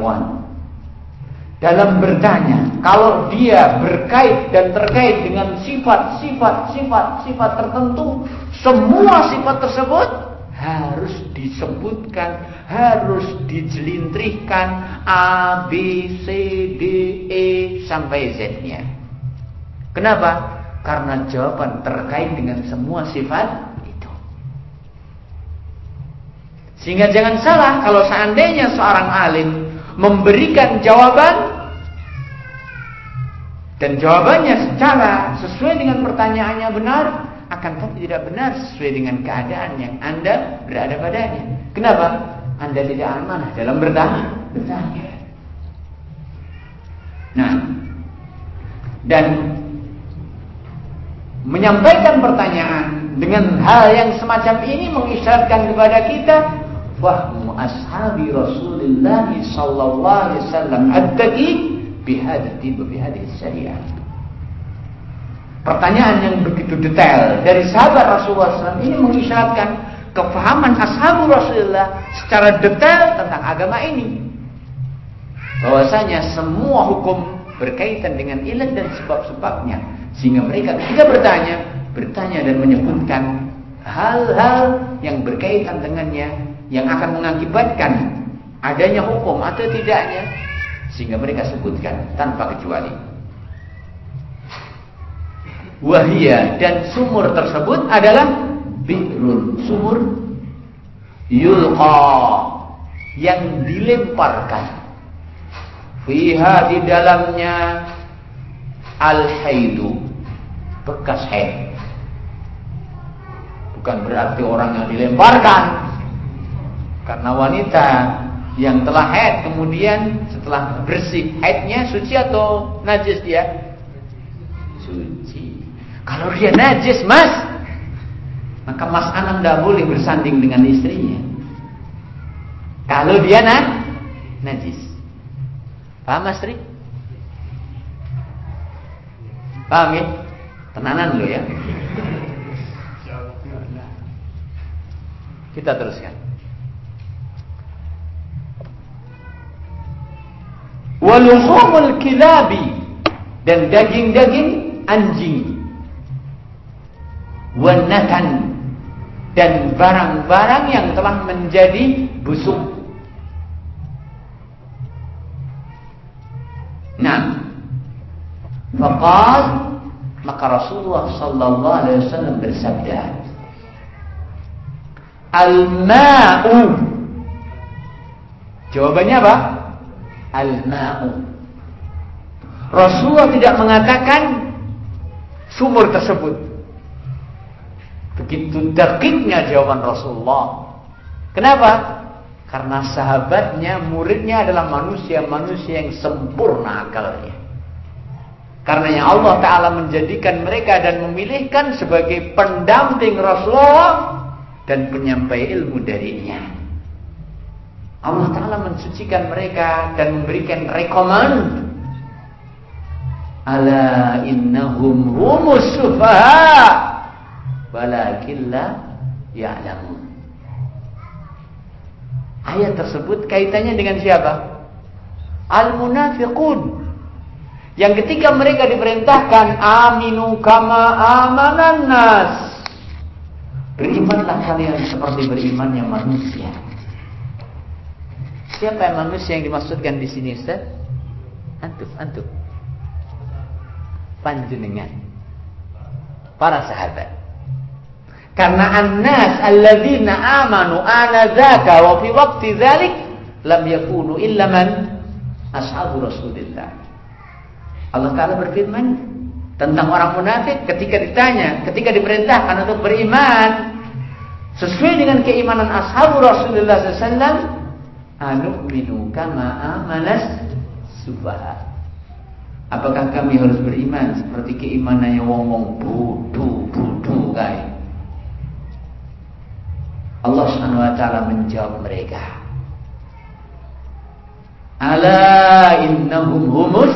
dalam bertanya kalau dia berkait dan terkait dengan sifat-sifat sifat-sifat tertentu semua sifat tersebut harus disebutkan harus dijelintrihkan A B C D E sampai Z-nya. Kenapa? Karena jawaban terkait dengan semua sifat itu sehingga jangan salah kalau seandainya seorang alim memberikan jawaban dan jawabannya secara sesuai dengan pertanyaannya benar akan tapi tidak benar sesuai dengan keadaan yang Anda berada padanya. Kenapa? Anda tidak amanah dalam bertanya. bertanya. Nah, dan menyampaikan pertanyaan dengan hal yang semacam ini mengisyaratkan kepada kita fahmu ashabi Rasulullah sallallahu alaihi wasallam ad-daqiq bihadati bihadati syariah. Pertanyaan yang begitu detail dari sahabat Rasulullah SAW ini mengisyaratkan kefahaman ashabu Rasulullah secara detail tentang agama ini. Bahwasanya semua hukum berkaitan dengan ilat dan sebab-sebabnya. Sehingga mereka ketika bertanya, bertanya dan menyebutkan hal-hal yang berkaitan dengannya yang akan mengakibatkan adanya hukum atau tidaknya sehingga mereka sebutkan tanpa kecuali. Wahia dan sumur tersebut adalah bi'run sumur yulqa yang dilemparkan. Fiha di dalamnya al haidu bekas haid. Bukan berarti orang yang dilemparkan karena wanita yang telah haid kemudian setelah bersih haidnya suci atau najis dia? Suci. Kalau dia najis, Mas, maka Mas Anam tidak boleh bersanding dengan istrinya. Kalau dia nan najis. Paham Mas Tri? Paham ya? Tenanan lo ya. Kita teruskan. Waluhumul kilabi dan daging-daging anjing. Wanatan dan barang-barang yang telah menjadi busuk. Nah, faqal maka Rasulullah sallallahu alaihi wasallam bersabda, Al-ma'u. Jawabannya apa? Al-ma'u. Rasulullah tidak mengatakan sumur tersebut. Begitu dakiknya jawaban Rasulullah. Kenapa? Karena sahabatnya, muridnya adalah manusia-manusia yang sempurna akalnya. Karena yang Allah Ta'ala menjadikan mereka dan memilihkan sebagai pendamping Rasulullah dan penyampai ilmu darinya. Allah Ta'ala mensucikan mereka dan memberikan rekomend. Ala innahum humus sufaha walakin la ya'lamun. Ayat tersebut kaitannya dengan siapa? Al-munafiqun. Yang ketika mereka diperintahkan aminu kama amanan nas Berimanlah kalian seperti berimannya manusia. Siapa manusia yang dimaksudkan di sini, Ustaz? Antum, antum. Panjenengan. Para sahabat. Karena annas alladzina amanu anadzaka wa fi waqti dzalik lam yakunu illa man ashabu Rasulillah. Allah Taala berfirman, tentang orang munafik ketika ditanya, ketika diperintahkan untuk beriman sesuai dengan keimanan ashabu Rasulullah SAW, anu'minu kama amanas subah. Apakah kami harus beriman seperti keimanannya wong-wong bodoh bodoh guys? Allah Subhanahu wa taala menjawab mereka. Ala innahum humus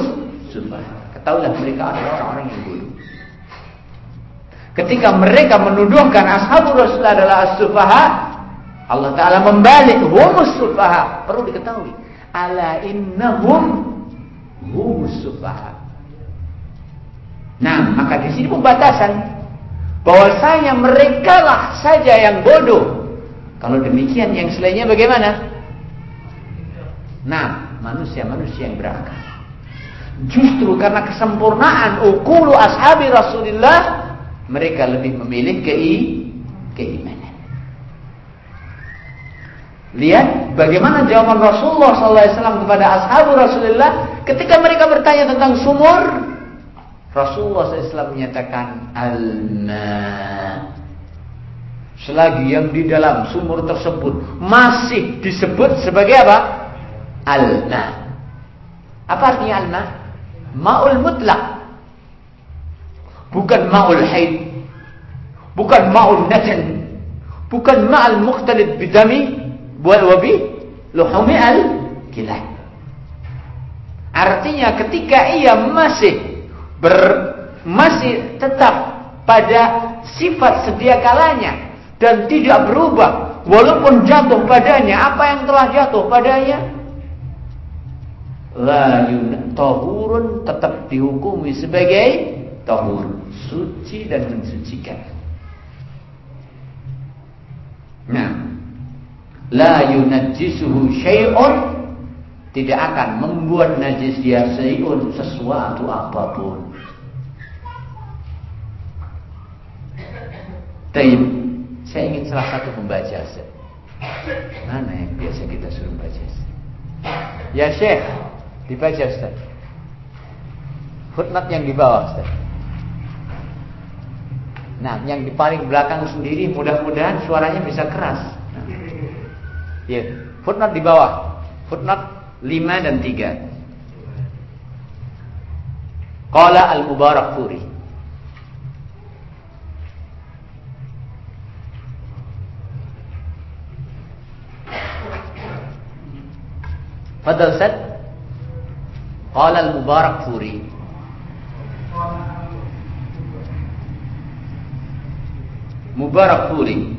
subah. Ketahuilah mereka adalah orang-orang yang bodoh. Ketika mereka menuduhkan ashabul Rasul adalah as-sufaha, Allah Ta'ala membalik humus sufaha. Perlu diketahui. Ala innahum humus sufaha. Nah, maka di sini pembatasan bahwasanya mereka lah saja yang bodoh. Kalau demikian yang selainnya bagaimana? Nah, manusia-manusia yang berakal. Justru karena kesempurnaan ukulu ashabi Rasulullah, mereka lebih memilih kei keimanan. Lihat bagaimana jawaban Rasulullah SAW kepada ashabu Rasulullah ketika mereka bertanya tentang sumur. Rasulullah SAW menyatakan al-ma. Selagi yang di dalam sumur tersebut masih disebut sebagai apa? Al-ma. Apa artinya al-ma? Ma'ul mutlak. Bukan ma'ul haid. Bukan ma'ul natan. Bukan ma'al muqtalid bidami buat wabi luhumi al kilai. Artinya ketika ia masih ber masih tetap pada sifat sedia kalanya dan tidak berubah walaupun jatuh padanya apa yang telah jatuh padanya la tahurun tetap dihukumi sebagai tahur, suci dan mensucikan. Nah, la yunajjisuhu syai'un tidak akan membuat najis dia syai'un sesuatu apa pun. Taib, saya ingin salah satu pembaca. Mana yang biasa kita suruh baca? Ya Syekh, Dibaca Ustaz. Footnote yang di bawah Ustaz. Nah, yang di paling belakang sendiri mudah-mudahan suaranya bisa keras. Ya, footnote di bawah. Footnote 5 dan 3. Qala al-Mubarak Furi. Fadal Ustaz. Qala al-Mubarak Furi Mubarak Furi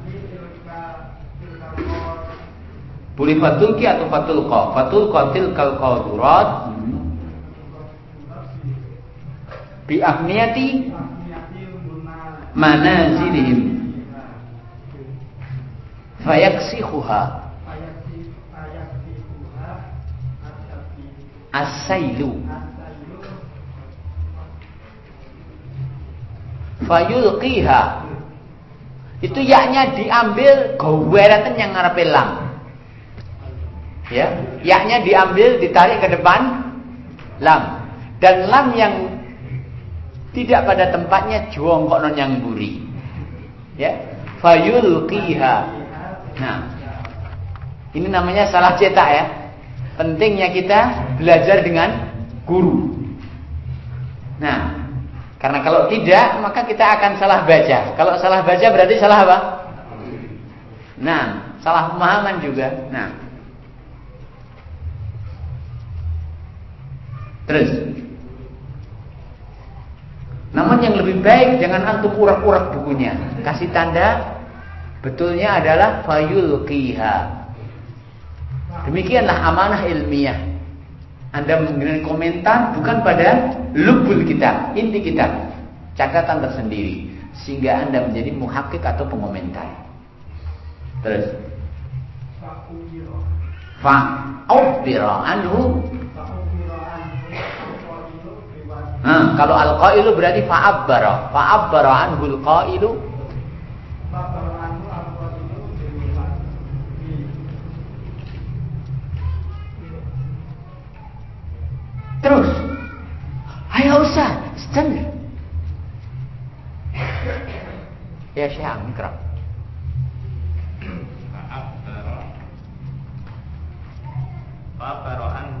boleh fatulki atau fatulqa fatulqa tilkal qadurat bi ahmiyati manazilihim. Fayaksihuha as-sailu fayulqiha. Itu yaknya diambil gaweratan yang ngarepe lam ya. Yaknya diambil ditarik ke depan. Lam. Dan lam yang tidak pada tempatnya jongkok non yang buri. Ya. Fayulqiha. Nah. Ini namanya salah cetak ya. Pentingnya kita belajar dengan guru. Nah. Karena kalau tidak, maka kita akan salah baca. Kalau salah baca berarti salah apa? Nah, salah pemahaman juga. Nah. Terus. Namun yang lebih baik jangan antum urak-urak bukunya. Kasih tanda betulnya adalah fayul kiha. Demikianlah amanah ilmiah. Anda mengirim komentar bukan pada lubul kita, inti kita, catatan tersendiri, sehingga Anda menjadi muhakik atau pengomentar. Terus. Fa'ubira anhu. Nah, kalau al-qailu berarti fa'abbara. Fa'abbara anhul qailu. Terus. Ayo usah, stand. Ya Syekh ah, Angkram. Fa'abbara. Fa'abbara anhu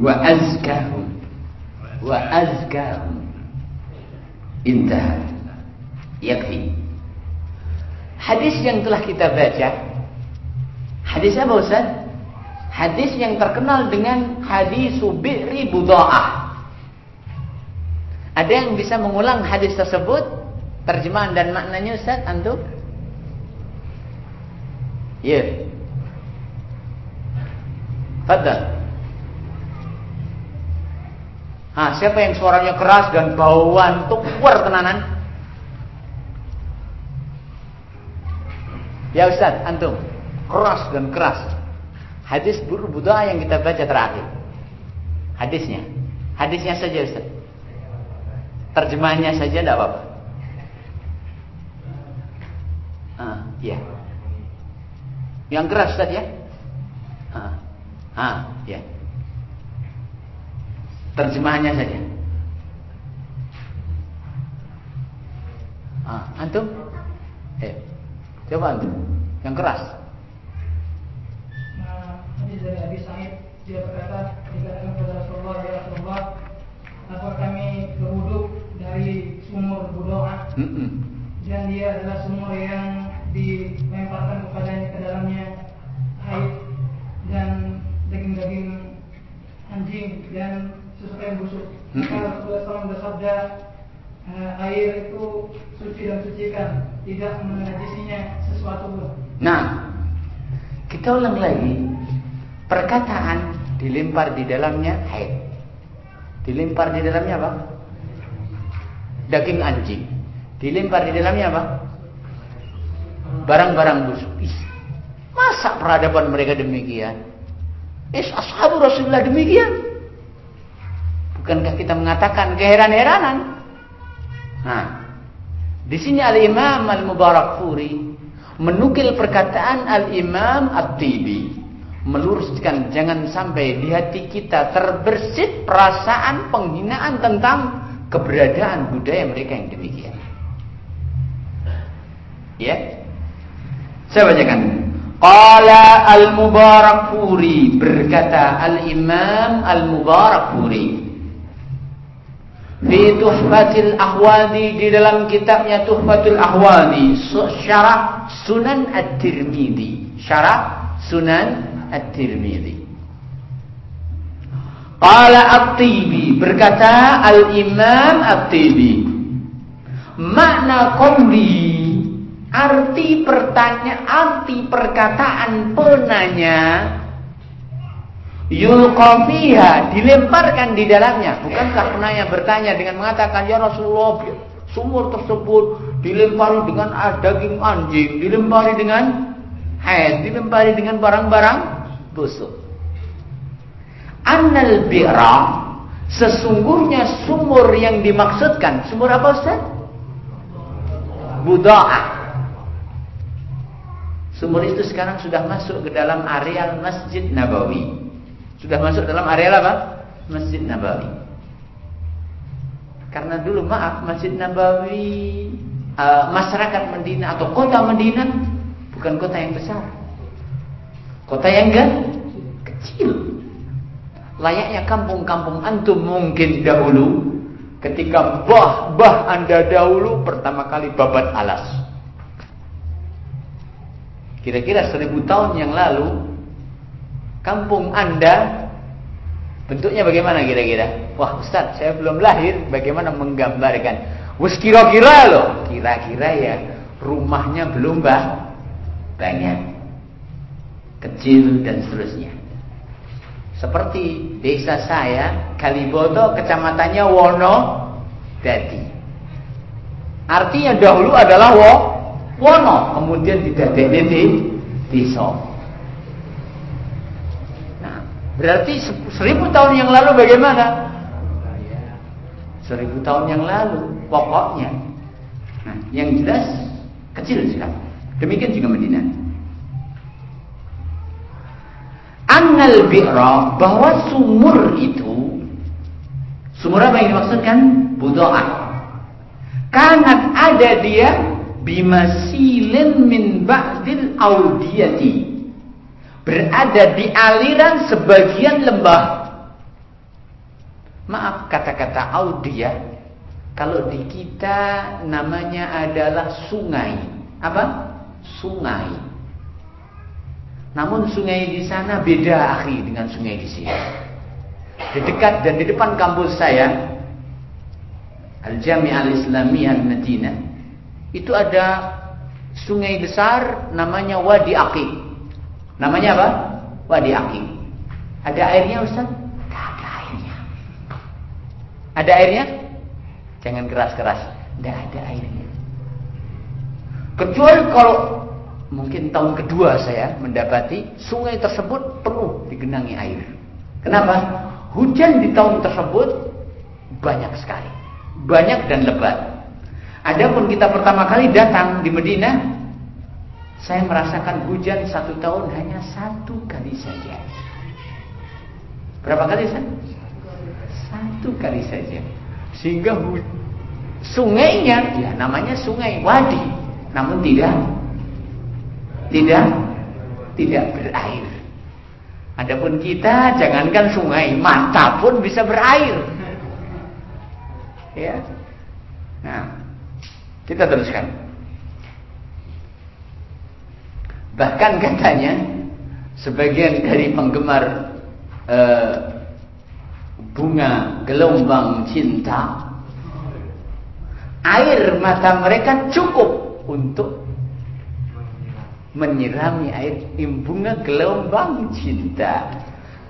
wa azkahum. Wa azkahum. Intah yakfi. Hadis yang telah kita baca. Hadis apa Ustaz? hadis yang terkenal dengan hadis bi'ri budha'ah ada yang bisa mengulang hadis tersebut? Terjemahan dan maknanya Ustaz antum? ya. Yeah. Fadal. Ah, siapa yang suaranya keras dan bauan keluar tenanan? Ya Ustaz, antum. Keras dan keras. Hadis buru buddha yang kita baca terakhir. Hadisnya. Hadisnya saja Ustaz. Terjemahannya saja tidak apa-apa. Ah, iya. Yang keras Ustaz ya? Ah, ah, ya. Terjemahannya saja. Ah, antum? Eh, coba antum. Yang keras. Nah, hadis dari Abi Sa'id dia berkata dikatakan kepada Rasulullah ya Rasulullah apa kami berwuduk dari sumur budoa Mm-mm. dan dia adalah sumur yang dilemparkan kepadanya ke dalamnya air dan daging-daging anjing dan sesuatu yang busuk. Maka. Rasulullah SAW bersabda "Eh, air itu suci dan sucikan, tidak menajisinya sesuatu pun. Nah, kita ulang lagi. Perkataan dilempar di dalamnya haid. Dilempar di dalamnya apa? Daging anjing. Dilempar di dalamnya apa? Barang-barang busuk. Ih, masa peradaban mereka demikian? Is ashabu Rasulullah demikian? Bukankah kita mengatakan keheran-heranan? Nah, di sini Al-Imam Al-Mubarakfuri menukil perkataan Al-Imam At-Tibi meluruskan jangan sampai di hati kita terbersit perasaan penghinaan tentang keberadaan budaya mereka yang demikian. Ya. Saya bacakan. Qala Al-Mubarakfuri berkata Al-Imam Al-Mubarakfuri fi Tuhfatil Ahwadi di dalam kitabnya Tuhfatul Ahwadi syarah Sunan At-Tirmidzi syarah Sunan At-Tirmidzi Qala At-Tibi. Berkata Al-Imam At-Tibi makna qawli arti pertanyaan arti perkataan penanya yulqafiha dilemparkan di dalamnya. Bukankah penanya bertanya dengan mengatakan ya Rasulullah sumur tersebut dilempari dengan daging anjing dilempari dengan haid dilempari dengan barang-barang busuk. Annal bi'ra sesungguhnya sumur yang dimaksudkan sumur apa Ustaz? Buda'ah sumur itu sekarang sudah masuk ke dalam areal Masjid Nabawi sudah masuk dalam area apa? Masjid Nabawi. Karena dulu maaf Masjid Nabawi uh, masyarakat Medina atau kota Medina bukan kota yang besar. Kota yang enggak kecil. Layaknya kampung-kampung antum mungkin dahulu ketika bah-bah Anda dahulu pertama kali babat alas. Kira-kira seribu tahun yang lalu kampung Anda bentuknya bagaimana kira-kira? Wah Ustaz, saya belum lahir, bagaimana menggambarkan? Wes kira-kira loh, kira-kira ya rumahnya belum bah, banyak, kecil dan seterusnya. Seperti desa saya, Kaliboto, kecamatannya Wono, Dadi. Artinya dahulu adalah wo, Wono, kemudian didadekne di desa. Berarti seribu tahun yang lalu bagaimana? Seribu tahun yang lalu pokoknya. Nah, yang jelas kecil sekali. Demikian juga Medina. Annal bi'ra bahwa sumur itu sumur apa yang dimaksudkan? Budoah. Kanat ada dia bimasilin min ba'dil audiyati berada di aliran sebagian lembah. Maaf kata-kata audia, kalau di kita namanya adalah sungai. Apa? Sungai. Namun sungai di sana beda akhi dengan sungai di sini. Di dekat dan di depan kampus saya, Al-Jami' Al-Islamiyah Al-Madinah, itu ada sungai besar namanya Wadi Aqiq. Namanya apa? Wadi Aking. Ada airnya Ustaz? Tidak ada airnya. Ada airnya? Jangan keras-keras. Tidak ada airnya. Kecuali kalau mungkin tahun kedua saya mendapati sungai tersebut penuh digenangi air. Kenapa? Hujan di tahun tersebut banyak sekali. Banyak dan lebat. Adapun kita pertama kali datang di Medina, saya merasakan hujan satu tahun hanya satu kali saja. Berapa kali saja? Satu kali saja. Sehingga sungainya, ya namanya sungai wadi, namun tidak tidak tidak berair. Adapun kita jangankan sungai, mata pun bisa berair. Ya. Nah, kita teruskan. Bahkan katanya sebagian dari penggemar uh, bunga gelombang cinta air mata mereka cukup untuk menyirami air bunga gelombang cinta.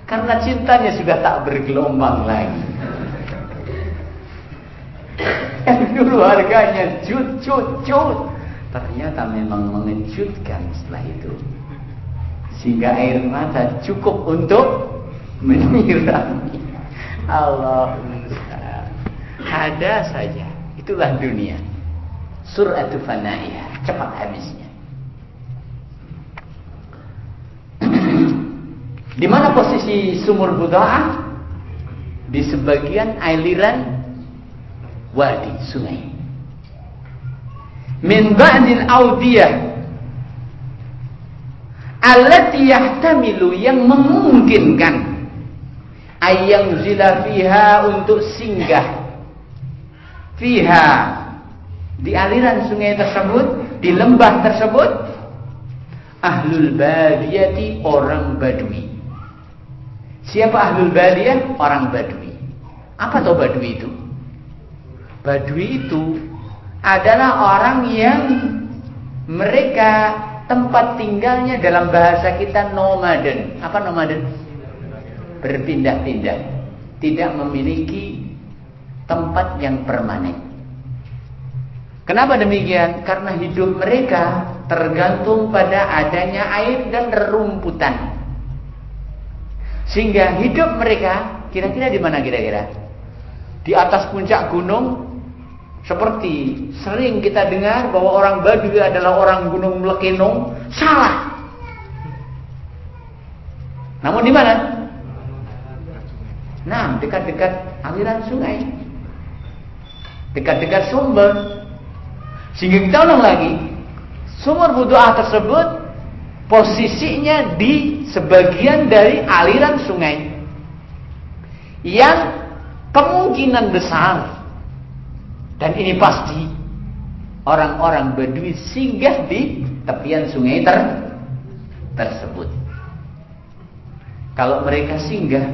Karena cintanya sudah tak bergelombang lagi. Yang [LAUGHS] dulu harganya cut cut cut ternyata memang mengejutkan setelah itu sehingga air mata cukup untuk menyirami Allah Ada saja. Itulah dunia. Suratu fanaiyah. Cepat habisnya. [CLEARS THROAT] Di mana posisi sumur buda'ah? Di sebagian aliran wadi sungai. Min ba'dil audiyah allati yahtamilu yang memungkinkan. Ayang zila fiha untuk singgah. Fiha. Di aliran sungai tersebut di lembah tersebut ahlul badiyati orang badui. Siapa ahlul badiyah? Orang badui. Apa tuh badui itu? Badui itu adalah orang yang mereka tempat tinggalnya dalam bahasa kita nomaden apa nomaden berpindah-pindah tidak memiliki tempat yang permanen. Kenapa demikian? Karena hidup mereka tergantung pada adanya air dan rerumputan. Sehingga hidup mereka kira-kira di mana kira-kira? Di atas puncak gunung seperti sering kita dengar bahwa orang Baduy adalah orang gunung Melekenong, salah. Namun di mana? Nah, dekat-dekat aliran sungai dekat-dekat sumber. Sehingga kita ulang lagi, sumur budu'ah tersebut posisinya di sebagian dari aliran sungai yang kemungkinan besar dan ini pasti orang-orang Badui singgah di tepian sungai ter tersebut. Kalau mereka singgah,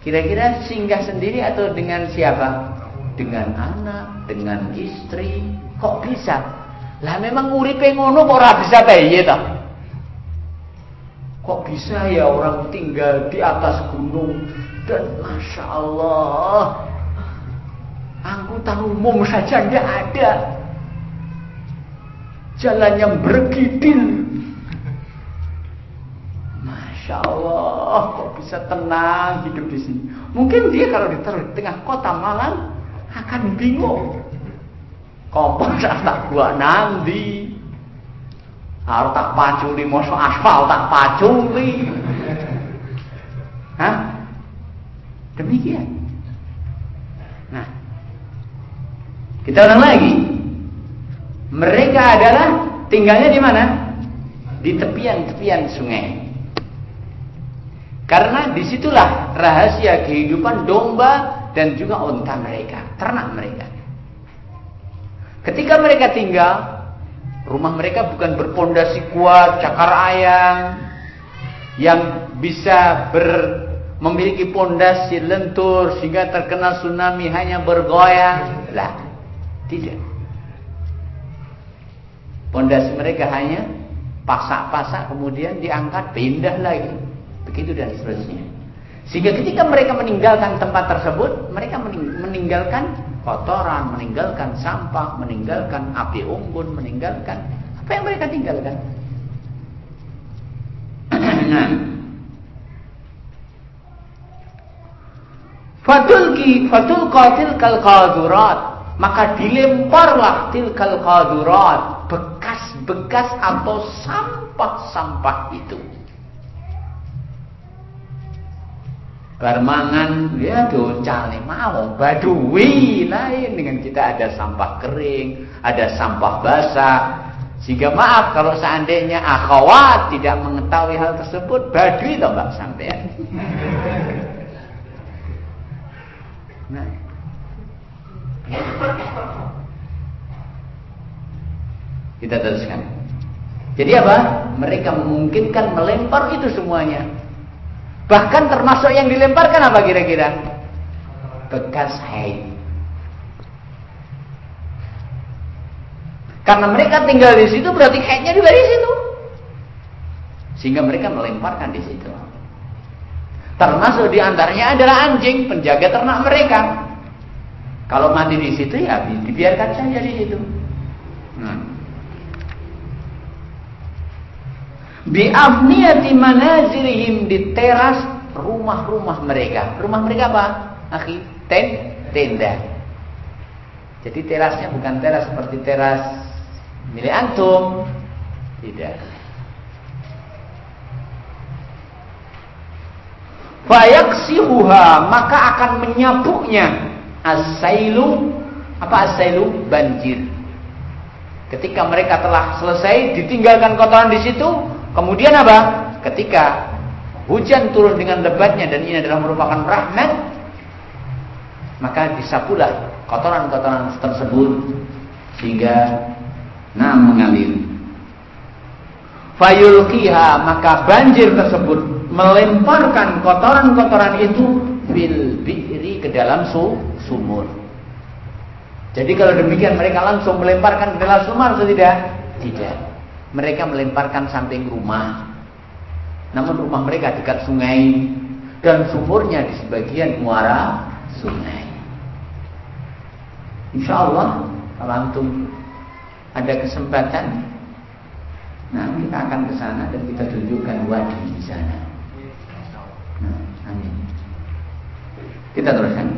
kira-kira singgah sendiri atau dengan siapa? dengan anak, dengan istri, kok bisa? Lah memang uripe ngono kok ora bisa piye ta? Kok bisa ya orang tinggal di atas gunung dan masya Allah angkutan umum saja tidak ada jalan yang bergidil Masya Allah kok bisa tenang hidup di sini mungkin dia kalau di tengah kota Malang akan bingung. Kompor tak buat nanti. Harus tak paculi, masuk aspal tak paculi. Hah? Demikian. Nah, kita ulang lagi. Mereka adalah tinggalnya di mana? Di tepian-tepian sungai. Karena di situlah rahasia kehidupan domba dan juga unta mereka, ternak mereka. Ketika mereka tinggal, rumah mereka bukan berpondasi kuat, cakar ayam yang bisa ber, memiliki pondasi lentur sehingga terkena tsunami hanya bergoyang. Lah, tidak. Pondasi mereka hanya pasak-pasak kemudian diangkat pindah lagi. Begitu dan seterusnya. Sehingga ketika mereka meninggalkan tempat tersebut, mereka meninggalkan kotoran, meninggalkan sampah, meninggalkan api unggun, meninggalkan apa yang mereka tinggalkan. nah. [CLEARS THROAT] Fatulki fatul qatil kal qadurat maka dilemparlah tilkal qadurat bekas-bekas atau sampah-sampah itu Barmangan ya docale mau badui lain dengan kita ada sampah kering, ada sampah basah. Sehingga maaf kalau seandainya akhwat tidak mengetahui hal tersebut, badui toh Mbak sampean. [LAUGHS] Nah. Kita teruskan. Jadi apa? Mereka memungkinkan melempar itu semuanya Bahkan termasuk yang dilemparkan apa kira-kira? Bekas haid. Karena mereka tinggal di situ berarti haidnya juga di situ. Sehingga mereka melemparkan di situ. Termasuk di antaranya adalah anjing penjaga ternak mereka. Kalau mati di situ ya dibiarkan saja di situ. Hmm. bi'afniyati manazilihim di teras rumah-rumah mereka. Rumah mereka apa? Akhi? Ten tenda. Jadi terasnya bukan teras seperti teras milik antum. Tidak. Fayaksihuha maka akan menyabuknya asailu apa asailu banjir. Ketika mereka telah selesai ditinggalkan kotoran di situ, kemudian apa? Ketika hujan turun dengan lebatnya dan ini adalah merupakan rahmat, maka disapulah kotoran-kotoran tersebut sehingga nah mengalir. Fayulkiha maka banjir tersebut melemparkan kotoran-kotoran itu fil bi'ri ke dalam su sumur. Jadi kalau demikian mereka langsung melemparkan ke dalam sumur atau tidak? Tidak. Mereka melemparkan samping rumah. Namun rumah mereka dekat sungai dan sumurnya di sebagian muara sungai. Insya Allah kalau antum ada kesempatan, nah kita akan ke sana dan kita tunjukkan wadi di sana. Nah, amin. Kita teruskan.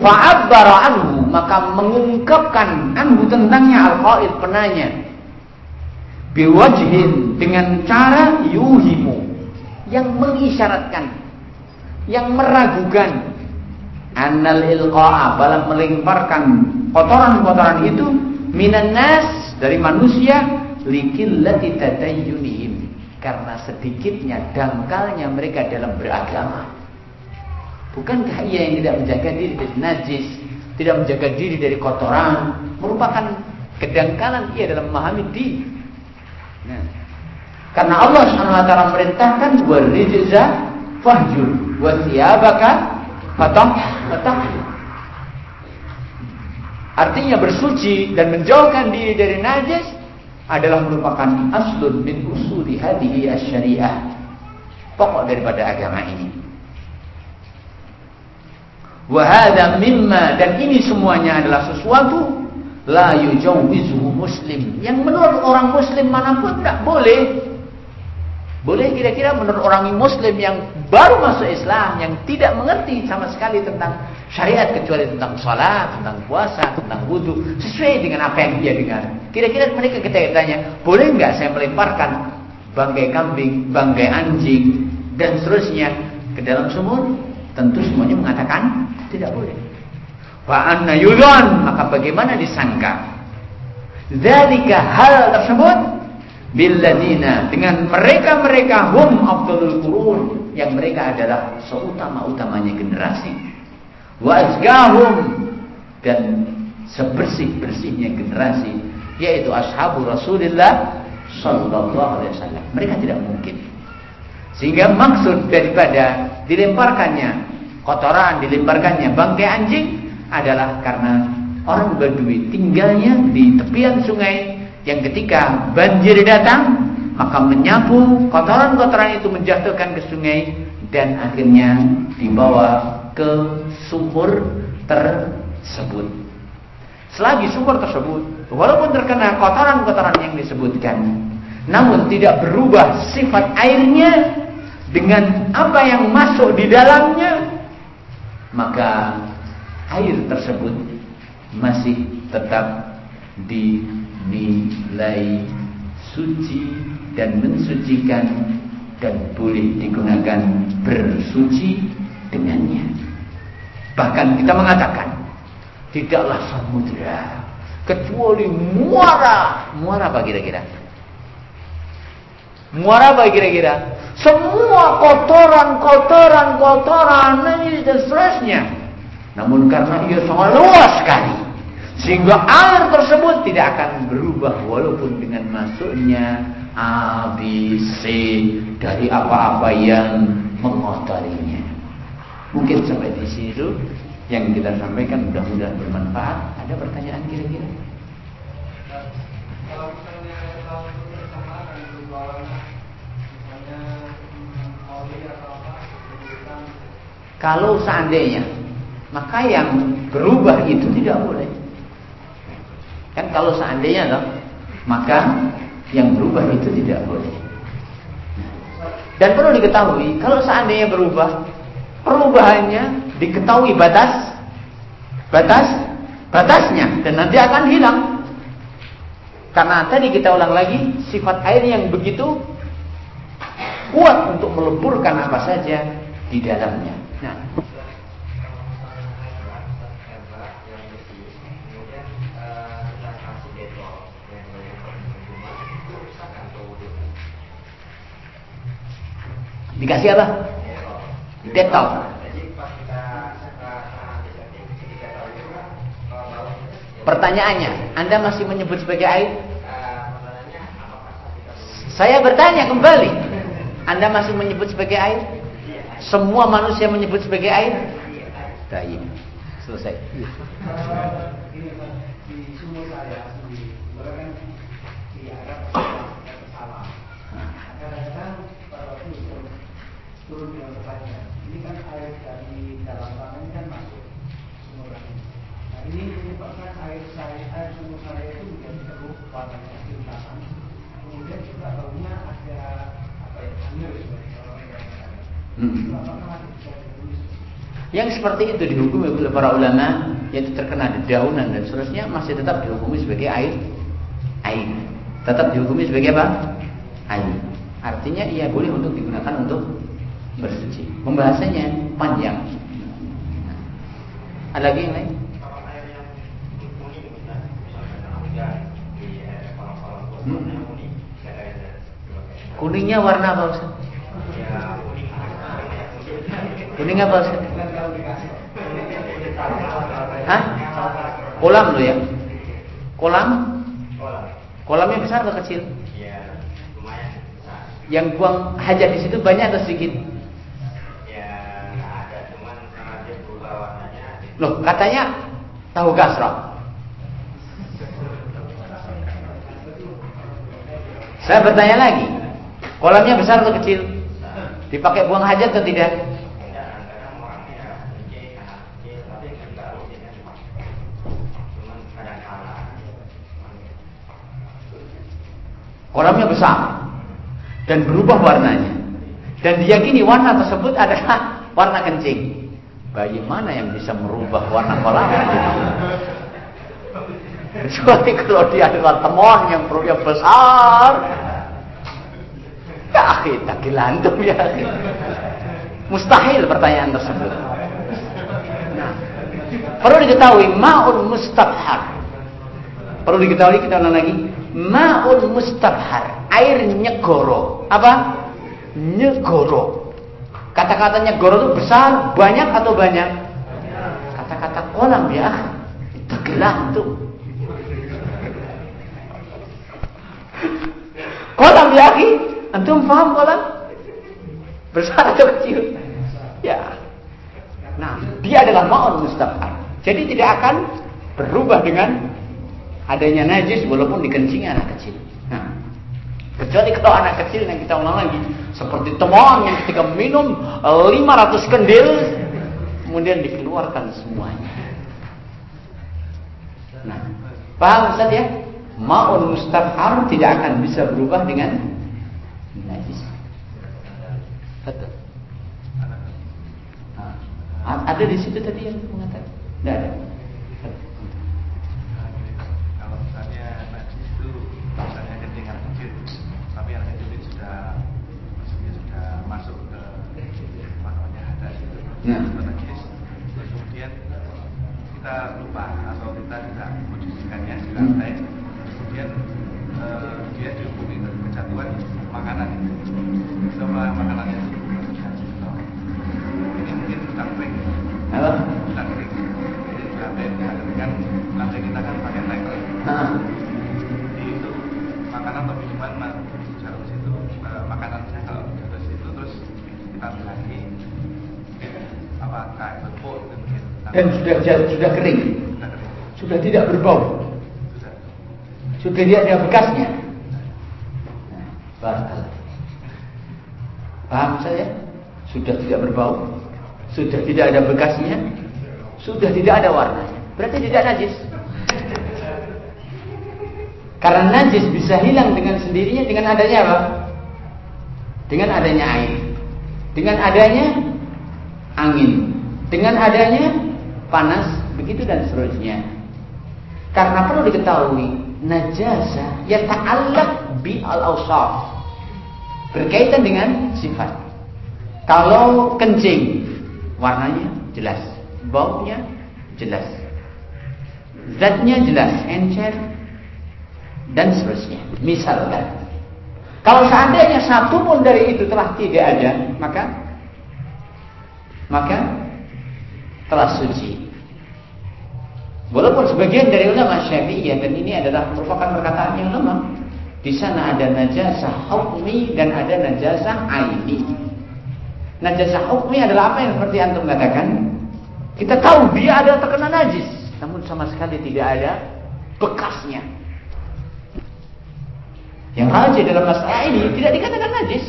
Fa'abbara anhu maka mengungkapkan anhu tentangnya al-qaid penanya biwajhin dengan cara yuhimu yang mengisyaratkan yang meragukan annal ilqa'a balam melemparkan kotoran-kotoran itu minan nas dari manusia likillati tadayyunihim karena sedikitnya dangkalnya mereka dalam beragama Bukankah ia yang tidak menjaga diri dari najis, tidak menjaga diri dari kotoran, merupakan kedangkalan ia dalam memahami diri. Nah, karena Allah SWT merintahkan warijza fahjur wa thiyabaka fatah fatah. Artinya bersuci dan menjauhkan diri dari najis adalah merupakan aslun min usuli hadhihi asy-syariah. Pokok daripada agama ini. Wahada mimma dan ini semuanya adalah sesuatu la yujawwizuhu muslim yang menurut orang muslim mana pun tidak boleh. Boleh kira-kira menurut orang muslim yang baru masuk Islam yang tidak mengerti sama sekali tentang syariat kecuali tentang salat, tentang puasa, tentang wudhu sesuai dengan apa yang dia dengar. Kira-kira mereka kita tanya, boleh nggak saya melemparkan bangkai kambing, bangkai anjing dan seterusnya ke dalam sumur? Tentu semuanya mengatakan tidak boleh. Wa anna yudhan, maka bagaimana disangka? Zalika hal tersebut billadina dengan mereka-mereka hum afdalul qurun yang mereka adalah seutama-utamanya generasi. Wa azgahum dan sebersih-bersihnya generasi yaitu ashabu Rasulullah sallallahu alaihi wasallam. Mereka tidak mungkin. Sehingga maksud daripada dilemparkannya kotoran dilemparkannya bangkai anjing adalah karena orang Badui tinggalnya di tepian sungai yang ketika banjir datang maka menyapu kotoran-kotoran itu menjatuhkan ke sungai dan akhirnya dibawa ke sumur tersebut. Selagi sumur tersebut walaupun terkena kotoran-kotoran yang disebutkan namun tidak berubah sifat airnya dengan apa yang masuk di dalamnya maka air tersebut masih tetap dinilai suci dan mensucikan dan boleh digunakan bersuci dengannya. Bahkan kita mengatakan tidaklah samudra kecuali muara. Muara apa kira-kira? Muara apa kira-kira? Semua kotoran, kotoran, kotoran, dan seterusnya. Namun karena ia sangat luas sekali. Sehingga air tersebut tidak akan berubah walaupun dengan masuknya A, B, C dari apa-apa yang mengotorinya. Mungkin sampai di situ yang kita sampaikan mudah-mudahan bermanfaat. Ada pertanyaan kira-kira? Kalau misalnya kalau bersamaan misalnya kalau seandainya maka yang berubah itu tidak boleh. Kan kalau seandainya loh, maka yang berubah itu tidak boleh. Dan perlu diketahui, kalau seandainya berubah, perubahannya diketahui batas, batas, batasnya, dan nanti akan hilang. Karena tadi kita ulang lagi, sifat air yang begitu kuat untuk meleburkan apa saja di dalamnya. Nah, Dikasih apa? Detol. Pertanyaannya, Anda masih menyebut sebagai air? Saya bertanya kembali. Anda masih menyebut sebagai air? Semua manusia menyebut sebagai air? Baik. Selesai. Di sumur saya sendiri, kan di Arab turun dengan tempatnya. Ini kan air dari dalam tanah ini kan masuk sumur lagi. Nah ini menyebabkan air saya, air sumur saya itu menjadi keruh warnanya kehitaman. Kemudian juga baunya ada apa ya, yang hmm. apakah bisa yang seperti itu dihukumi oleh para ulama yaitu terkena dedaunan dan seterusnya masih tetap dihukumi sebagai air air tetap dihukumi sebagai apa air artinya ia boleh untuk digunakan untuk bersuci. Pembahasannya panjang. Ada lagi yang lain? Hmm? Kuningnya warna apa Ustaz? Kuning apa Ustaz? Hah? Kolam lo ya? Kolam? Kolamnya besar atau kecil? Yang buang hajat di situ banyak atau sedikit? Loh, katanya tahu kasrah. Saya bertanya lagi, kolamnya besar atau kecil? Dipakai buang hajat atau tidak? Kolamnya besar dan berubah warnanya. Dan diyakini warna tersebut adalah warna kencing. Bayi mana yang bisa merubah warna kolam? [LAUGHS] Kecuali kalau dia adalah teman yang perutnya besar. Ya akhi, tak lantum ya. Mustahil pertanyaan tersebut. Nah, perlu diketahui ma'un mustabhar. Perlu diketahui kita ulang lagi. Ma'un mustabhar, air nyegoro. Apa? Nyegoro. Kata-katanya goro itu besar, banyak atau banyak? Kata-kata kolam ya. Tergelam tuh. Kolam ya, Ki? Antum paham kolam? Besar atau kecil? Ya. Nah, dia adalah ma'un mustaqar. Jadi tidak akan berubah dengan adanya najis walaupun dikencing anak kecil. Kecuali kalau anak kecil yang kita ulang lagi. Seperti teman yang ketika minum 500 kendil. Kemudian dikeluarkan semuanya. Nah, paham Ustaz ya? Ma'un mustafhar tidak akan bisa berubah dengan najis. Betul. Nah, ada di situ tadi yang mengatakan. Tidak ada. Nah. Kemudian kita lupa atau kita tidak memposisikannya di lantai. Kemudian uh, dia dihubungi kejatuhan makanan. Semua makanannya itu ini mungkin sudah kering. Apa? Sudah kering. Lantai kan lantai kita kan pakai tekel. Jadi itu makanan atau minuman jarum situ uh, makanannya kalau jatuh situ terus kita ambil lagi dan sudah sudah kering, sudah tidak berbau, sudah tidak ada bekasnya. Nah, Paham saya? Sudah tidak berbau, sudah tidak ada bekasnya, sudah tidak ada warnanya. Berarti tidak najis. Karena najis bisa hilang dengan sendirinya dengan adanya apa? Dengan adanya air, dengan adanya angin, dengan adanya panas, begitu dan seterusnya. Karena perlu diketahui, najasa ya ta'allaq bi al-awsaf. Berkaitan dengan sifat. Kalau kencing, warnanya jelas, baunya jelas. Zatnya jelas, encer dan seterusnya. Misalkan kalau seandainya satu pun dari itu telah tidak ada, maka maka telah suci. Walaupun sebagian dari ulama Syafi'iyah dan ini adalah merupakan perkataan yang lemah. Di sana ada najasah hukmi dan ada najasah aini. Najasah hukmi adalah apa yang seperti antum katakan? Kita tahu dia ada terkena najis, namun sama sekali tidak ada bekasnya. Yang rajin dalam masalah ini tidak dikatakan najis.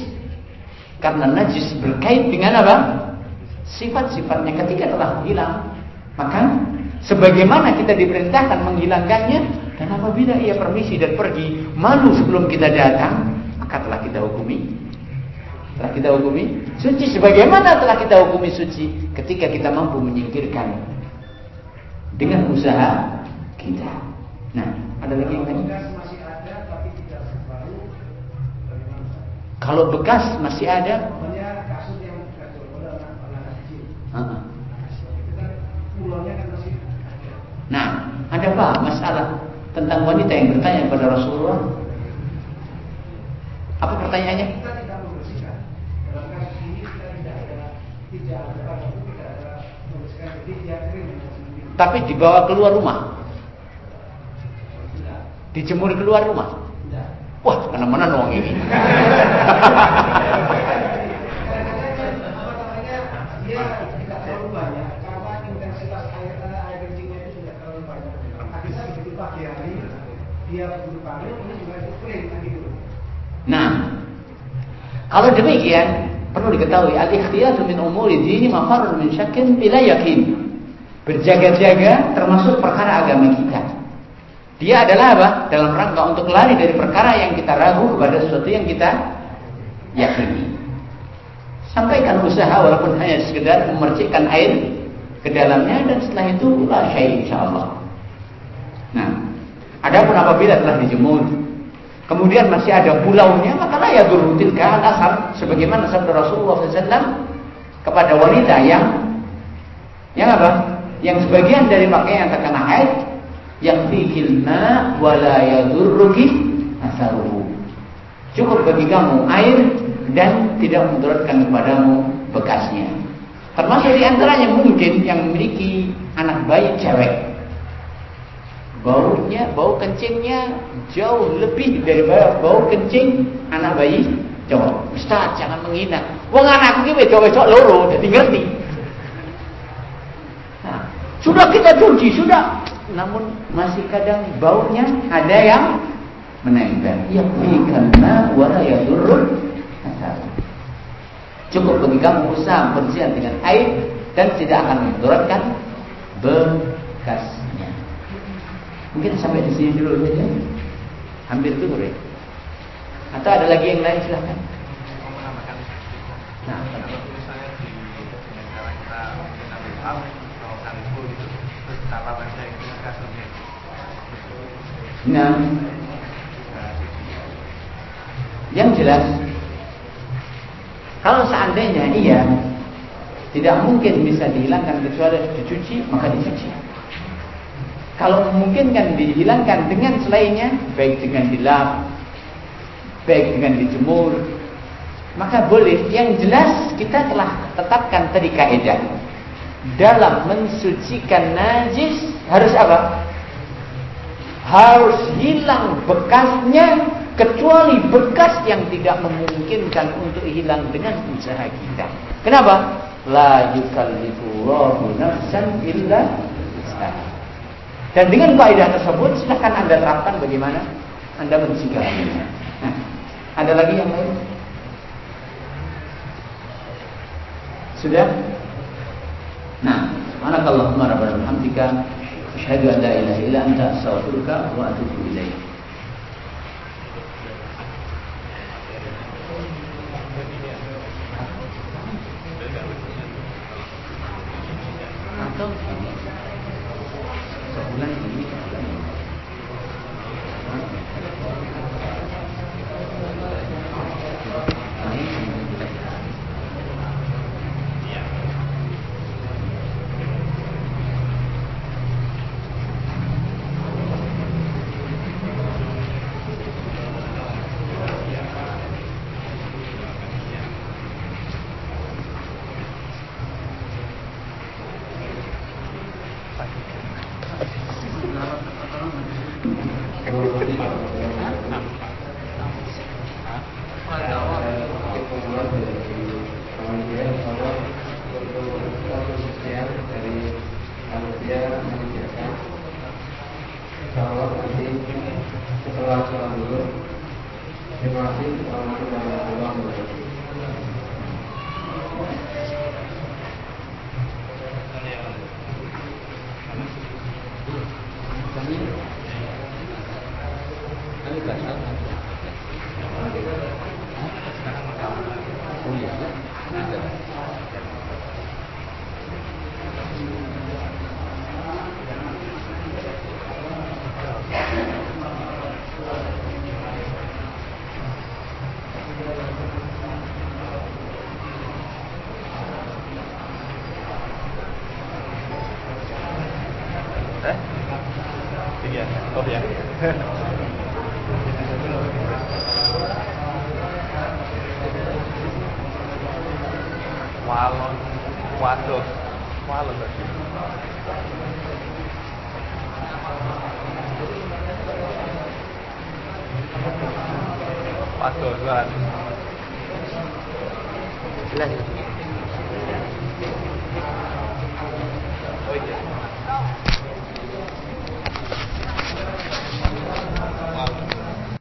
Karena najis berkait dengan apa? Sifat-sifatnya ketika telah hilang. Maka sebagaimana kita diperintahkan menghilangkannya dan apabila ia permisi dan pergi malu sebelum kita datang, maka telah kita hukumi. Telah kita hukumi suci sebagaimana telah kita hukumi suci ketika kita mampu menyingkirkan dengan usaha kita. Nah, ada lagi yang lain? Kalau bekas masih ada, Nah, ada apa masalah tentang wanita yang bertanya kepada Rasulullah? Apa pertanyaannya? Tapi dibawa keluar rumah. Dijemur keluar rumah. Wah, mana-mana uang ini. [LAUGHS] [LAUGHS] Nah, kalau demikian perlu diketahui al-ikhtiyatu min umuri dini mafarun min syakkin bila yakin. Berjaga-jaga termasuk perkara agama kita. Dia adalah apa? Dalam rangka untuk lari dari perkara yang kita ragu kepada sesuatu yang kita yakini. Sampaikan usaha walaupun hanya sekedar memercikkan air ke dalamnya dan setelah itu la syai insyaallah. Nah, adapun apabila telah dijemur kemudian masih ada pulaunya maka la yadurru tilka asar sebagaimana sabda Rasulullah SAW kepada wanita yang yang apa? Yang sebagian dari pakaian terkena haid yang fikil ma wala yadurruki asaruhu. Cukup bagi kamu air dan tidak mudaratkan kepadamu bekasnya. Termasuk di antaranya mungkin yang memiliki anak bayi cewek. Baunya, bau kencingnya jauh lebih daripada bau kencing anak bayi cowok. Ustaz, jangan menghina. Wong anakku ki wedok-wedok loro, jadi ngerti. Nah, sudah kita cuci, sudah namun masih kadang baunya ada yang menempel. Yakfikanna wa la yadurrul Cukup bagi kamu usaha bersihan dengan air dan tidak akan memudaratkan bekasnya. Mungkin sampai di sini dulu saja. Hampir tuh ya. Atau ada lagi yang lain silahkan. Nah, itu saya Nah, yang jelas, kalau seandainya iya, tidak mungkin bisa dihilangkan kecuali dicuci, maka dicuci. Kalau memungkinkan dihilangkan dengan selainnya, baik dengan dilap, baik dengan dijemur, maka boleh. Yang jelas kita telah tetapkan tadi kaidah. Dalam mensucikan najis harus apa? harus hilang bekasnya kecuali bekas yang tidak memungkinkan untuk hilang dengan usaha kita. Kenapa? La yukallifullahu nafsan illa dan dengan kaidah tersebut silahkan Anda terapkan bagaimana Anda mensikapinya. Nah, ada lagi yang lain? Sudah? Nah, mana subhanakallahumma rabbana bihamdika asyhadu an la ilaha illa anta astaghfiruka wa atubu ilaik. Atau ini sebulan